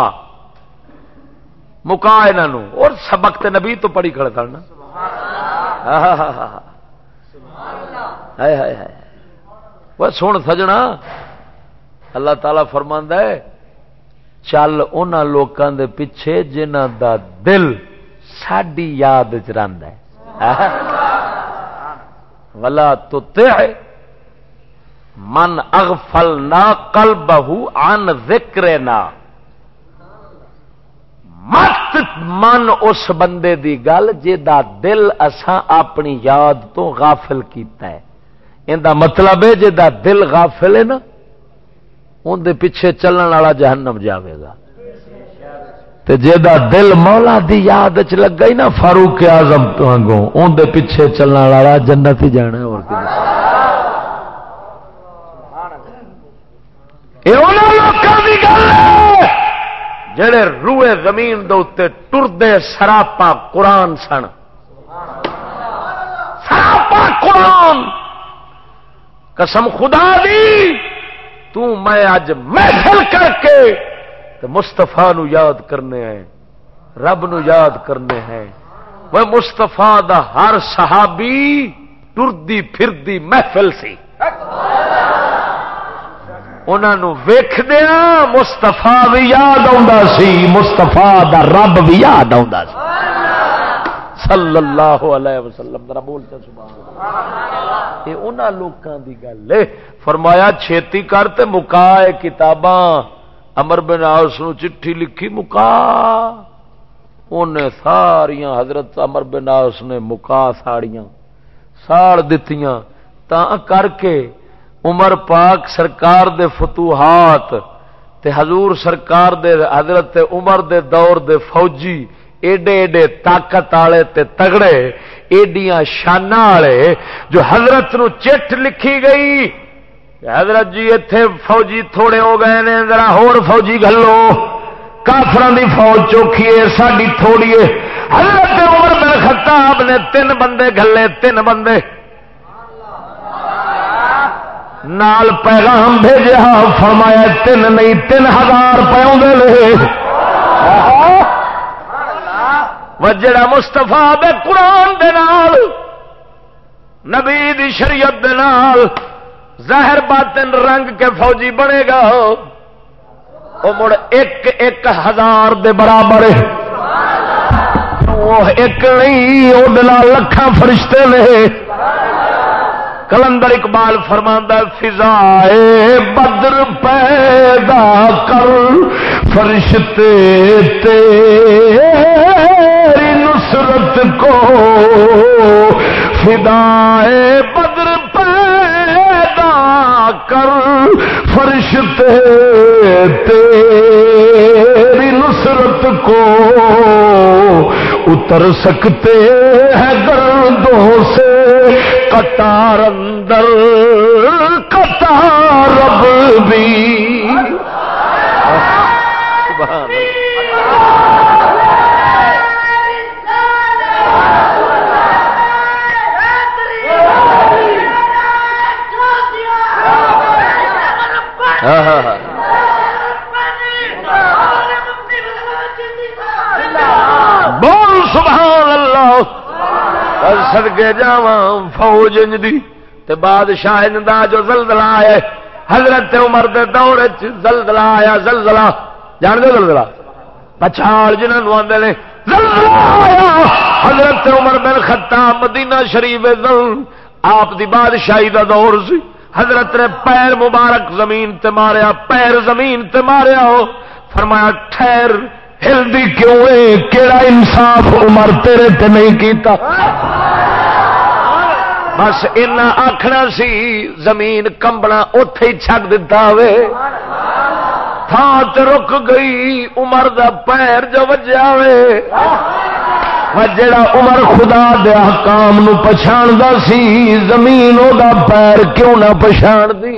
مکا انہوں اور سبق تے نبی تو پڑھی کھڑا کرنا وہ سن سجنا اللہ تعالی فرماندہ ہے چل ان لوگوں دے پیچھے جنہ دا دل ساڈی یاد چ ولا تو من اغفل نہ کل بہو ان ذکر نہ مت من اس بندے دی گل جا دل اساں اپنی یاد تو غافل کیتا ہے۔ ان دا مطلب ہے جا دل غافل ہے نا ان دے پیچھے چلن والا جہنم جاوے گا۔ تے جا دل مولا دی یاد چ لگا ہی نا، فاروق اعظم تو اگوں ان دے پیچھے چلن والا جنت ہی جانا ہے، اور جڑے روئے زمین دے اتنے ٹردے سراپا قرآن سن۔ سراپا قرآن۔ قسم خدا دی، تو میں اج محفل کر کے تو مستفا نو یاد کرنے ہیں، رب نو یاد کرنے ہیں۔ وہ مستفا دا ہر صحابی ٹردی پھردی محفل سی۔ انہوں ویخ دیا مستفا بھی یاد سی مستفا دا رب بھی یاد سی۔ صلی اللہ علیہ وسلم، ذرا بولتے سبحان یہ انہاں لوکاں دی گل ہے۔ فرمایا چھیتی کرتے مکا کتاباں۔ امر بن عاص نو چٹھی لکھی مکا۔ انہیں ساریاں حضرت امر بن عاص نے مکا ساڑیاں، ساڑ دتیاں۔ تا کر کے عمر پاک سرکار دے فتوحات تے حضور سرکار دے حضرت عمر دے دور دے فوجی ایڈے ایڈے طاقت والے تے تگڑے، ایڈیاں شانہ والے جو حضرت نو چٹ لکھی گئی۔ حضرت جی اتے فوجی تھوڑے ہو گئے نے، ذرا ہور فوجی گلو۔ کافران دی فوج چوکھی ہے ساری تھوڑی ہے۔ حضرت عمر بن خطاب نے تین بندے گلے، تین بندے۔ نال پیغام بھیجا فرمایا تین نہیں، تین ہزار پاؤں وجڑا مستفا دے قرآن دے نال، نبی دی شریعت دے نال ظاہر باطن رنگ کے فوجی بنے گا۔ وہ مڑ ایک ایک ہزار دے برابر۔ وہ ایک نہیں وہ لکھان فرشتے نے۔ کلندر اقبال فرماندہ فضائے بدر پیدا کر، فرشتے تیری نصرت کو۔ فضائے بدر پیدا کر فرشتے تیری نصرت کو اتر سکتے ہیں گردوں سے قطار اندر، قطار رب بھی۔ ہاں ہاں ہاں بول سبحان اللہ۔ سدکے جا فوج دی، تے بادشاہ دا جو زلزلہ آیا حضرت عمر دے دور زلزلہ آیا، زلزلہ۔ جان دو زلزلہ؟ پچھاڑ جنہوں آدھے نے، زلزلہ آیا۔ حضرت عمر بن خطاب مدینہ شریف آپ دی بادشاہی دا دور سی۔ حضرت نے پیر مبارک زمین تے ماریا، پیر زمین تے ماریا ہو۔ فرمایا، ٹھہر، ہلدی کیوں ہے کیڑا انصاف عمر تیرے تے نہیں کیتا؟ بس اینا آخنا سی، زمین کمبنا اتے ہی چھک دتا ہوے تھان رک گئی، عمر دا پیر جو وجیا ہوے جڑا عمر خدا دے حکام نو پچھاڑدا سی، زمین او دا پیر کیوں نہ پچھاڑ دی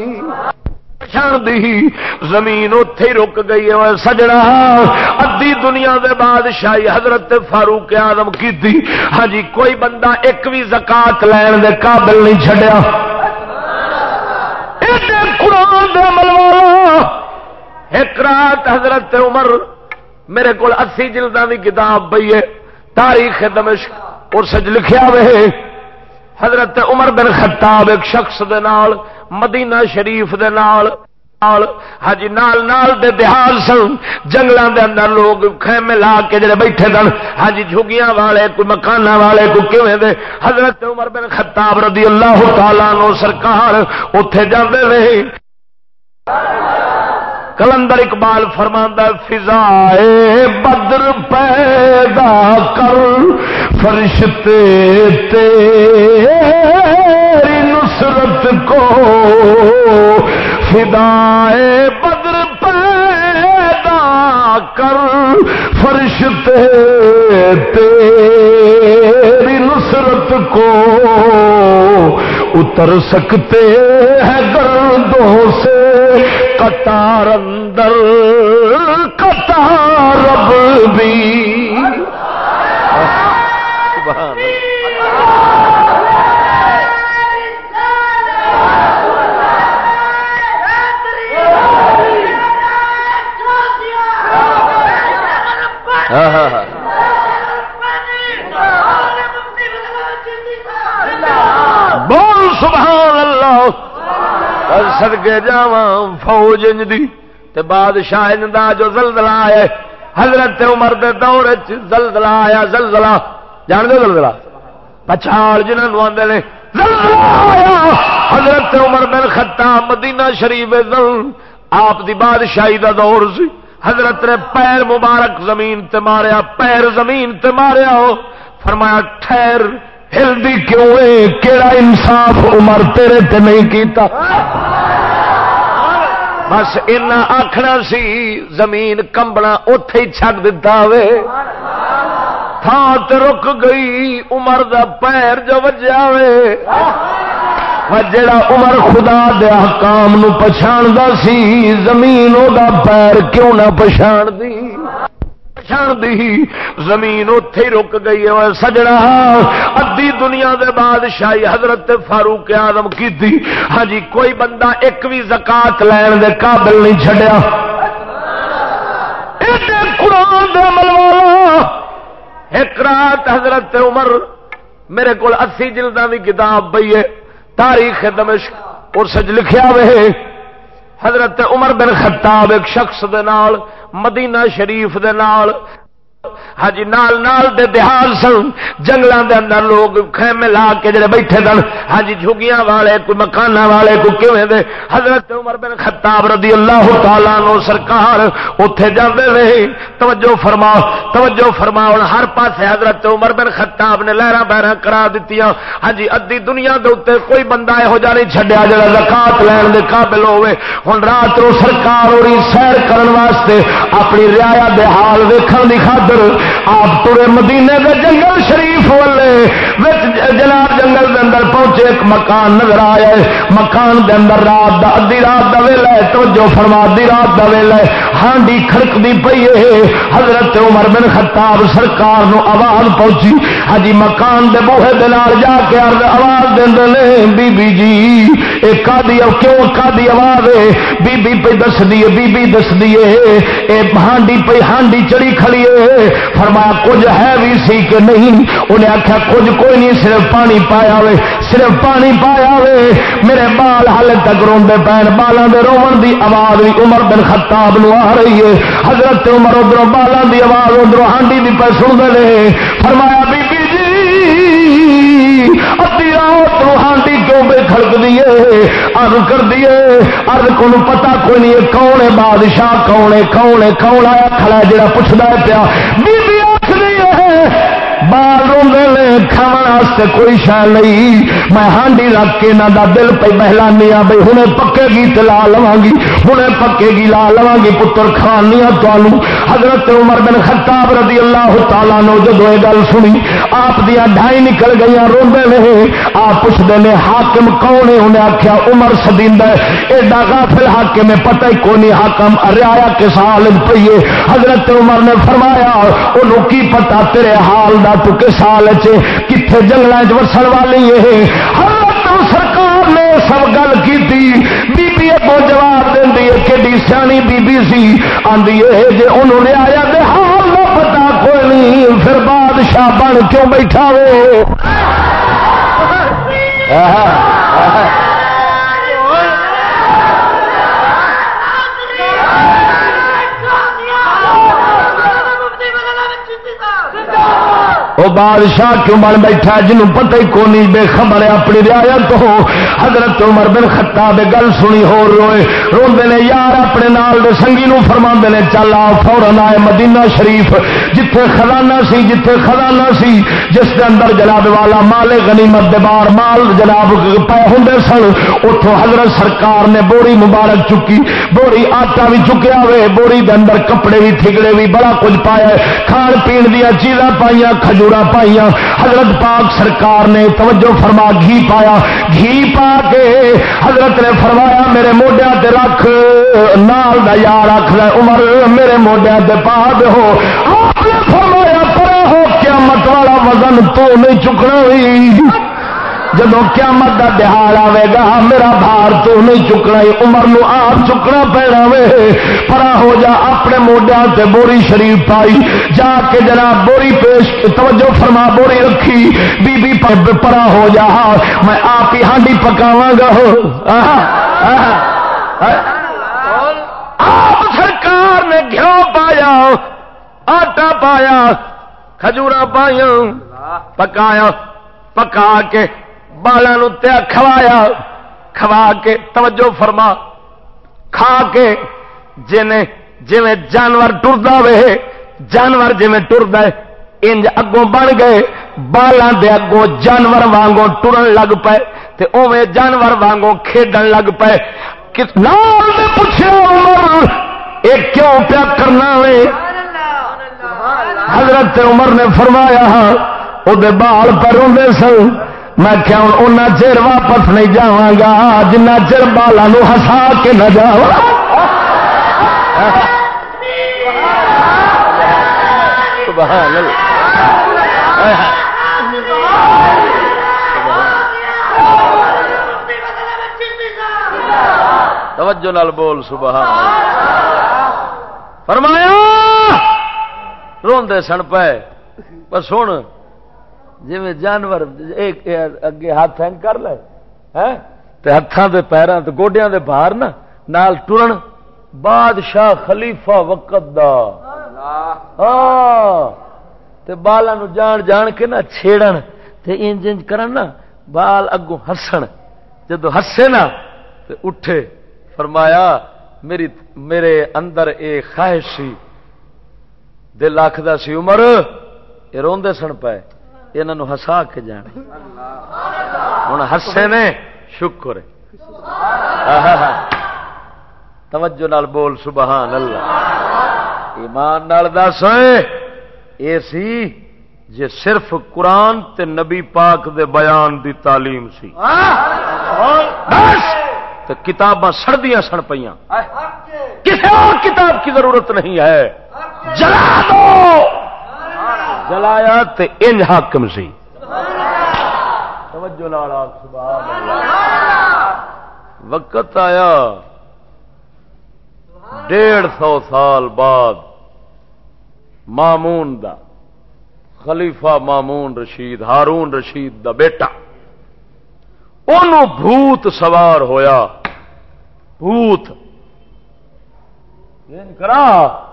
زمین اتے رک گئی ہے۔ سجڑا ادی دنیا دے بادشاہی حضرت فاروق آدم کی دی ہاں جی کوئی بندہ ایک بھی زکات لین دے قابل نہیں چھڈیا۔ قرآن دے عمل والا۔ ایک رات حضرت عمر میرے کو اسی جلدوں کی کتاب پی ہے۔ تاریخ دمشق، اور سج لکھیا وے۔ حضرت عمر بن خطاب ایک شخص دے نال، مدینہ شریف دے نال ہاں جی، نال نال دے دیہات سن۔ جنگلوں دے اندر لوگ خیمے لا کے جڑے بیٹھے سن۔ ہاں جی، جھگیاں والے، کوئی مکان والے، کوئی کیویں دے۔ حضرت عمر بن خطاب رضی اللہ تعالی نو سرکار اتے جاندے رہے کلندر اقبال فرماندہ فضائے بدر پیدا کر، فرشتے تیری نصرت کو۔ فدائے بدر پیدا کر، فرشتے تیری نصرت کو۔ اتر سکتے ہیں گردوں سے۔ قطار اندر قطار رب بھی۔ ہاں ہاں ہاں بول سبحان اللہ سدکے جا فوج دی تے بادشاہ دا جو زلزلہ ہے حضرت عمر دے دور زلزلہ آیا، زلزلہ۔ جان دو زلزلہ؟ پچھاڑ جنہوں آدھے نے حضرت عمر بن خطاب مدینہ شریف دل آپ دی بادشاہی دا دور سی۔ حضرت نے پیر مبارک زمین تے ماریا، پیر زمین تے ماریا ہو۔ فرمایا، ٹھہر، ہلدی کیوں ہے کیڑا انصاف عمر تیرے تے نہیں کیتا؟ بس اینا آخنا سی، زمین کمبنا اتے ہی چھک دتا ہوے تھان رک گئی، عمر دا پیر جو وجہ وے جڑا عمر خدا دیا کام نو پچھاڑدا سی، زمین او دا پیر کیوں نہ پچھاڑ دی پچھاڑ دی زمین اتے رک گئی ہے۔ سجڑا۔ ادی دنیا دے بادشاہی حضرت فاروق آدم کی دی ہاں جی کوئی بندہ ایک بھی زکات لین دے قابل نہیں چھڈیا۔ قرآن دے عمل والا۔ ایک رات حضرت عمر میرے کو اسی جلدوں کی کتاب پی ہے۔ تاریخ دمشق، اور سج لکھیا وے۔ حضرت عمر بن خطاب ایک شخص دے نال مدینہ شریف دے نال ہاں جی نال نال دے دیہات سن جنگلوں دے اندر لوگ خیمے لا کے جڑے بیٹھے سن۔ ہاں جی جھگیاں والے، کوئی مکان والے، کوئی کیویں دے۔ حضرت عمر بن خطاب رضی اللہ تعالی نو سرکار اوتھے جاندے رہے توجہ فرما توجہ فرما۔ ہر پاسے حضرت عمر بن خطاب نے لہراں بہراں کرا دتیاں۔ ہاں جی ادھی دنیا دے اوتے کوئی بندہ یہو جا نہیں چھڈیا جڑا زکات لین دے قابل ہوے ہن رات نو سرکار ہوری سیر کرن واسطے اپنی رعایا دے حال ویکھن دی خاطر آپ ترے مدینے دے جنگل شریف والے جناب جنگل دے اندر پہنچے، ایک مکان نظر آیا مکان دے اندر رات دا ادی رات دا ویلا ہے، توجہ فرما ادی رات دا ویلا ہے، ہانڈی کھڑکدی پئی ہے، حضرت عمر بن خطاب سرکار نو آواز پہنچی۔ ہاں جی مکان دے بوہے دے نال جا کے عرض آواز دے نے بی بی جی اے کادی کیوں کادی آواز ہے؟ بی بی پہ دس دیے بی بی دس دیے اے ہانڈی پہ ہانڈی چڑی کھڑی ہے۔ فرمایا، کچھ ہے بھی سی کہ نہیں؟ انہیں آخیا کچھ کوئی نہیں، صرف پانی پایا وے صرف پانی پایا وے میرے بال ہال تک روڈے پین بالوں کے رومن کی آواز بھی عمر بن خطاب نو آ رہی ہے۔ حضرت عمر ادھر بالوں کی آواز ادھر ہانڈی بھی پہ سن دے فرمایا بی بی جی ادی رات ہانڈی کیوں بے کھڑک دیے ارد کر دیے ارد کو پتا کوئی نہیں کون ہے بادشاہ، کون ہے کون ہے، کون آیا کھڑا جڑا پوچھتا ہے پیا بی بی ہے بال روندے کھانے کوئی شہ نہیں میں ہانڈی رکھ کے یہاں کا دل پہ بہلانی بھائی ہوں پکے گی تو لا لوا گی ہوں پکے گی لا لوا گی پتر کھانی تمہوں حضرت عمر بن خطاب رضی اللہ تعالیٰ نو جب یہ گل سنی آپ دیا ڈھائی نکل گئی روندے نہیں آپ پوچھتے ہیں حاکم کون ہے انہیں آخیا عمر سدیند ایڈا غافل حاکم ہے پتہ ہی کون حاکم ریا کے سال پیے حضرت عمر نے فرمایا انہوں کی پتا تیرے حال دا تو کس سال کتنے جنگل وسن والی ہے سرکار نے سب گل کی بی بی کو جواب دینی ہے کہ سیانی بی بی سی؟ آدھی ہے جی انہوں نے آیا دے حال نہ پتا کوئی نہیں، پھر بادشاہ بن کیوں بیٹھا ہو وہ بادشاہ کیوں بن بیٹھا جنوں پتہ ہی کونی بے خبر ہے اپنی رعایت تو حضرت عمر بن خطاب گل سنی ہو روئے۔ روندے نے، یار اپنے نال دے سنگی نو فرما نے، چل آ فورن آئے مدینہ شریف۔ جتھے خزانہ سی، جتھے خزانہ سی، جس کے اندر جناب والا مال غنیمت دے بار مال جناب پے ہوں سن اتوں حضرت سرکار نے بوری مبارک چکی بوری آٹا بھی چکیا ہوئے بوری دے اندر کپڑے بھی تھگڑے بھی بڑا کچھ پایا کھان پین دیا چیزاں پائیا کھجور پائیا حضرت پاک سرکار نے توجہ فرما گھی پایا۔ گھی پا کے حضرت نے فرمایا، میرے موڈیا رکھ، نال دا یار رکھ عمر، میرے موڈیا پا دو آپ نے فرمایا پڑا ہو کیا والا وزن تو نہیں چکنا ہوئی جب قیامت کا دہاڑ آئے گا، میرا بھار تو نہیں چکنا عمر نو آپ چکنا پینا وے پرا ہو جا، اپنے موڈیا سے بوری شریف پائی۔ جا کے جناب بوری پیش، توجہ فرما، بوری رکھی۔ بی بی پر پرا ہو جا۔ میں آپ ہی ہانڈی پکاوا گا۔ ہو آپ سرکار نے گھیو پایا۔ آٹا پایا کھجورا پایا پکایا پکا کے بالا تیا کھوایا کھوا کے توجہ فرما کھا کے جن جی جانور ٹرتا وے جانور جی ٹرد انج اگوں بن گئے بالاں دے اگوں جانور وانگوں ٹرن لگ پے تے اوے جانور وانگوں کھیڈن لگ پے نال نے پوچھا عمر اے کیوں پیا کرنا وے؟ حضرت عمر نے فرمایا ہاں وہ بال پر روندے سن۔ میں کیا ان چر واپس نہیں جا گا۔ جنہ چر بالا ہسا کے نہ جا توجہ نال بول، سبحان فرمایا روندے سن پے۔ پر سن جی جانور اگے ہاتھ ہینگ کر لے ہاتھوں کے پیروں کے گوڈیا کے باہر نا نال ٹرن۔ بادشاہ خلیفہ وقت دا۔ ہاں۔ بالا جان جان کے نا چھیڑن تے انج انج کرن نا بال اگوں ہسن۔ جدو ہسے نا تے اٹھے فرمایا میری میرے اندر اے خواہش سی دل آخر سی، عمر، یہ روندے سن پائے یہ ہسا کے جانے. ہوں ہسے نے شکر توجہ نال بول، سبحان اللہ۔ ایمان نال دس اے سی، جے صرف قرآن تے نبی پاک دے بیان دی تعلیم سی۔ تو کتاباں سڑدیاں سڑ پہ کسی اور کتاب کی ضرورت نہیں ہے۔ جلا دو! جلایا تے انج حاکم سی۔ توجہ سبحان اللہ۔ وقت آیا۔ ڈیڑھ سو سال بعد مامون دا، خلیفہ مامون رشید، ہارون رشید دا بیٹا۔ ان بھوت سوار ہویا۔ بھوت۔ کرا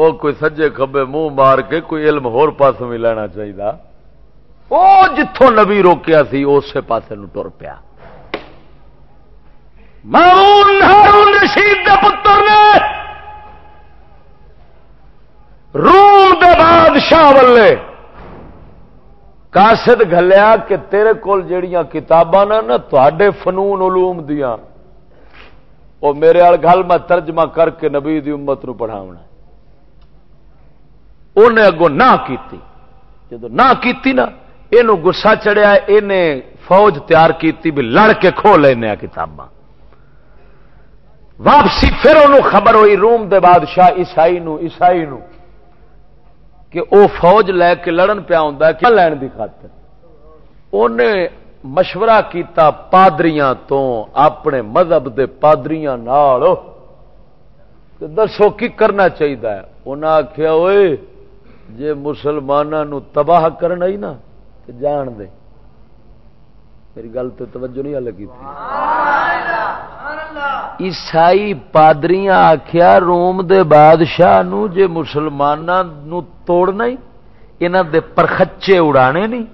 وہ کوئی سجے کبے منہ مار کے کوئی علم ہور پاس بھی لینا چاہیے وہ جتوں نبی روکیا سی اسی پاسے ٹر پیا۔ ہارون رشید دے پتر نے۔ روم دے بادشاہ ولے کاسد گلیا کہ تیرے کول جڑیاں کتاباں نا تے فنون علوم دیا وہ میرے آل گل میں ترجمہ کر کے نبی دی امت نو پڑھاونا۔ انہیں اگوں نہ کیتی۔ جدو نہ کیتی نا یہ گسا چڑیا یہ فوج تیار کیتی بھی لڑ کے کھو لینا کتاباں۔ واپسی پھر انہوں خبر ہوئی روم دے بادشاہ عیسائی نو عیسائی نو، کہ او فوج لے کے لڑن پیا ہوں کیا لین دی خاطر؟ انہیں مشورہ کیتا پادریاں تو اپنے مذہب دے پادریاں نال۔ دسو کی کرنا چاہیے انہیں آخیا ہوئے جی مسلمانوں تباہ کرنا ہی نا جان دے۔ میری گل تو توجہ نہیں لگی تھی۔ عیسائی پادریاں آخیا روم دے بادشاہ نو جے مسلمانوں توڑنا ہی انہوں دے پرخچے اڑانے نہیں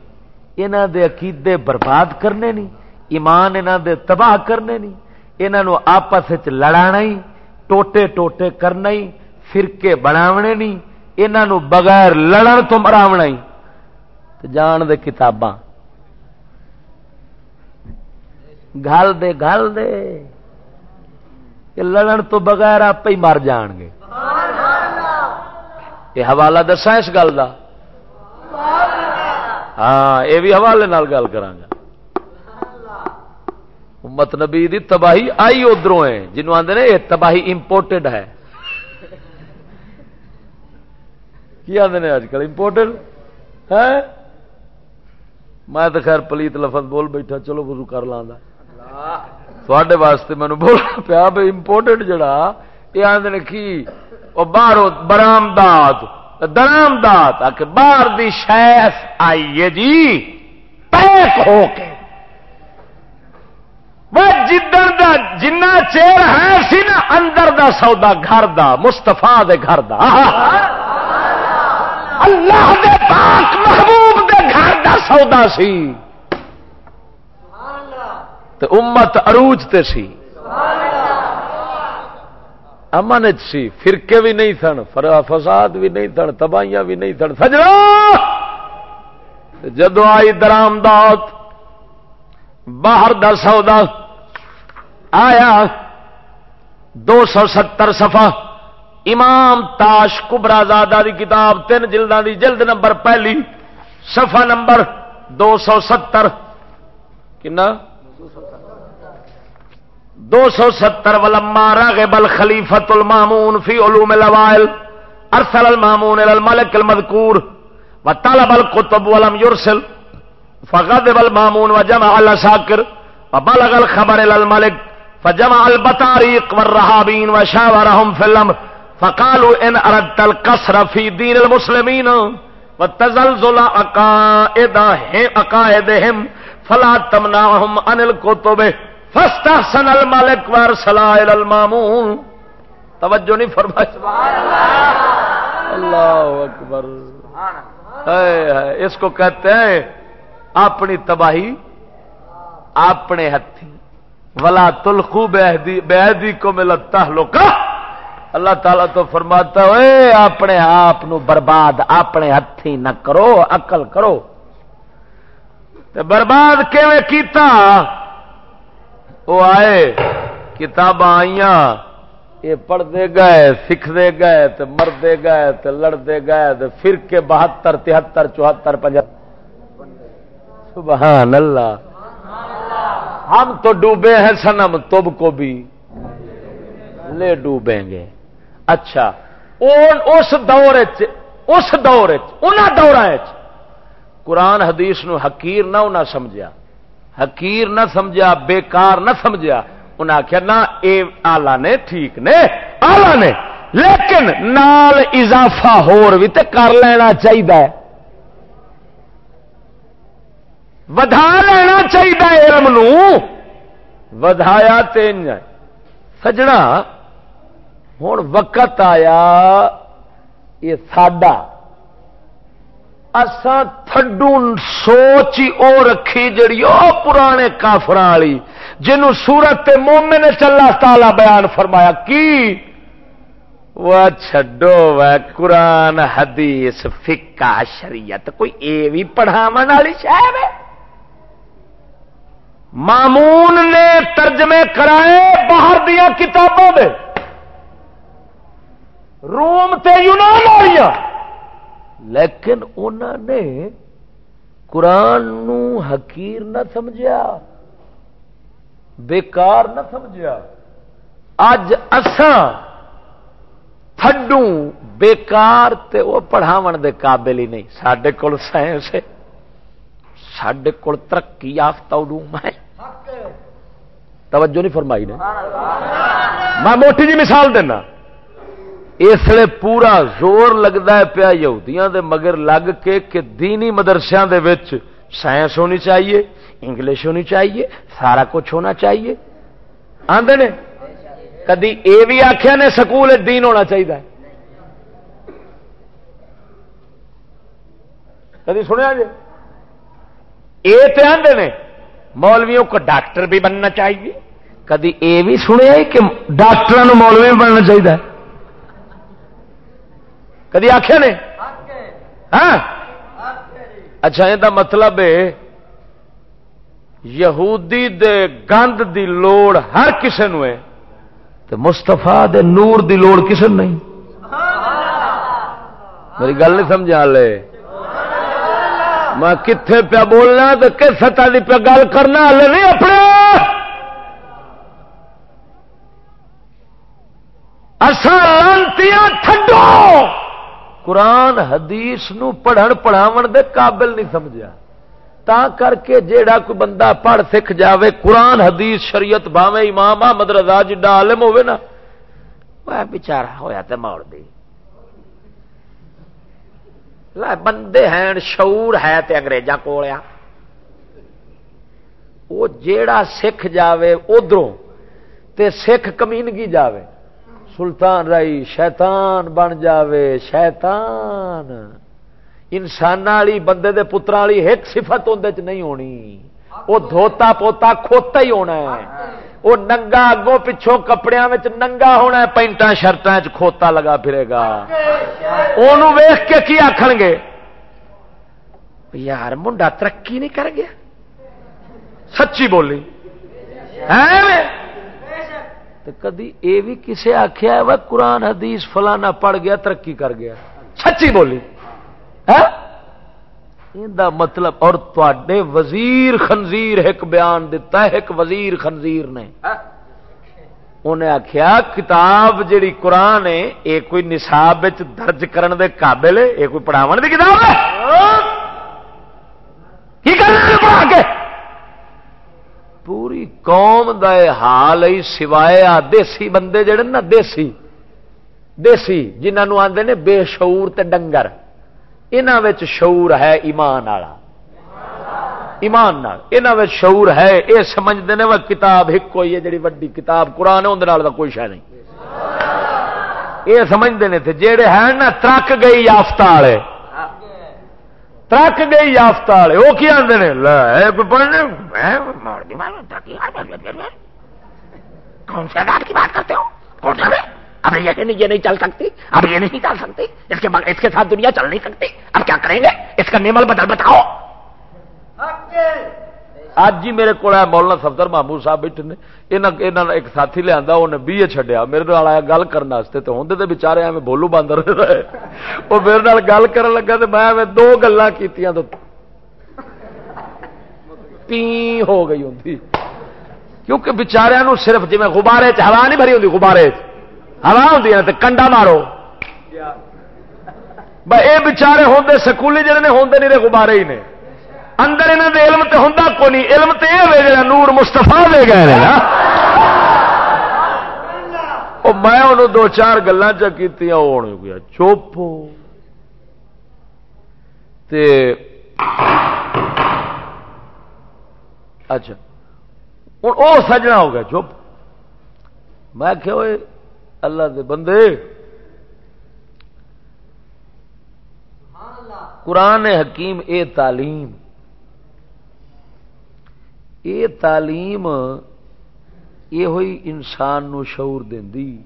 انہوں دے عقیدے برباد کرنے نہیں ایمان انہوں دے تباہ کرنے نہیں انہوں آپس لڑا ہی ٹوٹے ٹوٹے کرنا ہی فرقے بناونے نہیں انہوں بغیر لڑن تو مراونا ہی۔ جان دے کتاباں۔ گل دے گل دے۔ لڑن تو بغیر آپ ہی مر جان گے۔ یہ حوالہ دسا اس گل کا ہاں یہ بھی حوالے گل کرا امت نبی دی تباہی آئی ادھروں ہے جنوب آدھے یہ تباہی امپورٹڈ ہے۔ کی آدھے اج کل امپورٹڈ ہے؟ میں تو خیر پلیت لفظ بول بیٹھا، چلو وضو کر لا تھوڑے واسطے مینو بولنا پیا بھائی امپورٹنٹ جڑا یہ آدھے نے کی؟ وہ باہر برامداد درامداد باہر دی شیف آئیے جی پیک ہو کے۔ جدر دا جنا چیر ہے سی نا اندر دا سودا گھر دا مستفا دے گھر دا۔ اللہ دے پاک محبوب دے گھر دا سودا سی۔ تو امت عروج تے سی۔ امن سی۔ فرقے بھی نہیں سن فساد بھی نہیں سن تباہیاں بھی نہیں سن سجنا! جدو آئی درامدات باہر دا سودا آیا، دو سو ستر سفا امام تاش کبرا زادہ دی کتاب، تین جلدان دی جلد نمبر پہلی سفا نمبر دو سو ستر۔ کنا؟ دو سو ستر ولما راغب الخلیفۃ المامون فی علوم الاوائل، ارسل المامون الى الملك المذكور وطلب الكتب ولم يرسل فغضب المامون وجمع الاساكر وبلغ الخبر الى الملك فجمع البطاريق والرهابين وشاورهم في الامر۔ فقالوا ان اردت القصر في دين المسلمين وتزلزل عقائدهم فلا تمنعهم عن الكتب. فستحسن الملك وارسل الى المامون. توجہ نہیں فرمائی. اللہ اکبر. اس کو کہتے ہیں اپنی تباہی، اپنے ہاتھی ولا تلخو بےحدی کو ملتا لوگ اللہ تعالیٰ تو فرماتا ہوئے اپنے آپ برباد اپنے ہاتھی نہ کرو اقل کرو۔ برباد کیتا؟ وہ آئے کتاب آئی یہ پڑھتے گئے سیکھتے گئے تو مرتے گئے تو لڑتے گئے تو پھر کے بہتر، تہتر، چوہتر پچہتر سبحان اللہ۔ ہم تو ڈوبے ہیں سنم تب کو بھی۔ لے ڈوبیں گے۔ اچھا۔ اس دور اس دور دور قرآن حدیث نو حکیر نہ انہیں سمجھا حکیر نہ سمجھا بیکار نہ سمجھا انہیں آخیا نہ، اے آلہ نے ٹھیک نے، آلہ نے۔ لیکن نال اضافہ ہور بھی تے کر لینا چاہیے ودا لینا چاہیے علم ودایا تین سجنا۔ ہوں وقت آیا، یہ ساڈا۔ اسان تھڈو سوچ ہی او رکھی جڑی او پرانے کافر والی جنوں سورت مومن نے چلا تالا بیان فرمایا، کی؟ وہ چڈو و قرآن، حدیث فکا شریعت، کوئی اے بھی پڑھاو والی شاید مامون نے ترجمے کرائے باہر دیا کتابوں میں روم تے یونان والی لیکن انہوں نے قرآن نو حکیر نہ سمجھا بیکار نہ سمجھا اج اساں تھڈو بیکار تے وہ پڑھاو دے قابل ہی نہیں۔ سڈے کول سائنس سڈے کول ترقی یافتہ علوم ہے۔ توجہ نہیں فرمائی نے۔ میں موٹی جی مثال دینا۔ اس لیے پورا زور لگتا ہے پیا یہودیاں دے، مگر لگ کے کہ دینی مدرسے دے وچ سائنس ہونی چاہیے، انگلش ہونی چاہیے، سارا کچھ ہونا چاہیے۔ آدھے نے؟ کدی یہ بھی آخیا نے سکول دین ہونا چاہیے؟ کدی سنیا جی؟ یہ تو آدھے نے، مولویوں کو ڈاکٹر بھی بننا چاہیے۔ کدی یہ بھی سنیا کہ ڈاکٹر مولوی بھی بننا چاہیے؟ کدی آخیا نے؟ ہاں؟ اچھا یہ مطلب ہے، یہودی دے گند دی لوڑ ہر کسی نو ہے۔ تو مستفا دے نور دی لوڑ کسی نہیں؟ میری گل نہیں سمجھا لے میں کتنے پیا بولنا تو کس سطح کی پیا گل کرنا، ہلے نہیں اپنے اصل تھڈو قرآن حدیث نو پڑھن پڑھاو دے قابل نہیں سمجھا تا کر کے جیڑا کوئی بندہ پڑھ سکھ جاوے، قرآن، حدیث، شریعت باوے، امام احمد رضا جڈا عالم ہوے نا، وہ بچارا ہویا تے موڑ دی۔ بندے ہیں، شعور ہے تے انگریزاں کولیا وہ جیڑا سکھ جاوے، ادھروں تے سکھ کمینگی جاوے۔ سلطان رائی شیطان بن جاوے، شیطان۔ انسان والی بندے دے پترا والی ایک سفت اندر نہیں ہونی۔ وہ دھوتا پوتا کھوتا ہی ہونا ہے۔ وہ ننگا اگوں پچھوں کپڑے ننگا ہونا ہے پینٹا شرط کھوتا لگا پھرے گا۔ وہ ویخ کے کی آخ گے؟ یار، منڈا ترقی نہیں کر گیا سچی بولی۔ کدی یہ بھی کسے آخیا وہ قرآن حدیث فلانا پڑھ گیا ترقی کر گیا۔ سچی بولی۔ مطلب اور تے وزیر خنزیر ایک بیان دتا ہے ایک وزیر خنزیر نے۔ انہیں آخیا کتاب جیڑی قرآن ہے یہ کوئی نصاب درج کرن دے قابل ہے یہ کوئی پڑھاو دی کتاب ہے؟ کی پڑھا کے؟ پوری قوم دا حال ہی سوائے دیسی بندے جڑے نا دیسی دیسی جنہوں آتے نے بے شعور تے ڈنگر۔ یہاں شعور ہے ایمان والا۔ ایمان یہاں شعور ہے یہ سمجھتے ہیں وہ کتاب ایک ہوئی ہے جی ویڈی کتاب قرآن اندر کوئی شہ نہیں۔ یہ سمجھتے ہیں جہے ہیں نا، ترک گئی یافتہ والے۔ ترک گئی یافتہ والے وہ کی آدھے ہیں کون سے آدار کی بات کرتے ہو کون سا اب یہ یہ نہیں چل سکتی اب یہ نہیں چل سکتی اس کے اس کے ساتھ دنیا چل نہیں سکتی اب کیا کریں گے اس کا نیمل بدل بتاؤ اج ہی میرے کو مولانا سفدر محمود صاحب بیٹھے نے ایک ساتھی لیا انہیں بی اے چڈیا میرے آیا گل کرنے تو ہوں تو بچارے ایویں بولو باندر رہے وہ میرے گل کر لگا تو میں دو گلا کی پی ہو گئی ہوں کیونکہ بچارے صرف جی غبارے ہوا نہیں بھری ہوں غبارے ہوا ہوں کنڈا مارو۔ یہ بچارے ہوں سکولی جڑے نے ہوں نہیں غبارے ہی نے۔ اندر یہاں دے علم تو ہوں کو نہیں؟ علم تو یہ جا نور مستفا دے گئے نا۔ میں انہوں دو چار گلیں چکی گیا۔ چوپ تے اچھا۔ ہوں وہ سجنا ہو گیا چپ میں کہ اللہ دے بندے۔ قرآن حکیم، اے تعلیم۔ یہ تعلیم یہ ہوئی انسان نو شعور دی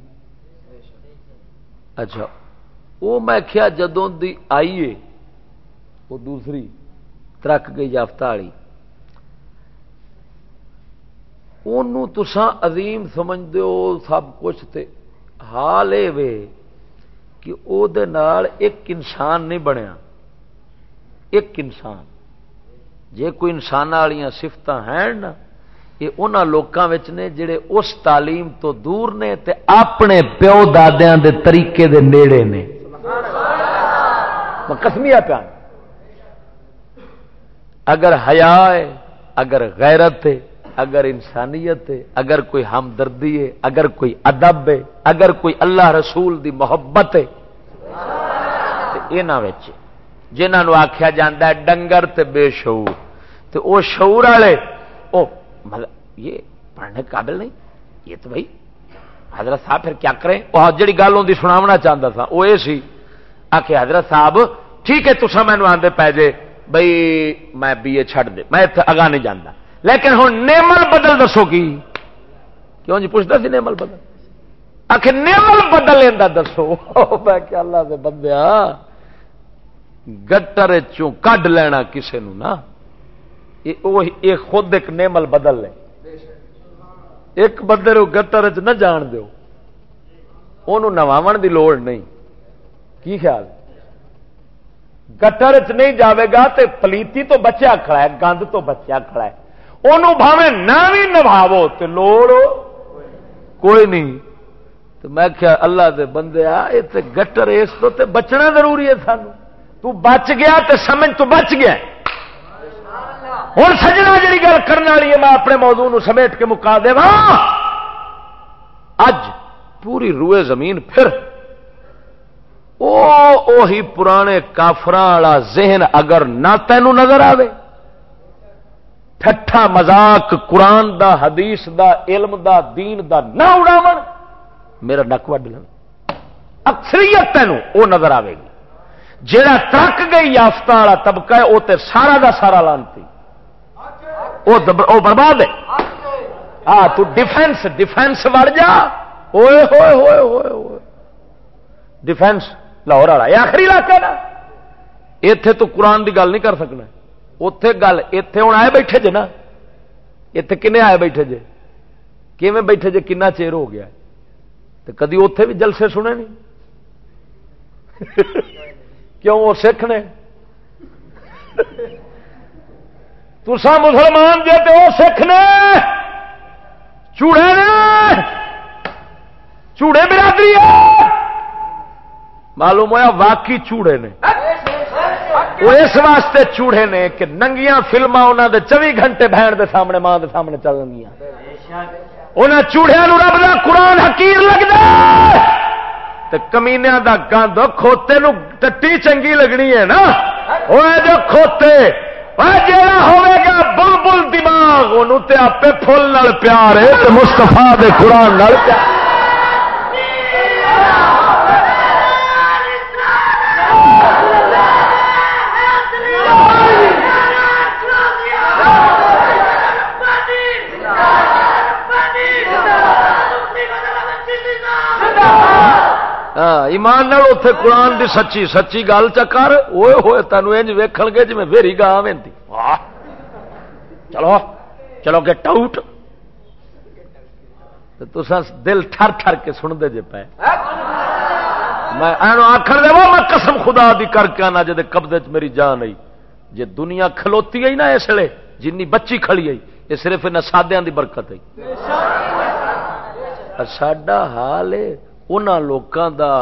اچھا وہ میں کیا جدوں دی آئیے وہ دوسری ترک گئی یافتہ والی تسان عظیم سمجھ دو سب کچھ تے حال یہ کہ او دے نال ایک انسان نہیں بنیا۔ ایک انسان۔ جے کوئی انسان والی سفت ہیں نا، یہ ان لوگوں نے جڑے اس تعلیم تو دور نے تے اپنے پیو دادیا دے طریقے دے نیڑے نے۔ کسمیا پیا۔ اگر حیا ہے، اگر غیرت ہے، اگر انسانیت ہے، اگر کوئی ہمدردی ہے، اگر کوئی ادب ہے، اگر کوئی اللہ رسول دی محبت ہے۔ یہاں جنہوں آخیا جا ڈنگر تے بے شعور۔ تے او شعور والے، او مطلب یہ پڑھنے قابل نہیں۔ یہ تو بھائی حضرت صاحب پھر کیا کریں؟ وہ جڑی گل ہوں سناونا چاہتا تھا وہ یہ سی۔ آ حضرت صاحب، ٹھیک ہے تصا مینو آدھے پی جے بھائی میں بی اے چڈ دے، میں اتنے اگاں نہیں جانا لیکن ہوں نیمل بدل دسو کی؟ کیوں جی پوچھتا سی نیمل بدل؟ آخر نیمل بدل لینا دسو۔ *laughs* میں کیا اللہ سے بندیا ہاں۔ گٹر چوں کڈ لینا کسے نو نا، یہ خود ایک نیمل بدل لے۔ ایک بندے گٹر چ نہ جان دو نواو دی لوڑ نہیں۔ کی خیال؟ گٹر چ نہیں جاوے گا تے پلیتی تو بچیا کھڑا ہے، گند تو بچیا کھڑا ہے۔ انہوں بھاوے نہ بھی نبھاو تے لوڑ کوئی نہیں۔ تو میں کیا اللہ دے بندے آ یہ گٹر اس تو تے بچنا ضروری ہے سانو تو بچ گیا تے سمجھ تو بچ گیا۔ ہوں سجنا جی گل کرنے والی ہے، میں اپنے موضوع نو سمیٹ کے مکا دے اج پوری روئے زمین پھر او پرانے کافر والا ذہن اگر نہ تینوں نظر آئے ٹھا مزاق قرآن دا، حدیث دا، علم دا، دین دا نہ اڑاو میرا نک وڈ لو اکثریت تینوں وہ نظر آئے گی۔ جہاں ترک گئی یافتہ والا طبقہ ہے وہ تے سارا دا سارا لانتی۔ وہ برباد ہے۔ ہاں تو ڈیفینس ڈیفینس وڑ جا۔ ہوئے ہوئے ہوئے ہوئے ہوئے۔ ڈیفینس لاہور والا۔ یہ آخری علاقہ نا۔ اتے تو قرآن کی گل نہیں کر سکنا۔ اتے گل اتے ہوں آئے بیٹھے جے نا۔ اتے کنے آئے بیٹھے جے۔ کیون بیٹھے جے؟ کنا چیر ہو گیا۔ تو کدی اتے بھی جلسے سنے نہیں۔ *laughs* کیوں وہ سکھ نے؟ تسا مسلمان جی تو سکھ نے، چوڑے نے، چوڑے برادری معلوم ہوا واقعی چوڑے نے۔ وہ اس واسطے چوڑے نے کہ ننگیاں فلما انہوں دے چوبی گھنٹے بہن دے سامنے، ماں دے سامنے چل گیا انہیں چوڑیا رب کا قرآن حکیر لگتا کمینیا کا گند کھوتے ٹٹی چنگی لگنی ہے نا؟ وہ جو کھوتے جا گا بلبل دماغ ان آپ فل پیار ہے مستفا قرآن پیار ایمان نال اتے قرآن دی سچی سچی گل چکر ہوئے ہوئے تینوں انج ویکھن گے جی ویری گاہ وینتی چلو چلو گے ٹاؤٹ تو دل ٹھر ٹھر کے سنتے جے پے۔ میں آخر دے وہ میں قسم خدا دی کر کے آنا جی قبضے چ میری جان آئی۔ جی دنیا کھلوتی آئی نا اس لیے جن بچی کھڑی آئی یہ صرف ان سادیا دی برکت آئی۔ ساڈا حال ہے۔ ان لوگوں دا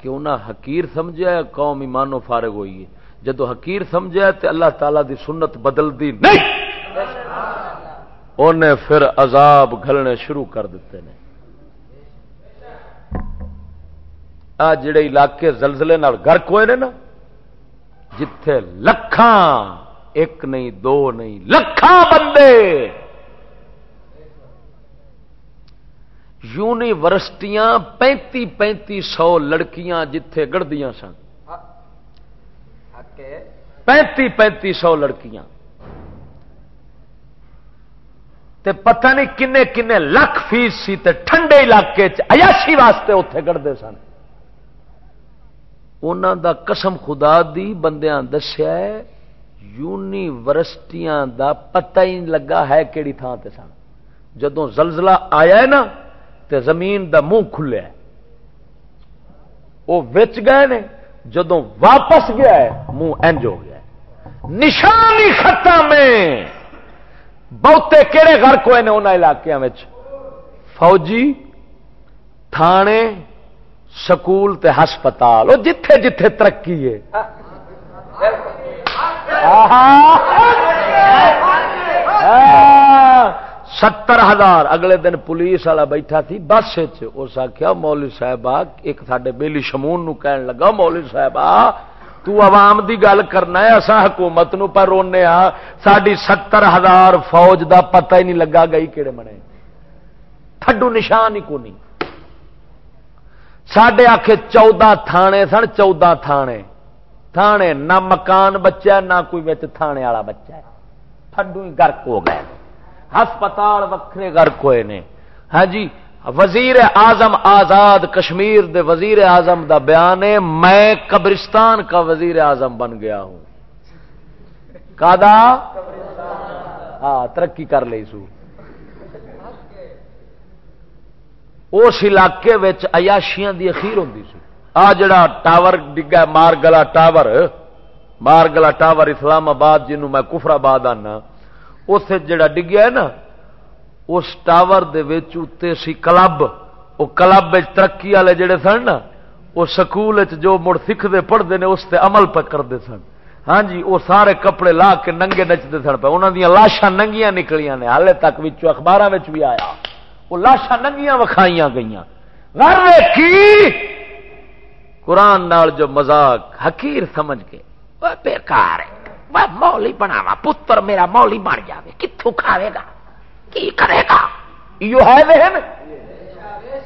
کہ انہاں حقیر سمجھا قوم ایمانو فارغ ہوئی ہے۔ جدو حقیر سمجھا تو اللہ تعالی دی سنت بدلتی نہیں۔ انہیں پھر عذاب گلنے شروع کر دیتے ہیں آ جڑے علاقے زلزلے نال گرک ہوئے نے نا، جتھے لکھاں، ایک نہیں، دو نہیں، لکھاں بندے۔ یونیورسٹیاں پینتی پینتی سو لڑکیاں جتھے گڑدیاں سن۔ پینتی پینتی سو لڑکیاں۔ تے پتہ نہیں کنے کنے لکھ فیس سی تے ٹھنڈے علاقے چیاشی واسطے اتے گڑتے سن۔ انہوں دا قسم خدا دی بندیاں دسیا یونیورسٹیاں دا پتہ ہی لگا ہے کہڑی تھان تے سن۔ جدوں زلزلہ آیا ہے نا تے زمین دا منہ کھلیا ہے۔ وہ وچ گئے نے، جدوں واپس گیا ہے، منہ اینج ہو گیا ہے۔ نشانی خطہ میں بہتے کہڑے گرک ہوئے نے ان علاقوں میں فوجی، تھانے، سکول تے ہسپتال وہ جتھے جتھے ترقی ہے۔ ستر ہزار اگلے دن پولیس والا بیٹھا تھی، بس اس آخیا مولوی صاحب ایک سڈے بیلی شمون نو کہن لگا، مولوی صاحب تو عوام دی گل کرنا ہے اصا حکومت نو پر رونے ہاں ساری ستر ہزار فوج دا پتہ ہی نہیں لگا گئی کہڑے منے۔ تھڈو نشان ہی کو نہیں سڈے آخ چودہ تھانے سن، چودہ تھانے۔ تھانے نہ مکان بچہ نہ کوئی بچ تھانے والا بچہ ہے تھڈو ہی گرک ہو گئے۔ ہسپتال وکھرے گرک ہوئے نے۔ ہاں جی وزیر اعظم آزاد کشمیر دے وزیر اعظم دا بیان ہے، میں قبرستان کا وزیر اعظم بن گیا ہوں۔ کا ہاں ترقی کر لی سو۔ اس علاقے عیاشیاں دی اخیر ہوں سی آ جڑا ٹاور ڈگا مار گلا ٹاور۔ مار گلا ٹاور اسلام آباد جنوں میں کفر آباد آنا۔ اس جڑا ڈگیا ہے نا، اس ٹاور دے سی کلب وہ کلب ترقی والے جڑے سن نا وہ سکول جو مڑ سکھتے پڑھتے ہیں اس عمل پہ کرتے سن۔ ہاں جی وہ سارے کپڑے لا کے ننگے نچتے سن پہ۔ انہوں دیا لاشاں ننگیاں نکلیاں نے۔ ہالے تک اخبار بھی آیا۔ وہ لاشاں ننگیاں وکھائی گئی کی؟ قرآن نال جو مزاق حقیر سمجھ کے۔ بےکار ہے۔ میں مولی بناوا پتر میرا مولی بن جائے کتوں کھاوے گا؟ کی کرے گا؟ یہ ہے ذہن؟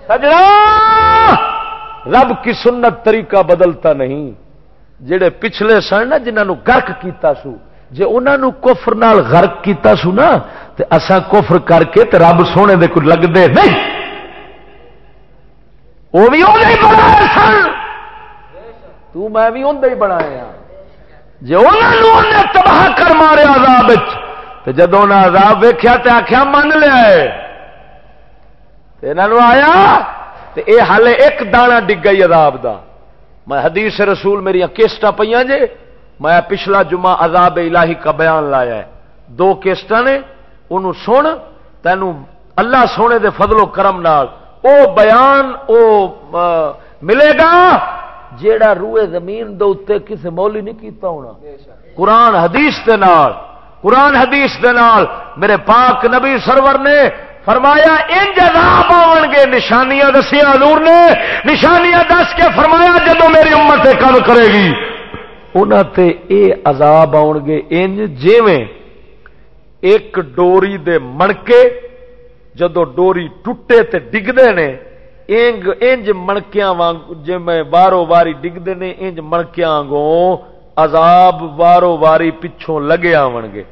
سجنا! رب کی سنت طریقہ بدلتا نہیں۔ جڑے پچھلے سن نا جنہوں گرک کیتا سو، جے انہوں کفر نال غرق کیتا سو نا، تے اسا کفر کر کے تے رب سونے دے کوئی لگتے نہیں۔ وہ بھی بنایا سن۔ تو میں بھی اندر ہی بنایا ہاں۔ جی انہوں نے تباہ کر مارے عذاب جدو عذاب ویخیا تو آخیا من لیا آیا، تے اے ہالے ایک دانا ڈگ گئی عذاب دا۔ میں حدیث رسول میری کیسٹ پہ جے، میں پچھلا جمعہ عذاب الہی کا بیان لایا ہے۔ دو کیسٹ نے، انہوں سن، تینوں اللہ سونے دے فضل و کرم نال۔ او بیان، او ملے گا جیڑا روئے زمین دے اتنے کسی مولی نہیں کیتا ہونا. قرآن حدیث دے نال قرآن حدیث دے نال میرے پاک نبی سرور نے فرمایا انج عذاب آن گے نشانیاں دسیا نور نے نشانیاں دس کے فرمایا جدو میری امت کم کرے گی۔ انہوں تے اے عذاب آن گے انج جیویں ایک ڈوری دے مڑکے جدو ڈوری ٹوٹے تے ڈگتے نے انج انج مڑکیاں وانگ جی میں بارو باری ڈگتے نے انج مڑکیاں وانگوں عذاب وارو واری پچھوں لگے آن گے۔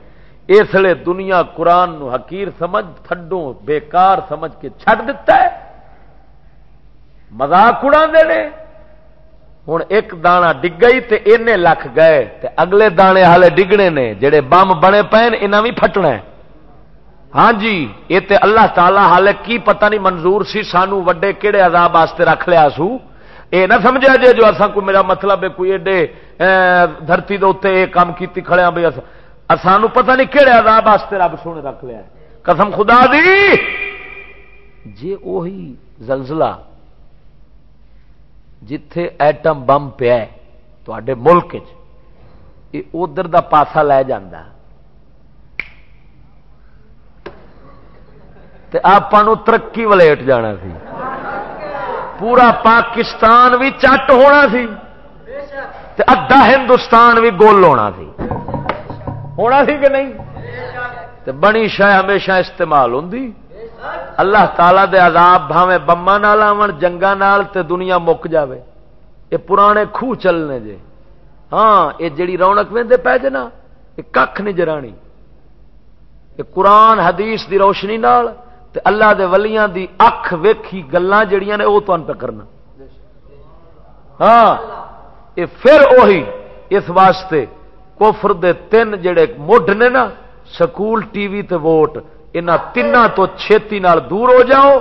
اس لیے دنیا قرآن نو حقیر سمجھ تھڈو بیکار سمجھ کے چھڈ دیتا ہے۔ مزاق اڑا دے ہوں ایک دانا ڈگئی تے اینے لکھ گئے تے اگلے دانے ہالے ڈگنے نے، جڑے بم بنے پے انہیں بھی فٹنا ہے۔ ہاں جی یہ تے اللہ تعالی حالے کی پتہ نہیں منظور سی، سانو وڈے کہڑے عذاب واسطے رکھ لیا سو۔ اے نہ سمجھا جے جو اصا کوئی میرا مطلب ہے کوئی ایڈے دھرتی دے اتنے یہ کام کی کھڑے بھائی سانو پتہ نہیں کہڑے عذاب واسطے رب سونے رکھ لیا قسم خدا دی! جی وہی زلزلہ جتھے ایٹم بم پیا تے ملک ادھر دا پاسا لے جاندہ آپ ترقی ولیٹ جانا سی۔ پورا پاکستان بھی چٹ ہونا سی۔ ادا ہندوستان بھی گول ہونا سی۔ ہونا سی کہ نہیں؟ بنی شہ ہمیشہ استعمال ہوں اللہ تعالی دے عذاب بھاوے بما نال آن جنگا نال تے دنیا مک جاوے۔ یہ پرانے خوہ چلنے جے۔ ہاں یہ جڑی رونق وے پی جے نا یہ کھ نہیں جرانی۔ یہ قرآن حدیث دی روشنی نال تے اللہ دے ولیاں دی اکھ ویکھی گلاں جڑیاں نے وہ تو پہ کرنا۔ ہاں یہ پھر وہی اس واسطے کوفر دے تین جڑے مڈ نے نا، سکول، ٹی وی تے ووٹ ان تین تو چھتی نال دور ہو جاؤ۔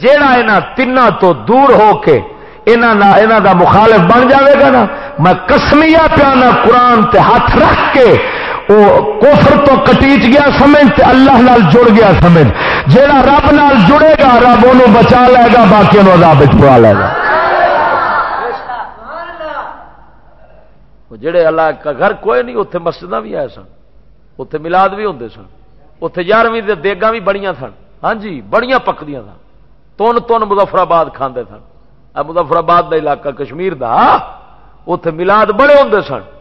جیڑا ان تین تو دور ہو کے انہوں دا مخالف بن جاوے گا نا، میں کسمیا پیانا قرآن تے ہاتھ رکھ کے وہ کوفر تو کٹیچ گیا سمجھ تے اللہ نال جڑ گیا سمجھ۔ جیڑا رب نال جڑے گا، رب انہوں بچا لے گا، باقی عذاب پوا لے گا۔ جڑے اللہ کا گھر کوئی نہیں اتنے مسجد بھی آئے سن۔ اتنے ملاد بھی ہوں سن۔ اتنے یارویں دیگا بھی بڑی سن۔ ہاں جی بڑی پکدیا سن۔ تن تن مظفر آباد کھانے سن۔ مظفر آباد کا علاقہ کشمیر دا اتے ملاد بڑے ہوں سن۔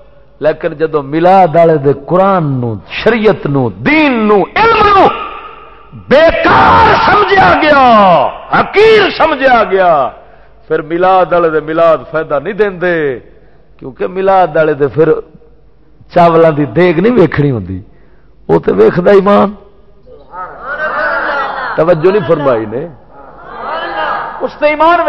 لیکن جدو ملاد والے قرآن نو شریعت نو دین نو علم نو بیکار سمجھا گیا حقیر سمجھا گیا پھر ملاد والے ملاد فائدہ نہیں دے کیونکہ ملاد والے پھر چاولوں کی دیگ نہیں ویکھنی ہوں وہ تو ویختا ایمان۔ توجہ نہیں فرمائی نے۔ اس نے ایمان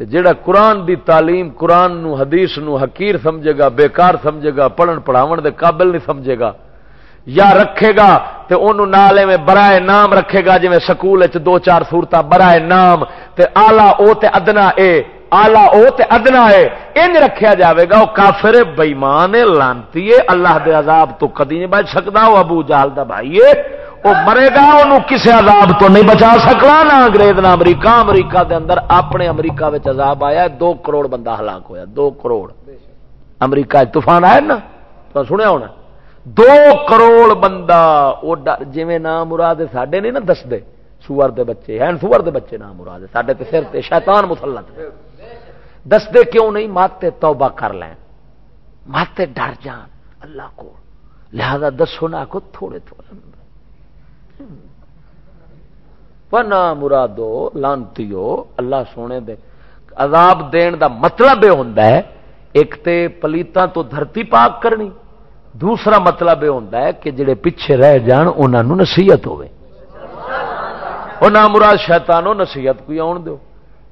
ویخنا جڑا قرآن دی تعلیم، قرآن نو، حدیث نو حقیر سمجھے گا، بیکار سمجھے گا، پڑھن پڑھاو دے قابل نہیں سمجھے گا، یا رکھے گا تے انہوں نالے میں برائے نام رکھے گا جی سکول دو چار سورت برائے نام، تے آلہ او تے ادنا اے، آلہ او تے ادنا اے ان رکھیا جاوے گا وہ کافر بئیمان لانتی اللہ دے عذاب تو کدی نہیں بچ سکتا وہ ابو جال دا بھائی وہ مرے گا، انہوں کسے عذاب تو نہیں بچا سکنا۔ نہ انگریز، نہ امریکہ۔ امریکہ دے اندر اپنے امریکہ عذاب آیا دو کروڑ بندہ ہلاک ہویا۔ دو کروڑ۔ امریکہ طوفان آیا نا؟ تو سنیا ہونا دو کروڑ بندہ، وہ جی نام مراد ساڈے نہیں نا دس دے سور دے بچے ہیں سور دے بچے نام مراد ساڈے تے سر تے شیطان مسلط دستے کیوں نہیں؟ ماتے توبہ کر لیں ماتے ڈر جان۔ اللہ کو لہذا دسو نہ کو تھوڑے تھوڑے۔ پنا مرادو لانتی اللہ سونے دے، عذاب دین دا مطلب یہ ہوتا ہے، ایک تے پلیتاں تو دھرتی پاک کرنی۔ دوسرا مطلب یہ ہوتا ہے کہ جڑے پیچھے رہ جان انہوں نصیحت ہوے وہ نہ مراد شیطانو نصیحت کوئی آن دو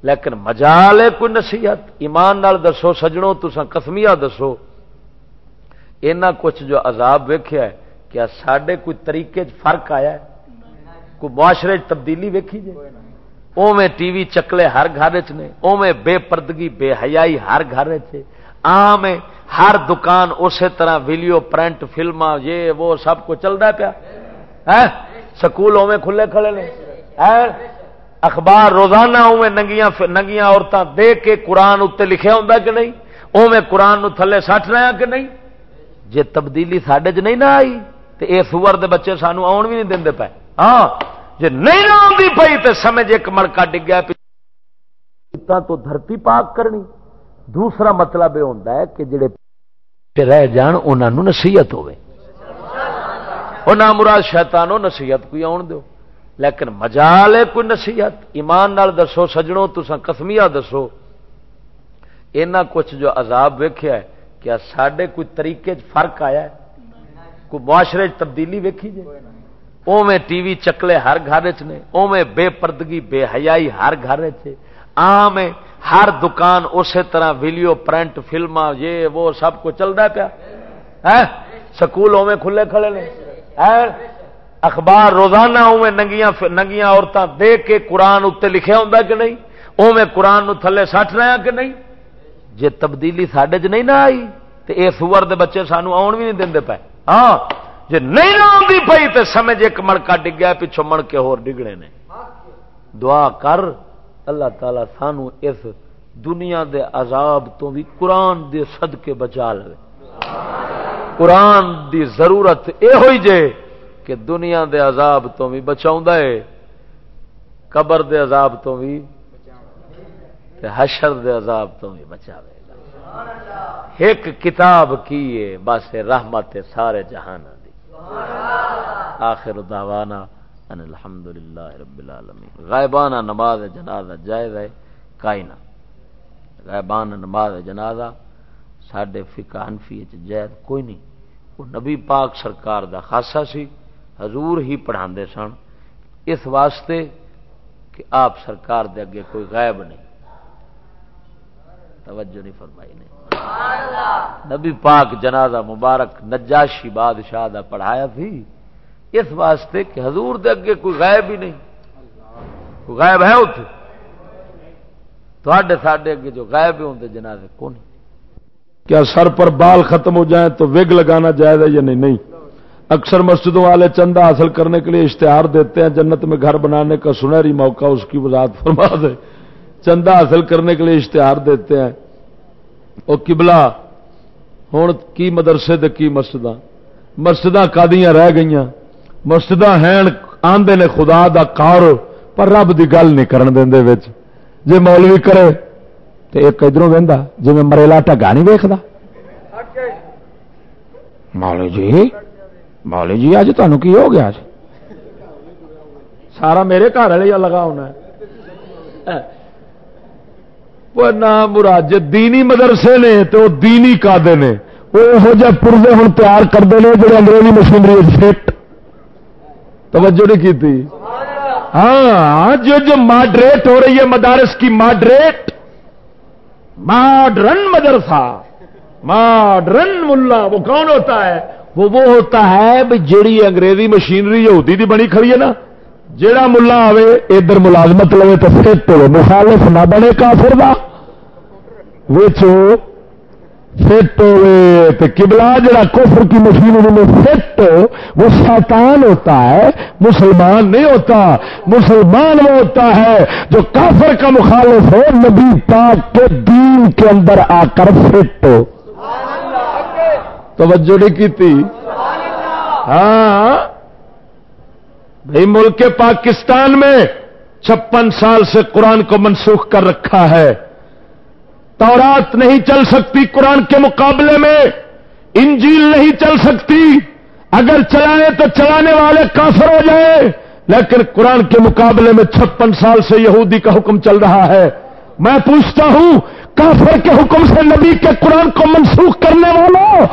لیکن مجال ہے کوئی نصیحت۔ ایمان نال دسو سجڑوں تسا کسمیا دسو۔ اینا کچھ جو عذاب ویکھیا ہے، کیا سڈے کوئی طریقے فرق آیا ہے؟ کوئی معاشرے تبدیلی ویکھی جائے اوے ٹی وی چکلے ہر گھر چ نے اوے بے پردگی بے حیائی ہر گھر عام ہر دکان اسی طرح ویڈیو پرنٹ فلما یہ وہ سب کچھ چلتا پیا۔ سکول اوے کھلے کھلے نے۔ اخبار روزانہ اوے ننگیاں ننگیاں عورتیں دے کے قرآن اتنے لکھیا ہوں کہ نہیں؟ اوے قرآن نو تھلے سٹ رہا کہ نہیں؟ جے تبدیلی سڈے چ نہیں نہ آئی تو یہ سور دے بچے سانو آن بھی نہیں دے پے ہاں جی نہیں نہ آتی پی تو سمجھ ایک مڑکا ڈگیا تو دھرتی پاک کرنی۔ دوسرا مطلب یہ ہوتا ہے کہ جڑے رہ جان انہوں نصیحت ہوے وہ نہ مراد شیطانو نصیحت کوئی آن دو لیکن مجال ہے کوئی نصیحت۔ ایمان نال دسو سجڑوں تسا کسمیا دسو۔ اینا کچھ جو عذاب ویکھیا ہے کیا سڈے کوئی طریقے فرق آیا ہے؟ کوئی معاشرے تبدیلی ویکھی جائے اوے ٹی وی چکلے ہر گھر چ نے اوے بے پردگی، بے حیائی ہر گھر چ ہے۔ ہر دکان اسی طرح ویڈیو، پرنٹ فلم یہ، وہ، سب کچھ چل رہا پیا۔ سکول اوے کھلے کھڑے نے۔ اخبار روزانہ اوے ننگیاں ننگیاں عورتیں دے کے قرآن اتنے لکھا ہوں کہ نہیں؟ اوے قرآن نو تھلے سٹ رہا کہ نہیں؟ جی تبدیلی سڈے چ نہیں نہ آئی تو یہ سور دے بچے سانو آن بھی نہیں دے پے۔ ہاں جی نہیں نہ آتی پی تو سمجھ ایک مڑکا ڈگیا پچھو مڑ کے ہور ڈگنے نے۔ دعا کر، اللہ تعالی سانو اس دنیا دے عذاب تو بھی قرآن دے صد کے بچا لے قرآن دی ضرورت یہ ہوئی جے کہ دنیا دے عذاب تو بھی بچاؤں ہے، قبر دے عذاب تو بھی حشر دے عذاب تو بھی بچا ایک کتاب کی ہے، بس رحمت سارے جہان آخر دعوانا ان الحمد للہ رب العالمین. غائبانہ نماز جنازہ جائز ہے کائنا غائبانہ نماز جنازہ سڈے فکا انفی جائز کوئی نہیں. وہ نبی پاک سرکار دا خاصا سی، حضور ہی پڑھا سن. اس واسطے کہ آپ سرکار دے اگے کوئی غائب نہیں. توجہ نہیں فرمائی نے. نبی پاک جنازہ مبارک نجاشی بادشاہ دا پڑھایا تھی۔ اس واسطے کہ حضور دے اگے کوئی غائب ہی نہیں۔ کوئی غائب ہے اتنے تھے ساڈے اگے جو غائب ہوں جنازے کون کیا سر پر بال ختم ہو جائیں تو وگ لگانا جائز ہے یا نہیں؟ نہیں۔ اکثر مسجدوں والے چندہ حاصل کرنے کے لیے اشتہار دیتے ہیں، جنت میں گھر بنانے کا سنہری موقع اس کی وضاحت فرما دے۔ چندہ حاصل کرنے کے لیے اشتہار دیتے ہیں۔ وہ کبلا ہوں کی مدرسے دے کی مسجد مسجد کادیاں رہ گئی مسجد ہیں آدھے نے خدا دا کار، پر رب دی گل نہیں کرن دے جی مولوی کرے تو ایک ادھر وہدا جی میں مریلا ٹگا نہیں ویکد مولوی جی مولوی جی اج تمہیں کی ہو گیا سارا میرے گھر والے لگا ہونا ہے۔ نہ مراد جی دینی مدرسے نے تو دینی کادے نے، وہ یہو جہ پورزے ہوں تیار کرتے ہیں جڑے انگریزی مشینری فٹ توجہ نہیں کی ہاں جو جو ماڈریٹ ہو رہی ہے مدارس کی، ماڈریٹ، ماڈرن مدرسہ، ماڈرن ملا، وہ کون ہوتا ہے؟ وہ وہ ہوتا ہے جیڑی انگریزی مشینری یہودی دی بنی کھڑی ہے نا۔ جیڑا ملا آئے ادھر ملازمت لے تو فٹ ہو مخالف نہ بنے کافر دا۔ وچو فٹ ہوئے کبلا جڑا کفر کی مشین میں فٹ وہ شیطان ہوتا ہے مسلمان نہیں ہوتا۔ مسلمان وہ ہوتا ہے جو کافر کا مخالف ہو نبی پاک کے دین کے اندر آ کر فٹ ہو۔ توجہ نہیں کی تھی ہاں۔ بھائی ملک پاکستان میں چھپن سال سے قرآن کو منسوخ کر رکھا ہے۔ تورات نہیں چل سکتی قرآن کے مقابلے میں۔ انجیل نہیں چل سکتی۔ اگر چلائے تو چلانے والے کافر ہو جائے لیکن قرآن کے مقابلے میں چھپن سال سے یہودی کا حکم چل رہا ہے۔ میں پوچھتا ہوں، کافر کے حکم سے نبی کے قرآن کو منسوخ کرنے والوں،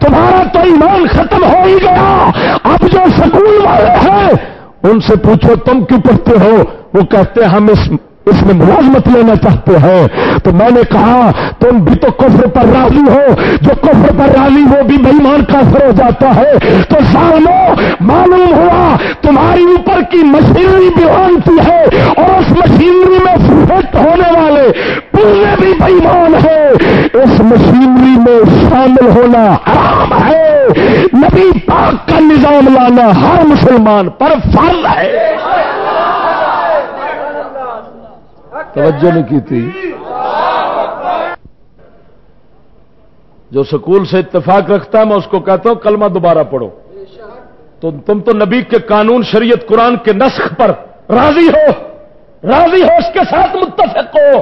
تمہارا تو ایمان ختم ہو ہی گیا۔ اب جو سکول والے ہیں ان سے پوچھو تم کیوں پڑھتے ہو؟ وہ کہتے ہیں ہم اس اس میں ملازمت لینا چاہتے ہیں۔ تو میں نے کہا، تم بھی تو کفر پر راضی ہو۔ جو کفر پر راضی وہ بھی بےمان کافر ہو جاتا ہے۔ تو سالوں معلوم ہوا، تمہاری اوپر کی مشینری بھی آنتی ہے اور اس مشینری میں فٹ ہونے والے پورے بھی بےمان ہے اس مشینری میں شامل ہونا حرام ہے۔ نبی پاک کا نظام لانا ہر مسلمان پر فرض ہے۔ توجہ نہیں کی تھی۔ جو سکول سے اتفاق رکھتا ہے، میں اس کو کہتا ہوں، کلمہ دوبارہ پڑھو۔ تو تم تو نبی کے قانون، شریعت، قرآن کے نسخ پر راضی ہو۔ راضی ہو، اس کے ساتھ متفق ہو۔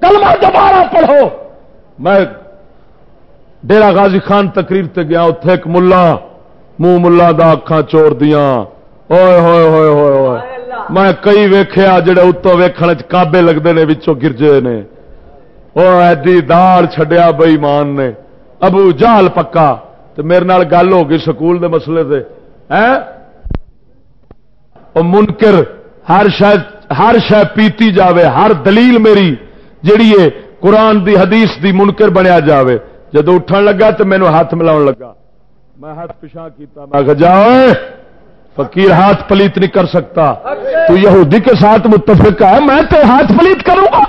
کلمہ دوبارہ پڑھو۔ میں ڈیرا غازی خان تقریر تے گیا اتنے ایک ملا، منہ ملا دا اکھان چور دیا ہوئے ہوئے ہوئے ہوئے۔ میں کئی ویخیا جڑے اتو ویکن کابے لگتے ہیں بچوں گرجے نے۔ وہ ایڈی داڑ چڈیا بئی مان نے۔ ابو جہل پکا۔ تو میرے نال گل ہو گئی سکول دے مسئلے سے منکر، ہر شاید ہر شہ پیتی جاوے، ہر دلیل میری جیڑی ہے قرآن دی، حدیث دی منکر بنیا جاوے۔ جدو اٹھن لگا تو مینو ہاتھ ملاؤ لگا۔ میں ہاتھ پچھا کیتا، میں جاؤ۔ فقیر ہاتھ پلیت نہیں کر سکتا۔ تو یہودی کے ساتھ متفق ہے، میں تو ہاتھ پلیت کروں گا۔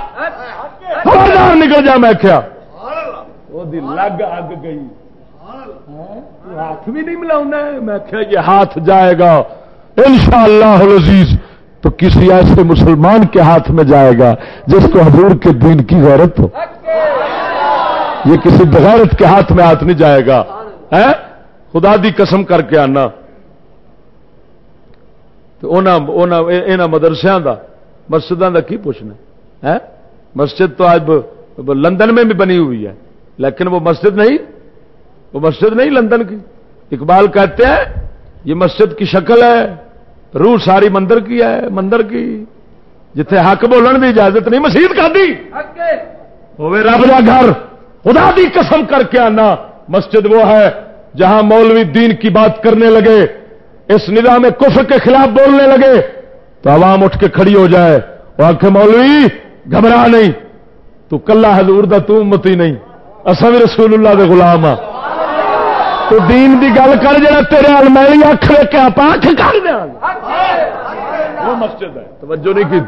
خبردار نکل جا، میں کیا۔ لگ اگ گئی۔ ہاتھ بھی نہیں ملا میں کیا، یہ ہاتھ جائے گا۔ ان شاء اللہ تو کسی ایسے مسلمان کے ہاتھ میں جائے گا جس کو حضور کے دین کی غیرت ہو۔ یہ کسی بغیرت کے ہاتھ میں ہاتھ نہیں جائے گا۔ خدا دی قسم کر کے آنا۔ تو مدرسوں کا مسجدوں کا کی پوچھنا ہے؟ مسجد تو آج لندن میں بھی بنی ہوئی ہے، لیکن وہ مسجد نہیں، وہ مسجد نہیں لندن کی۔ اقبال کہتے ہیں، یہ مسجد کی شکل ہے، روح ساری مندر کی ہے، مندر کی۔ جتھے حق بولن کی اجازت نہیں، مسیح کا دی۔ رب کا گھر، خدا دی قسم کر کے آنا۔ مسجد وہ ہے، جہاں مولوی دین کی بات کرنے لگے۔ اس نظام کفر کے خلاف بولنے لگے تو عوام اٹھ کے کھڑی ہو جائے وہ آخ مولوی، گھبرا نہیں۔ تو کلا حضور دا تو امتی نہیں۔ اصا بھی رسول اللہ دے غلام ہاں۔ تو دین دی گل کر جا تیرے المائی اکھ کے آپ اکھ کر دیا وہ مسجد ہے۔ توجہ نہیں کی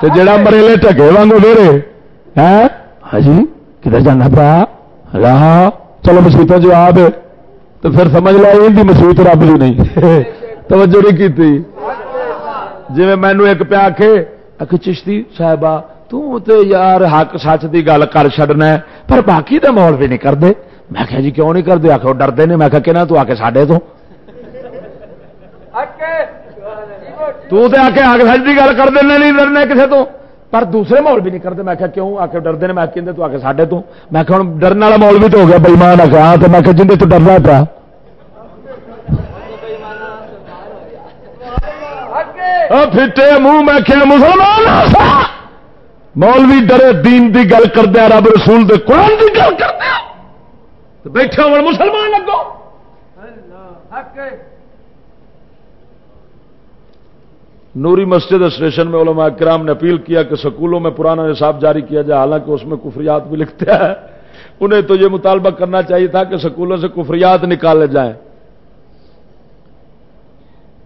تو جڑا مریلے ٹکے وانگو میرے ہے ہاں؟ جی کدھر جانا پا راہ؟ چلو مسیحت جواب تو پھر سمجھ لو ان کی مسیحت رب بھی نہیں۔ *laughs* توجہ نہیں کی جی مینو ایک پیا کے اک چشتی صاحبہ تو یار حق سچ کی گل کر چڈنا پر باقی تو مول بھی نہیں کرتے میں کہ جی کیوں نہیں کرتے آخر ڈرتے نے میں کہ تو آ کے ساڈے تو۔ تو آ کے آگ سچ کی گل کر دینا نہیں ڈرنے کسی تو۔ پر دوسرے مول بھی نہیں کرتے۔ میں کہ کیوں؟ آ کے ڈرتے ہیں میں کہ تو؟ آ کے ساڈے تو۔ میں کہ ہوں ڈرنے والا مول بھی تو ہو گیا بےمان آ ہاں تو میں کہ جن تو ڈرنا پیا۔ پھٹے منہ، میں کہ مسلمان ہاں مولوی ڈرے، دین دی گل کردیا رب رسول دے قرآن دی گل کردیا بیٹھے ہو مسلمان لگو۔ نوری مسجد اسٹیشن میں علماء کرام نے اپیل کیا کہ سکولوں میں پرانا نصاب جاری کیا جائے، حالانکہ اس میں کفریات بھی لکھتے ہیں۔ انہیں تو یہ مطالبہ کرنا چاہیے تھا کہ سکولوں سے کفریات نکالے جائیں۔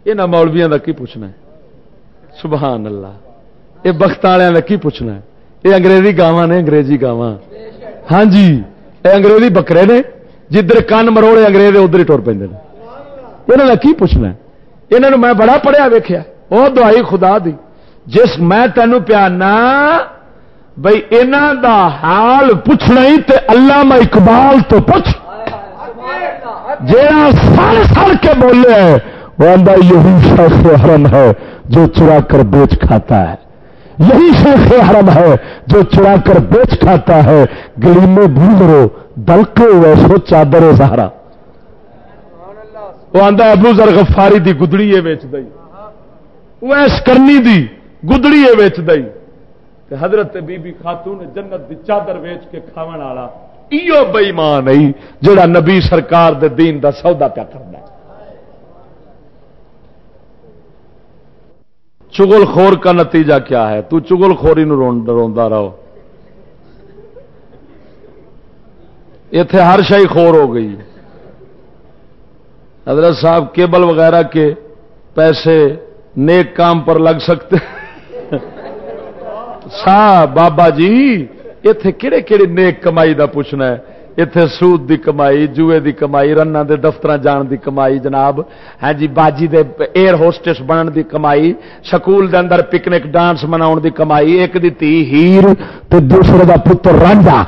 یہ نہ مولویا کا کی پوچھنا ہے؟ سبحان اللہ۔ یہ بخت والوں کا کی پوچھنا ہے؟ یہ انگریزی گاواں نے انگریزی گاواں۔ ہاں جی یہ انگریزی بکرے نے، جدھر کن مروڑے انگریز ادھر ہی ٹر پہ یہاں کا کی پوچھنا یہاں میں بڑا پڑھیا ویخیا وہ دوائی خدا دی جس میں تینوں پیانا بھائی انہوں دا حال پوچھنا ہی تے اللہ اقبال تو پوچھ جا سر سڑ کے بولے وہ آدھا یہی شیخ حرم ہے جو چرا کر بیچ کھاتا ہے یہی شیخ حرم ہے جو چرا کر بیچ کھاتا ہے گلی میں بھول دلکے ویسو چادر سہارا وہ آدھا ابو ذر غفاری دی گدڑی ہے ویچ دئی ویس کرنی دی گدڑی ہے ویچ دئی۔ حضرت بی بی خاتون جنت دی چادر ویچ کے کھاون والا ایو بےمان جڑا نبی سرکار دے دین دا سودا پیا کرنا چگل خور کا نتیجہ کیا ہے؟ تو چگل خوری نو رہو۔ اتے ہر شاہی خور ہو گئی۔ حضرت صاحب کیبل وغیرہ کے پیسے نیک کام پر لگ سکتے سا بابا جی اتے کہڑے کہڑے نیک کمائی دا پوچھنا ہے؟ اتے سود دی کمائی، جوئے دی کمائی رن دے دفتر جان دی کمائی، جناب۔ ہاں جی باجی دے ایئر ہوسٹس بنن دی کمائی، سکول دے اندر پکنک ڈانس مناؤ دی کمائی، ایک دی تی ہیر تو دوسرے دا پتر رانجا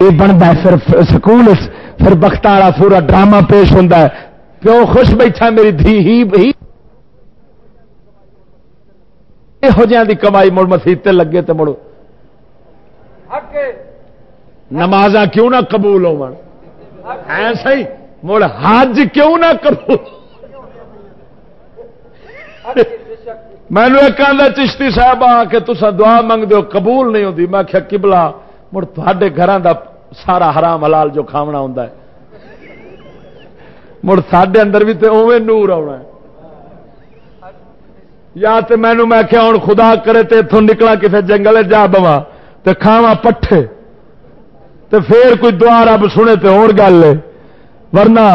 یہ بنتا ہے پھر سکول پھر بخت والا پورا ڈرامہ پیش ہوتا ہے۔ کیوں خوش بیٹھا میری دھی ہی؟ یہو جی کمائی مڑ مسیح لگے تو مڑ۔ نماز کیوں نہ قبول ہو سی مڑ حج کیوں نہ قبول؟ مینو ایک آدھا چشتی صاحب آ کے تصا دعا منگ دو قبول نہیں ہوتی میں کیا کبلا مڑ تے گھر دا سارا حرام حلال جو کھاونا ہوں مڑ سڈے اندر بھی تو اوے نور آنا یا تو مینو میں کیا ہوں خدا کرے تو اتوں نکلا کسی جنگل جا بوا تو کھاوا پٹھے۔ تو پھر کوئی دعا رب سنے تو اور گل ہے۔ ورنہ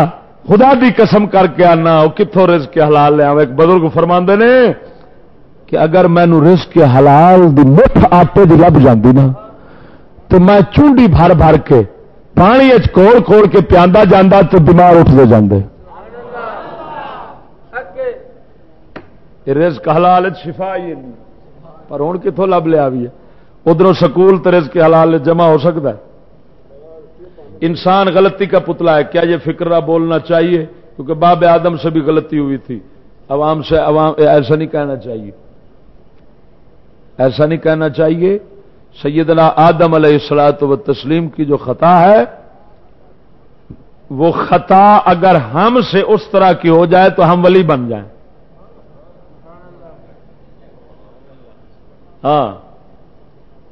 خدا دی قسم کر کے آنا وہ کتوں رزق کے حلال لیا ایک بزرگ فرما نے کہ اگر مینو رزق کے حلال دی مٹھ آٹے دی لب جاندی نا تو میں چونڈی بھر بھر کے پانی کوڑ کوڑ کے پیادا جانا تو بیمار اٹھتے جاندے۔ رزق حلال شفا ہی نہیں پر ہوں کتوں لب لیا بھی ہے؟ ادھر سکول تو رزق حلال جمع ہو سکتا ہے۔ انسان غلطی کا پتلا ہے، کیا یہ فکرہ بولنا چاہیے؟ کیونکہ باب آدم سے بھی غلطی ہوئی تھی۔ عوام سے عوام، ایسا نہیں کہنا چاہیے۔ ایسا نہیں کہنا چاہیے۔ سیدنا آدم علیہ السلاط و تسلیم کی جو خطا ہے، وہ خطا اگر ہم سے اس طرح کی ہو جائے تو ہم ولی بن جائیں۔ ہاں۔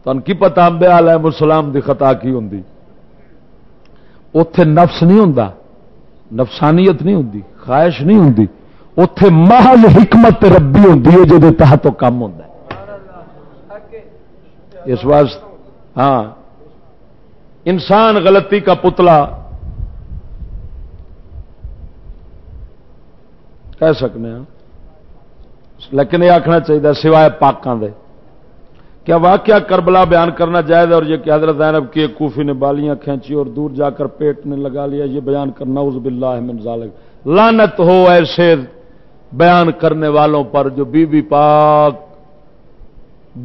تو ان کی پتا امبے علیہ السلام دی خطا کی ہوں اتے نفس نہیں ہوں نفسانیت نہیں ہوں خواہش نہیں ہوں اتے محل حکمت ربی ہوں جی تحت کام ہوں اس واسطے ہاں۔ انسان غلطی کا پتلا کہہ سکنے ہیں لیکن یہ آخنا چاہیے سوائے پاکوں دے۔ کیا واقعہ کربلا بیان کرنا جائز اور یہ کہ حضرت زینب کی ایک کوفی نے بالیاں کھینچی اور دور جا کر پیٹ نے لگا لیا، یہ بیان کرنا اس باللہ من ذالک۔ لانت ہو ایسے بیان کرنے والوں پر جو بی بی پاک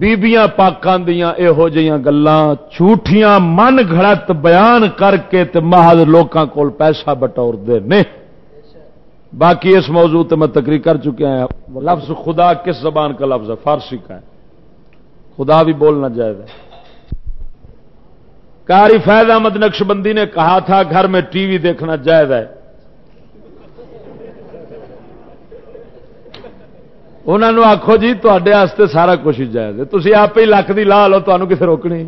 بیبیاں پاکاں دیاں اے ہو جیاں گلاں جھوٹیاں من گھڑت بیان کر کے تے محض لوکاں کول پیسہ بٹور دے نے۔ باقی اس موضوع تے میں تقریر کر چکے ہیں۔ لفظ خدا کس زبان کا لفظ ہے؟ فارسی کا ہے۔ خدا بھی بولنا جائز ہے کاری فیض احمد نقش بندی نے کہا تھا، گھر میں ٹی وی دیکھنا جائز ہے۔ انہوں نے آخو جی تے سارا کچھ جائز ہے۔ تھی آپ ہی لکھ دی لا لو تمہیں کتنے روکنی۔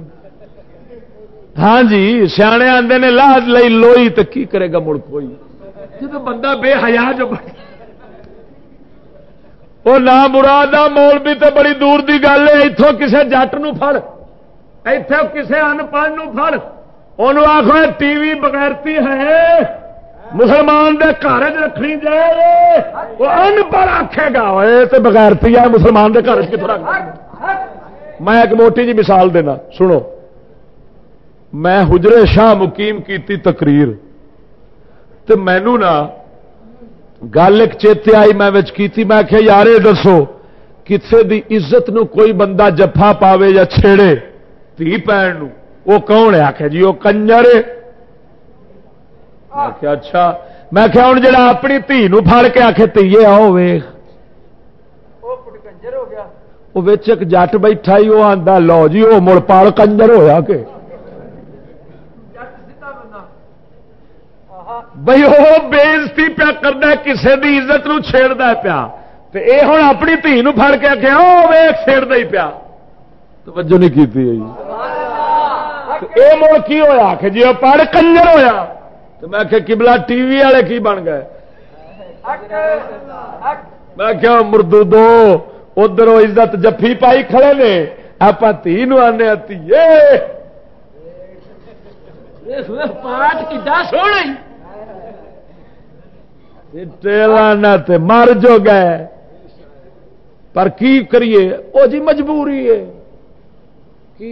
ہاں جی سیانے آتے نے، لا لئی لوئی تو کی کرے گا مڑ کوئی؟ جب بندہ بے حیا جو بڑے وہ نہ مراد مول بھی تو بڑی دور دی گل ہے اتوں کسی جٹ نڑ اتوں کسی انپڑھ فر ان آخو ٹی وی بغیرتی ہے، مسلمان دے گھر رکھنی جائے وہ انپڑھ آخے گا۔ تو بغیرتی ہے، مسلمان دے گھر کتنا میں ایک موٹی جی مثال دینا، سنو۔ میں حجرے شاہ مقیم کی تقریر تو مینو نا گل ایک چیتے آئی میں کی میں آخیا یار دسو کسی دی عزت نو کوئی بندہ جفا پاوے یا چھیڑے؟ تھی پہن وہ کون ہے؟ آخیا جی وہ کنجر آخیا اچھا۔ میں کیا ہوں جا اپنی دھی پھڑ کے آخے تیے آؤ ویخ وہ ایک جٹ بیٹھا ہی وہ آتا لو جی وہ مڑ پال کنجر ہویا کہ۔ بھائی وہ بےزتی پیا کرنا کسی کی عزت نو چھیڑتا پیا۔ اے ہوں اپنی دھی فر کے آخیا وہ چھیڑتا ہی پیا۔ توجہ نہیں کی یہ مڑ کی ہوا کہ جی وہ پڑھ کنجر ہوا تو میں کہ کبلا ٹی وی والے کی بن گئے؟ میں کیا مردو دو ادھر عزت جفی پائی کھڑے نے۔ آپ تھی آنے تھی پاٹ کی دس ہو رہی تے مر جو گئے پر کی کریے؟ وہ جی مجبوری ہے۔ کی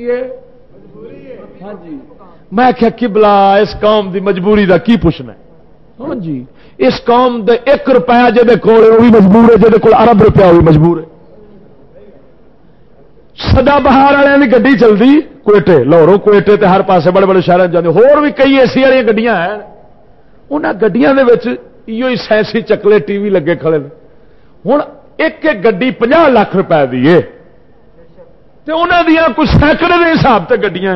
ہاں جی۔ میں کیا کبلا اس قوم دی مجبوری دا کی پوچھنا ہاں جی۔ اس قوم دے ایک روپیہ جہد کول وہ بھی مجبور ہے جہد کول ارب روپیہ وہ بھی مجبور ہے۔ سدا بہار والے کی گی چلتی کوئٹے، لاہوروں کوئٹے تے ہر پاسے بڑے بڑے شہر جاتے ہور بھی کئی ایسی والی گڈیاں ہیں۔ انہوں گڈیاں دے سائنسی چکلے ٹی وی لگے کھڑے ہوں ایک ایک پناہ لاکھ روپئے دی انہوں دیا کچھ سینکڑے کے حساب سے گڈیاں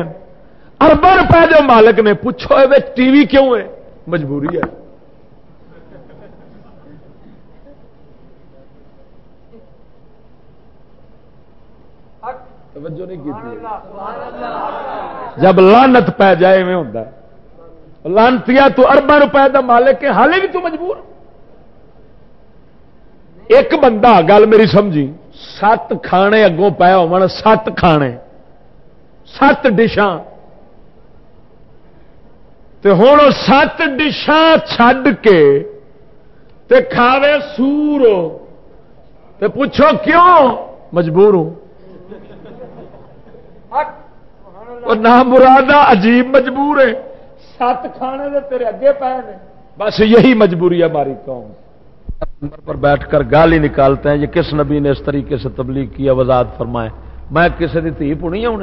اربوں روپے جو مالک نے پوچھو ٹی وی کیوں ہے؟ مجبوری ہے۔ جب لانت پی جائے میں ہوتا ہے۔ لانتی تو اربا روپئے کا مالک حالے بھی تو مجبور۔ ایک بندہ گل میری سمجھی سات کھانے اگوں پے ہو سات کھانے سات ڈشاں۔ ہوں سات ڈشاں چھڈ کے تے کھاوے سور۔ تے پوچھو کیوں؟ مجبور ہوں۔ نہ مرادہ عجیب مجبور ہے۔ سات کھانے دے تیرے اگے پے نے۔ بس یہی مجبوری ہے ہماری قوم۔ پر بیٹھ کر گالی نکالتے ہیں یہ کس نبی نے اس طریقے سے تبلیغ کیا وضاحت فرمائے میں کسی کی تھی پونی ہوں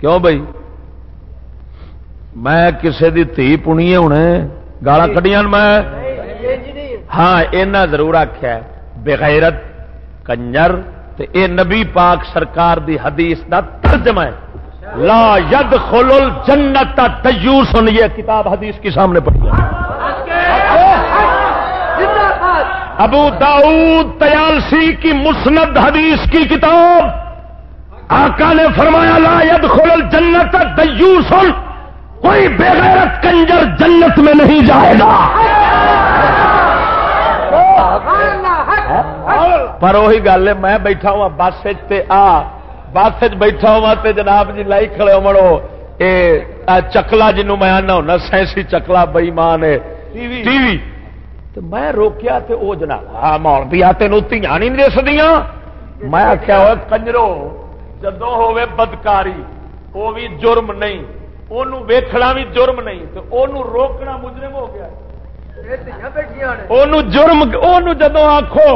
کیوں بھائی؟ میں کسی کی تھی پونی ہونے گالا کٹیاں میں؟ ہاں اینا ضرور آخیا بغیرت کنجر اے نبی پاک سرکار دی حدیث دا ترجمہ ہے۔ لا ید خلول جنت تجور سن یہ کتاب حدیث کی سامنے پڑھی ابو داؤد تیالسی کی مسند حدیث کی کتاب آقا نے فرمایا لا ید خلول جنت تجور سن کوئی بغیرت کنجر جنت میں نہیں جائے گا۔ پر وہی گل ہے میں بیٹھا ہوا بس آ بس بیٹھا ہوا تے جناب جی لائی کھڑے ہو چکلا جنوں میں آنا ہونا سائنسی چکلا بئی مان ٹی وی۔ میں روکیا تے او جناب۔ ہاں مول بھی آ تین تیاں نہیں دس دیا میں آخیا ہوا کنجرو جدو ہوے بدکاری وہ بھی جرم نہیں۔ انہوں ویکھنا بھی جرم نہیں۔ تو انہوں روکنا مجرم ہو گیا۔ جرم جدو آخو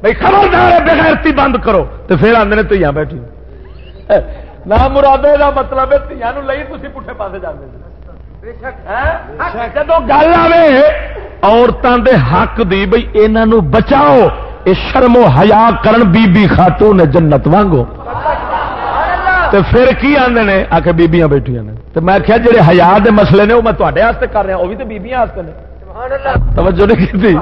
بھائی خبردار ہے بغیرتی بند کرو۔ تو پھر آدھے تیاں بیٹھی نہ مرادے کا مطلب ہے لئی تھی پٹھے پاس جانے جب گل آئے عورتوں دے حق دی بھائی یہاں بچاؤ یہ شرم و حیا کرن بی بی خاتون جنت وانگو تو پھر کی آدھے نے آ کے بیبیاں بیٹھیا نے تو میں کیا جڑے ہزار دے مسئلے نے وہ میں تے کر رہا وہ بھی تو بیبیاں نے توجہ نہیں کی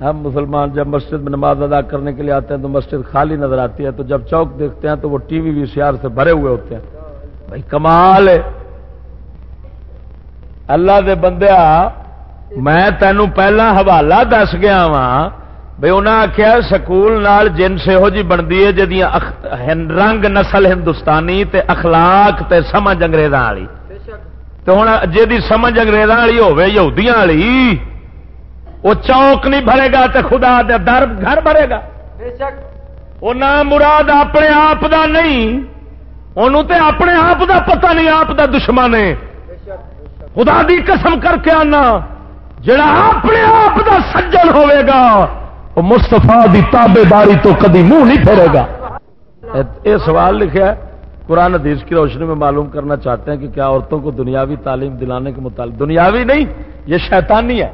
ہم مسلمان جب مسجد میں نماز ادا کرنے کے لیے آتے ہیں تو مسجد خالی نظر آتی ہے تو جب چوک دیکھتے ہیں تو وہ ٹی وی وی سی آر سے بھرے ہوئے ہوتے ہیں۔ بھائی کمال ہے۔ اللہ دے بندیا میں تینوں پہلا حوالہ دس گیا وا بھائی انہیں آخیا سکول جن سے ہو جی بنتی ہے جی رنگ نسل ہندوستانی تے اخلاق تے سمجھ انگریزاں والی۔ تو ہوں جی سمجھ اگریزاں والی ہوودیاں والی۔ وہ چوک نہیں بھرے گا تو خدا دے در گھر بھرے گا۔ وہ نہ مراد اپنے آپ دا نہیں انہوں تے اپنے آپ دا پتہ نہیں آپ دا دشمن ہے۔ خدا دی قسم کر کے آنا جڑا اپنے آپ دا سجن ہوئے گا وہ مستفا دی تابے داری تو کدی منہ نہیں پھیرے گا۔ یہ سوال لکھا ہے قرآن حدیث کی روشنی میں معلوم کرنا چاہتے ہیں کہ کیا عورتوں کو دنیاوی تعلیم دلانے کے متعلق دنیاوی نہیں یہ شیطانی ہے۔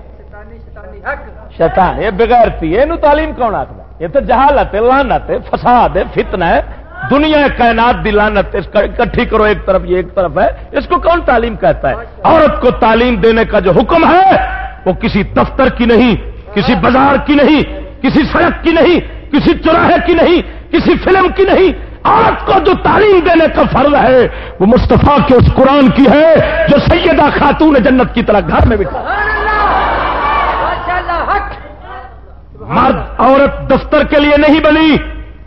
شیطان، یہ بغیر تھی یہ تعلیم کون آخر یہ تو جہالت ہے لانت ہے فساد ہے فتنہ ہے۔ دنیا کائنات دی لانت اکٹھی کرو، ایک طرف یہ، ایک طرف ہے۔ اس کو کون تعلیم کہتا ہے؟ عورت کو تعلیم دینے کا جو حکم ہے، وہ کسی دفتر کی نہیں، کسی بازار کی نہیں، کسی سڑک کی نہیں، کسی چوراہے کی نہیں، کسی فلم کی نہیں۔ عورت کو جو تعلیم دینے کا فرض ہے، وہ مستفا کے اس قرآن کی ہے، جو سیدہ خاتون جنت کی طرح گھر میں بٹھا۔ مرد عورت دفتر کے لیے نہیں بنی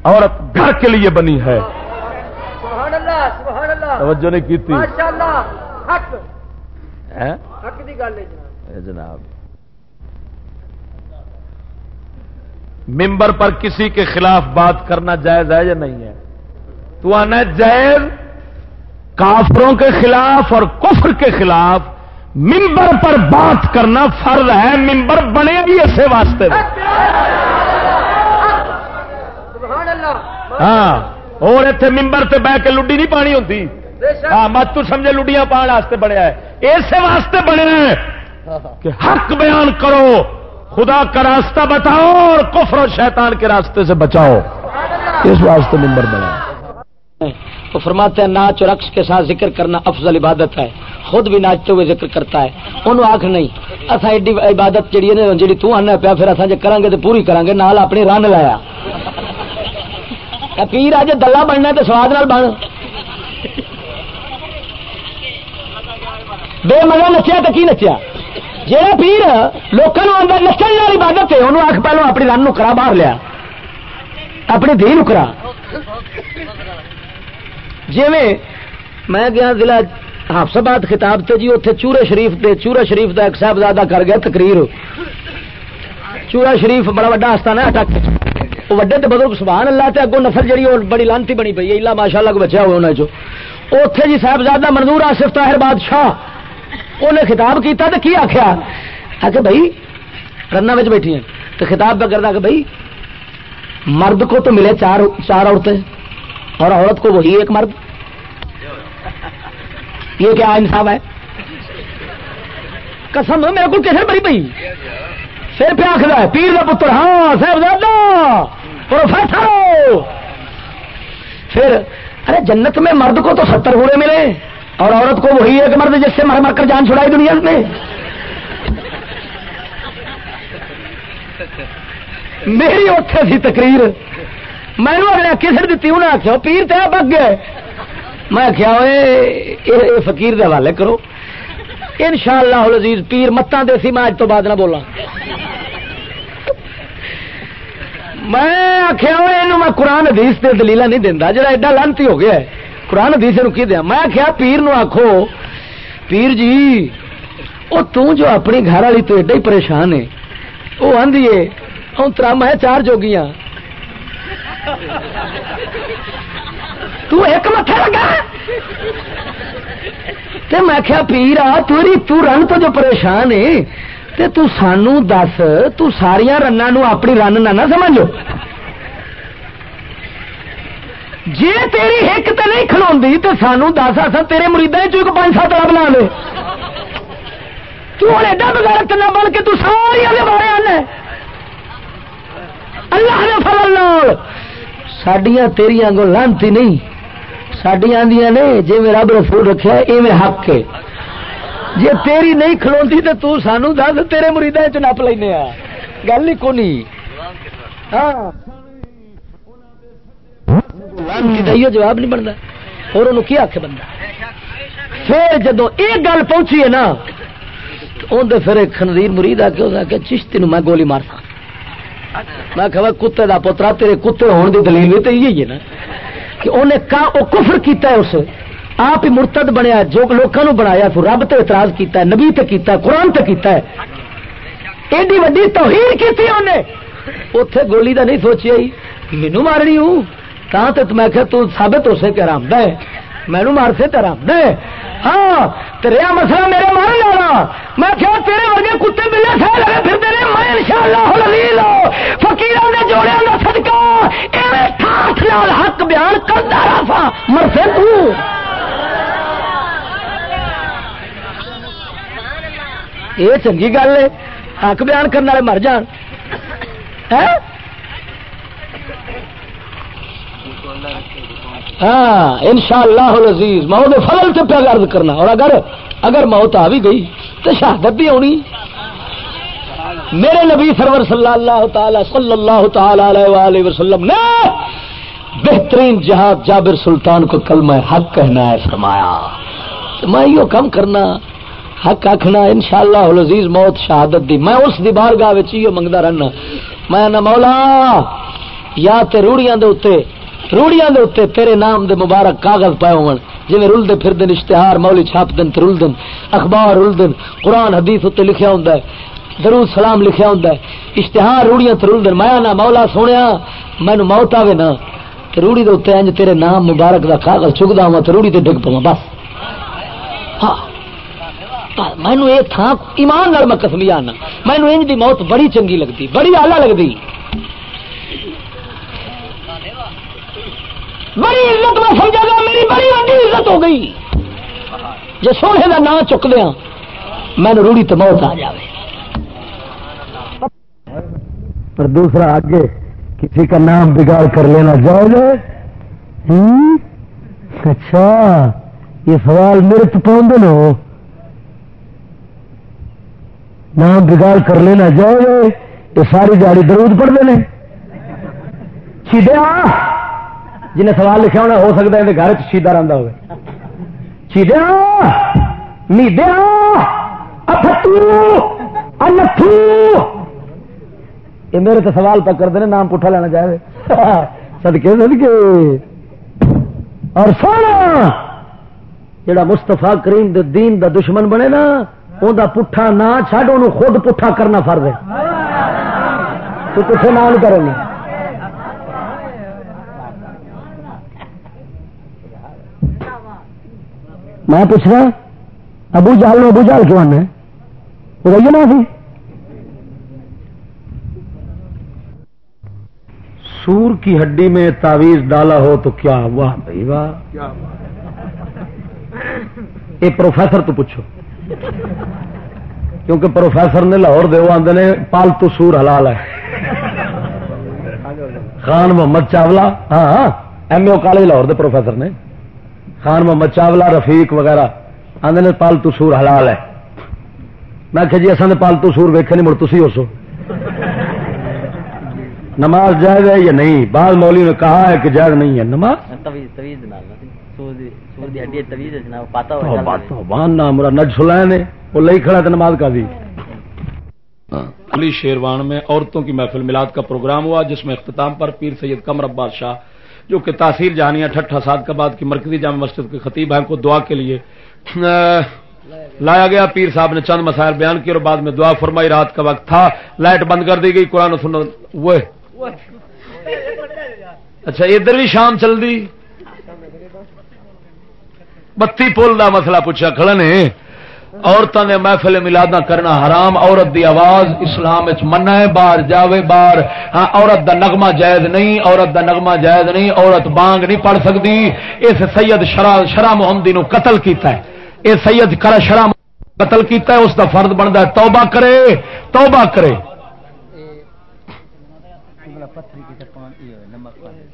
عورت گھر کے لیے بنی ہے۔ توجہ نہیں کی تھی؟ جناب۔ ممبر پر کسی کے خلاف بات کرنا جائز ہے یا نہیں ہے؟ تو آنا جائز کافروں کے خلاف اور کفر کے خلاف ممبر پر بات کرنا فرض ہے، ممبر بنے بھی ایسے واسطے۔ ہاں اور اتنے ممبر سے بہ کے لڈی نہیں پانی ہوتی ہاں مت تو سمجھے لڈیاں پان واسطے بنیا ہے۔ اسی واسطے بنے کہ حق بیان کرو، خدا کا راستہ بتاؤ اور کفر و شیطان کے راستے سے بچاؤ۔ اس واسطے ممبر بنا تو فرماتے ہیں، ناچ اور رقص کے ساتھ ذکر کرنا افضل عبادت ہے۔ خود بھی ناچتے ہوئے ذکر کرتا ہے۔ انہوں آخ نہیں اصا ایڈی عبادت جہی ہے جی تنا پیا، پھر اصا جی کریں گے تو پوری کریں گے نال اپنی رن لایا۔ پیر اج دلہ بننا تو سواد نال بن۔ بے مزہ نچیا تو کی نچیا؟ جہاں پیر لوگوں آدھا نچن والی عبادت ہے، انہوں آخ پہلو اپنی رن کرا، باہر لیا۔ اپنی دھی نکرا جی میں گیا ضلع حفصباد خطاب سے جی اتنے چورے شریف دے چورا شریف کا ایک صاحبزادہ کر گیا تقریر۔ چورا شریف بڑا وا آستان ہے، اٹک۔ وڈے تو بزرگ، سبحان اللہ تے اگوں نفر جی بڑی لانتی بنی پی ہے۔ ماشاء اللہ کو بچا ہوا انہوں نے اتنے جی صاحبزادہ منظور آصف طاہر بادشاہ انہیں خطاب کیتا تو کی آخیا آ کہ بھائی رنا بیٹھی ہیں۔ تو خطاب پہ کرتا کہ بھائی مرد کو تو ملے چار چار عورتیں، اور عورت کو وہی ایک مرد۔ یہ کیا انصاف ہے؟ قسم میرے کو کیسے بڑی پی پھر پہ آخر ہے، پیر کا پتر ہاں صاحب پروفیسر۔ پھر، ارے، جنت میں مرد کو تو ستر گھوڑے ملے، اور عورت کو وہی ایک مرد جس سے مر مر کر جان چھڑائی دنیا میں۔ میری اتے سی تقریر میں اگلے کسر دیتی انہیں آخیا پیر تیا بگ گئے میں کیا فقیر کے حوالے کرو۔ ان شاء اللہ پیر متان دے سی، میں اج تو بعد نہ بولا میں آخیا میں قرآن حدیث سے دلیل نہیں دینا جا ایڈا لانتی ہو گیا قرآن حدیث کی دیا؟ میں آخیا پیر نو آخو پیر جی وہ جو اپنی گھر والی تو ایڈا ہی پریشان ہے۔ وہ آدھی ہے ہوں ترا چار جوگیاں۔ تو ایک متھا لگا تے میں کیا پیر آ، تیری تو رن تو جو پریشان ہے، تے تو سانو دس، تو ساریا رنا نو اپنی رن نہ نہ سمجھو۔ جی تیری ہک تے نہیں کھلوندی، تے سانو دس اصا تیرے مریدا چ پانچ سات رب بنا لے۔ تو ہوں ایڈا بغیر نہ بن کے تو ساریا بارے آنا اللہ نے فضل سڈیا تیریا کو لانتی نہیں۔ سڈیا آدیا نے جی رب رسول رکھا ایویں حق ہے جی تیری نہیں کھلوتی تو تو سانو دس تیرے مریدا چ نپ لینا گل ہی کونی ہاں جواب نہیں بنتا اور انہوں کی آخ بندہ پھر جدو یہ گل پہنچی ہے نا اندر پھر ایک خنزیر مرید آ کے اس چشتی نو میں گولی مارتا میں کہ کتے دا پوترا تیرے کتے ہون دی دلیل بھی تو یہی ہے نا کہ انہیں کا او کفر کیتا ہے اسے۔ آپ ہی مرتد بنیا جو لوگوں بنایا تو رب تے اعتراض کیتا ہے، نبی تے کیتا ہے، قرآن تے کیتا ہے۔ ایڈی وڈی توہین کیتی انہیں اتے گولی دا نہیں سوچی مینو مارنی ہوں۔ تا تو میں کہ تو ثابت ہو سکے آرام دہ مینو مار سے آرام دہ ہاں تیرا مسئلہ میرے مارن والا۔ میں کیا تیرے ورگے کتے ملے سہ لگے پھر تیرے میں ان شاء اللہ فکیر نے جوڑے کا سدکا ٹھاٹ لال حق بیان کرتا رہا مرسے تو۔ یہ چنگی گل ہے۔ حق بیان کرنے والے مر جان۔ ہے ہاں ان شاء اللہ عزیز موت فضل سے پیا گرد کرنا۔ اور اگر اگر موت آ بھی گئی تو شہادت بھی ہونی۔ میرے نبی سرور صلی اللہ تعالی صلی اللہ تعالی علیہ وسلم نے بہترین جہاد جابر سلطان کو کل میں حق کہنا ہے فرمایا۔ میں یہ کم کرنا، حق آخنا ان شاء اللہ عزیز موت شہادت دی۔ میں اس دی بارگاہ یہ منگتا رہنا۔ میں مولا، یا تے روڑیاں دے اتنے روڑیاں دے اتنے تیرے نام دے مبارک کاغذ پائے ہون۔ جی رلتے پھر دن اشتہار، مولی چھاپ دن رل دن اخبار رل دن قرآن، حدیث اتنے لکھیا ہوں درود، سلام لکھیا ہوں اشتہار روڑیاں ترل دن مایا نہ مولا سونے مینو موت آوے نا روڑی دے اتنے انج تیرے نام مبارک دا کاغذ چکتا ہوا تو روڑی تے ڈگ پوا بس۔ ہاں۔ مینو یہ تھا ایمان نال میں کسمی آنا۔ مینو انج دی موت بڑی چنگی لگتی بڑی آلہ لگتی بڑی عزت میں سمجھا گا میری بڑی وڈی عزت ہو گئی۔ جی سونے کا نام چک دیا، میں روڑی تو موت آ جائے پر دوسرا آگے، کسی کا نام بگاڑ کر لینا جائے اچھا یہ سوال میرے تو پہنچ دو نام بگاڑ کر لینا جائے یہ ساری جاڑی درود پڑھتے ہیں چیڈیا جنہیں سوال لکھا ہونا ہو سکتا ہے گھر چیدہ رہتا ہو چیڈیا نیدیا یہ میرے تو سوال پہ کرتے ہیں، نام پٹھا لینا چاہے۔ سدکے سدکے اور سونا، جڑا مستفا کریم دے دین دا دشمن بنے نا ان پٹھا نہ چڈ ان خود پٹھا کرنا فرد ہے۔ تو پٹھے نہ کریں گے میں پوچھ رہا ابو جال ابو جال کیوں آنا وہ نا سی سور کی ہڈی میں تعویذ ڈالا ہو تو کیا واہ بھائی واہ۔ یہ پروفیسر تو پوچھو۔ کیونکہ پروفیسر نے لاہور دے آدھے پالتو سور حلال ہے۔ خان محمد چاولا ہاں ایم او کالج لاہور دے پروفیسر نے۔ خان محمد چاولا رفیق وغیرہ۔ آدھے پالتو سور حلال ہے۔ میں کہ جی اصل پالتو سور ویکے نہیں مڑ تھی ہو سو۔ نماز جائز ہے یا نہیں؟ بعض مولوی نے کہا ہے کہ جائز نہیں ہے۔ نماز؟ سلائے نے وہ لئی کھڑا تو نماز کا دی علی شیروان میں عورتوں کی محفل میلاد کا پروگرام ہوا جس میں اختتام پر پیر سید کمر عباس شاہ جو کہ تاثیر جہانیہ ٹھٹھا سات کا بعد کی مرکزی جامع مسجد کے خطیب ہیں، کو دعا کے لیے لایا گیا۔ پیر صاحب نے چند مسائل بیان کیے اور بعد میں دعا فرمائی۔ رات کا وقت تھا، لائٹ بند کر دی گئی، قرآن سن وہ۔ اچھا ادھر بھی شام چل دی۔ بتی پول کا مسئلہ پوچھا، کھڑا نے۔ عورتوں نے محفل ملادہ کرنا حرام عورت دی آواز اسلام منا ہے باہر جاوے باہر ہاں عورت دا نغمہ جائز نہیں عورت دا نغمہ جائز نہیں عورت بانگ نہیں پڑھ سکتی اس سید شرا شرا محمدی نو قتل کیتا ہے۔ یہ سید کرا شرا قتل کیتا ہے اس دا فرد بنتا ہے توبہ کرے توبہ کرے۔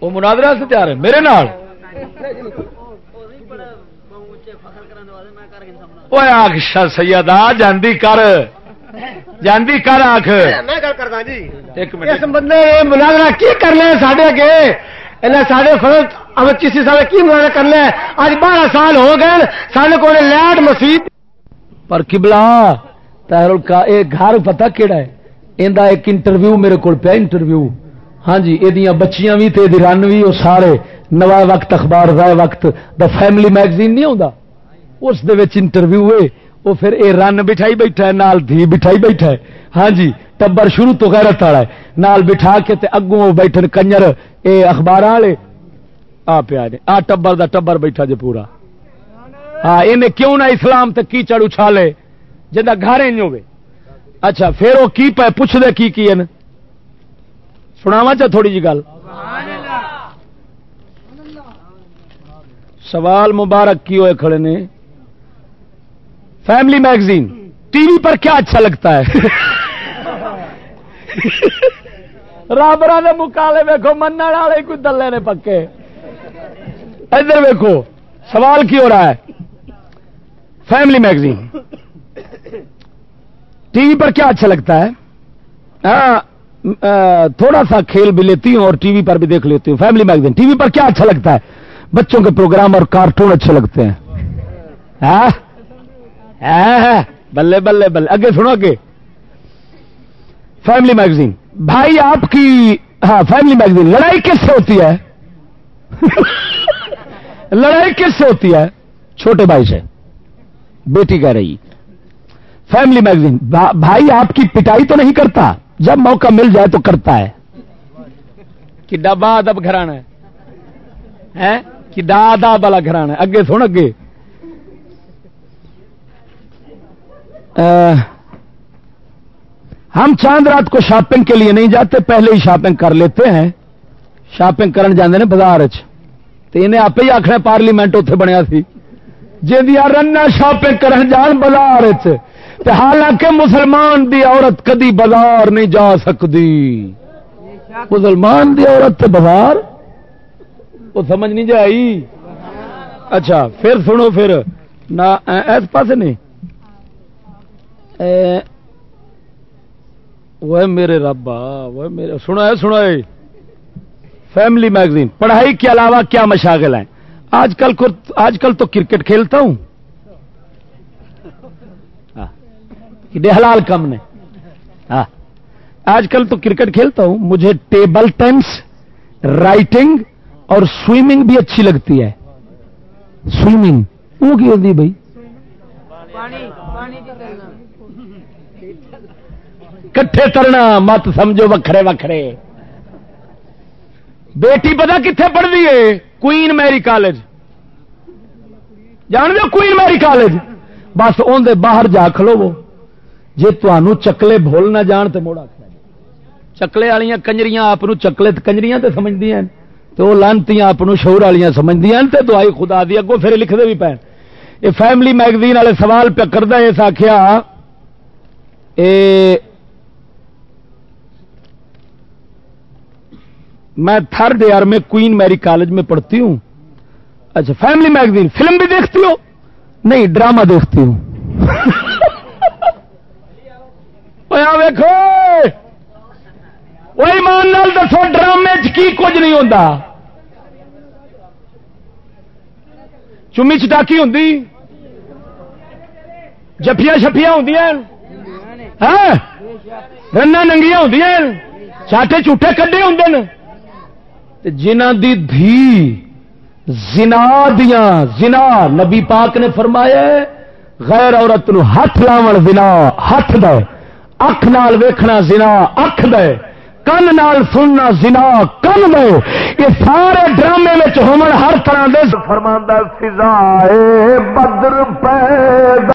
وہ مناظرہ سے تیار ہے میرے نال۔ آخ سید جاندی کر جاندی کر آخ بندے مناظرہ کی کر لیں سڈے اگے سارے فضل کسی سال کی مناظرہ کر لیں اج بارہ سال ہو گئے سارے کو لائٹ مسیح پر کبلا تیر کا گھر پتا کہڑا ہے اندا ایک انٹرویو میرے کو پیا انٹرویو ہاں جی یہ بچیاں بھی تے رن بھی وہ سارے نوا وقت اخبار رائے وقت دا فیملی میگزین نہیں آتا اس انٹرویو ہوئے، وہ پھر اے رن بٹھائی بیٹھا ہے، نال دھی بٹھائی بیٹھا ہے۔ ہاں جی ٹبر شروع تو غیرت والا ہے۔ نال بٹھا کے تے اگوں بیٹھے کنجر، اے اخبار والے۔ آ پیا نے آ ٹبر دا ٹبر بیٹھا جے پورا۔ ہاں انہیں کیوں نہ اسلام تے کی چڑ اچھالے؟ جا گھر نہیں اچھا پھر وہ کی پہ پوچھ دے کی کی سناوا چا تھوڑی جی گل؟ سوال مبارک کی ہوئے کھڑے نے؟ فیملی میگزین ٹی وی پر کیا اچھا لگتا ہے؟ رابر مکالے ویکو من والے کوئی دلے نے پکے۔ ادھر ویکو سوال کی ہو رہا ہے؟ فیملی میگزین ٹی وی پر کیا اچھا لگتا ہے؟ تھوڑا سا کھیل بھی لیتی ہوں اور ٹی وی پر بھی دیکھ لیتی ہوں۔ فیملی میگزین ٹی وی پر کیا اچھا لگتا ہے؟ بچوں کے پروگرام اور کارٹون اچھے لگتے ہیں۔ بلے بلے بلے. اگے سنو اگے. فیملی میگزین بھائی آپ کی ہاں فیملی میگزین لڑائی کس سے ہوتی ہے؟ *laughs* لڑائی کس سے ہوتی ہے؟ چھوٹے بھائی سے. بیٹی کہہ رہی. فیملی میگزین بھائی آپ کی پٹائی تو نہیں کرتا. جب موقع مل جائے تو کرتا ہے. کہ ڈبا ادب گھرانا ہے. کہ ڈادا والا گھرانا ہے. اگے سن اگے. ہم چاند رات کو شاپنگ کے لیے نہیں جاتے، پہلے ہی شاپنگ کر لیتے ہیں۔ شاپنگ کرن جاندے نے بازار انہیں آپ ہی آخر پارلیمنٹ اتنے بنیا سی۔ جی رن شاپنگ کرن جان بازار حالانکہ مسلمان دی عورت کدی بازار نہیں جا سکتی۔ مسلمان دی عورت بازار؟ وہ سمجھ نہیں جائی۔ اچھا پھر سنو پھر۔ نہ اس پاس نہیں۔ وہ میرے ربا، وہ میرے سنا ہے سنا ہے فیملی میگزین پڑھائی کے علاوہ کیا مشاغل ہیں؟ آج کل آج کل تو کرکٹ کھیلتا ہوں۔ ہاں۔ حلال کم نے۔ ہاں۔ آج کل تو کرکٹ کھیلتا ہوں۔ مجھے ٹیبل ٹینس، رائٹنگ اور سوئمنگ بھی اچھی لگتی ہے۔ سوئمنگ۔ وہ کی ہوتی بھائی؟ کٹھے ترنا، مت سمجھو وکھرے وکھرے۔ بیٹی پتا کتنے پڑھتی ہے؟ کوئین میری کالج جان دو کوئین میری کالج بس اندر باہر جا کھلو جی تمہوں چکلے بھول نہ جان تو موڑا چکلے والی کنجریاں آپ چکلے کنجریاں تو سمجھتی ہیں۔ تو وہ لانتی آپ شور والی سمجھتی ہیں تو دعائی خدا دی اگوں پھر لکھتے بھی پے یہ فیملی میگزین والے سوال پہ کردہ اس آخیا میں تھرڈ ایئر میں کوئین میری کالج میں پڑھتی ہوں۔ اچھا فیملی میگزین، فلم بھی دیکھتی ہو؟ نہیں، ڈرامہ دیکھتی ہوں۔ ویکو وہی مان دسو، ڈرامے کی کچھ نہیں ہوتا چمی چٹاکی ہوں جفیا شفیا ہوں رنا ننگیا ہوں چاٹے چوٹے کڈے ہوں جنہ دی دھی زنا دیا زنا نبی پاک نے فرمایا غیر عورت نو ہاتھ لاو زنا ہاتھ دے، اکھ نال ویکھنا زنا اکھ دے، کن نال سننا زنا کن دے۔ یہ سارے ڈرامے میں ہومن ہر طرح دے۔ فرما فضا بدر پیدا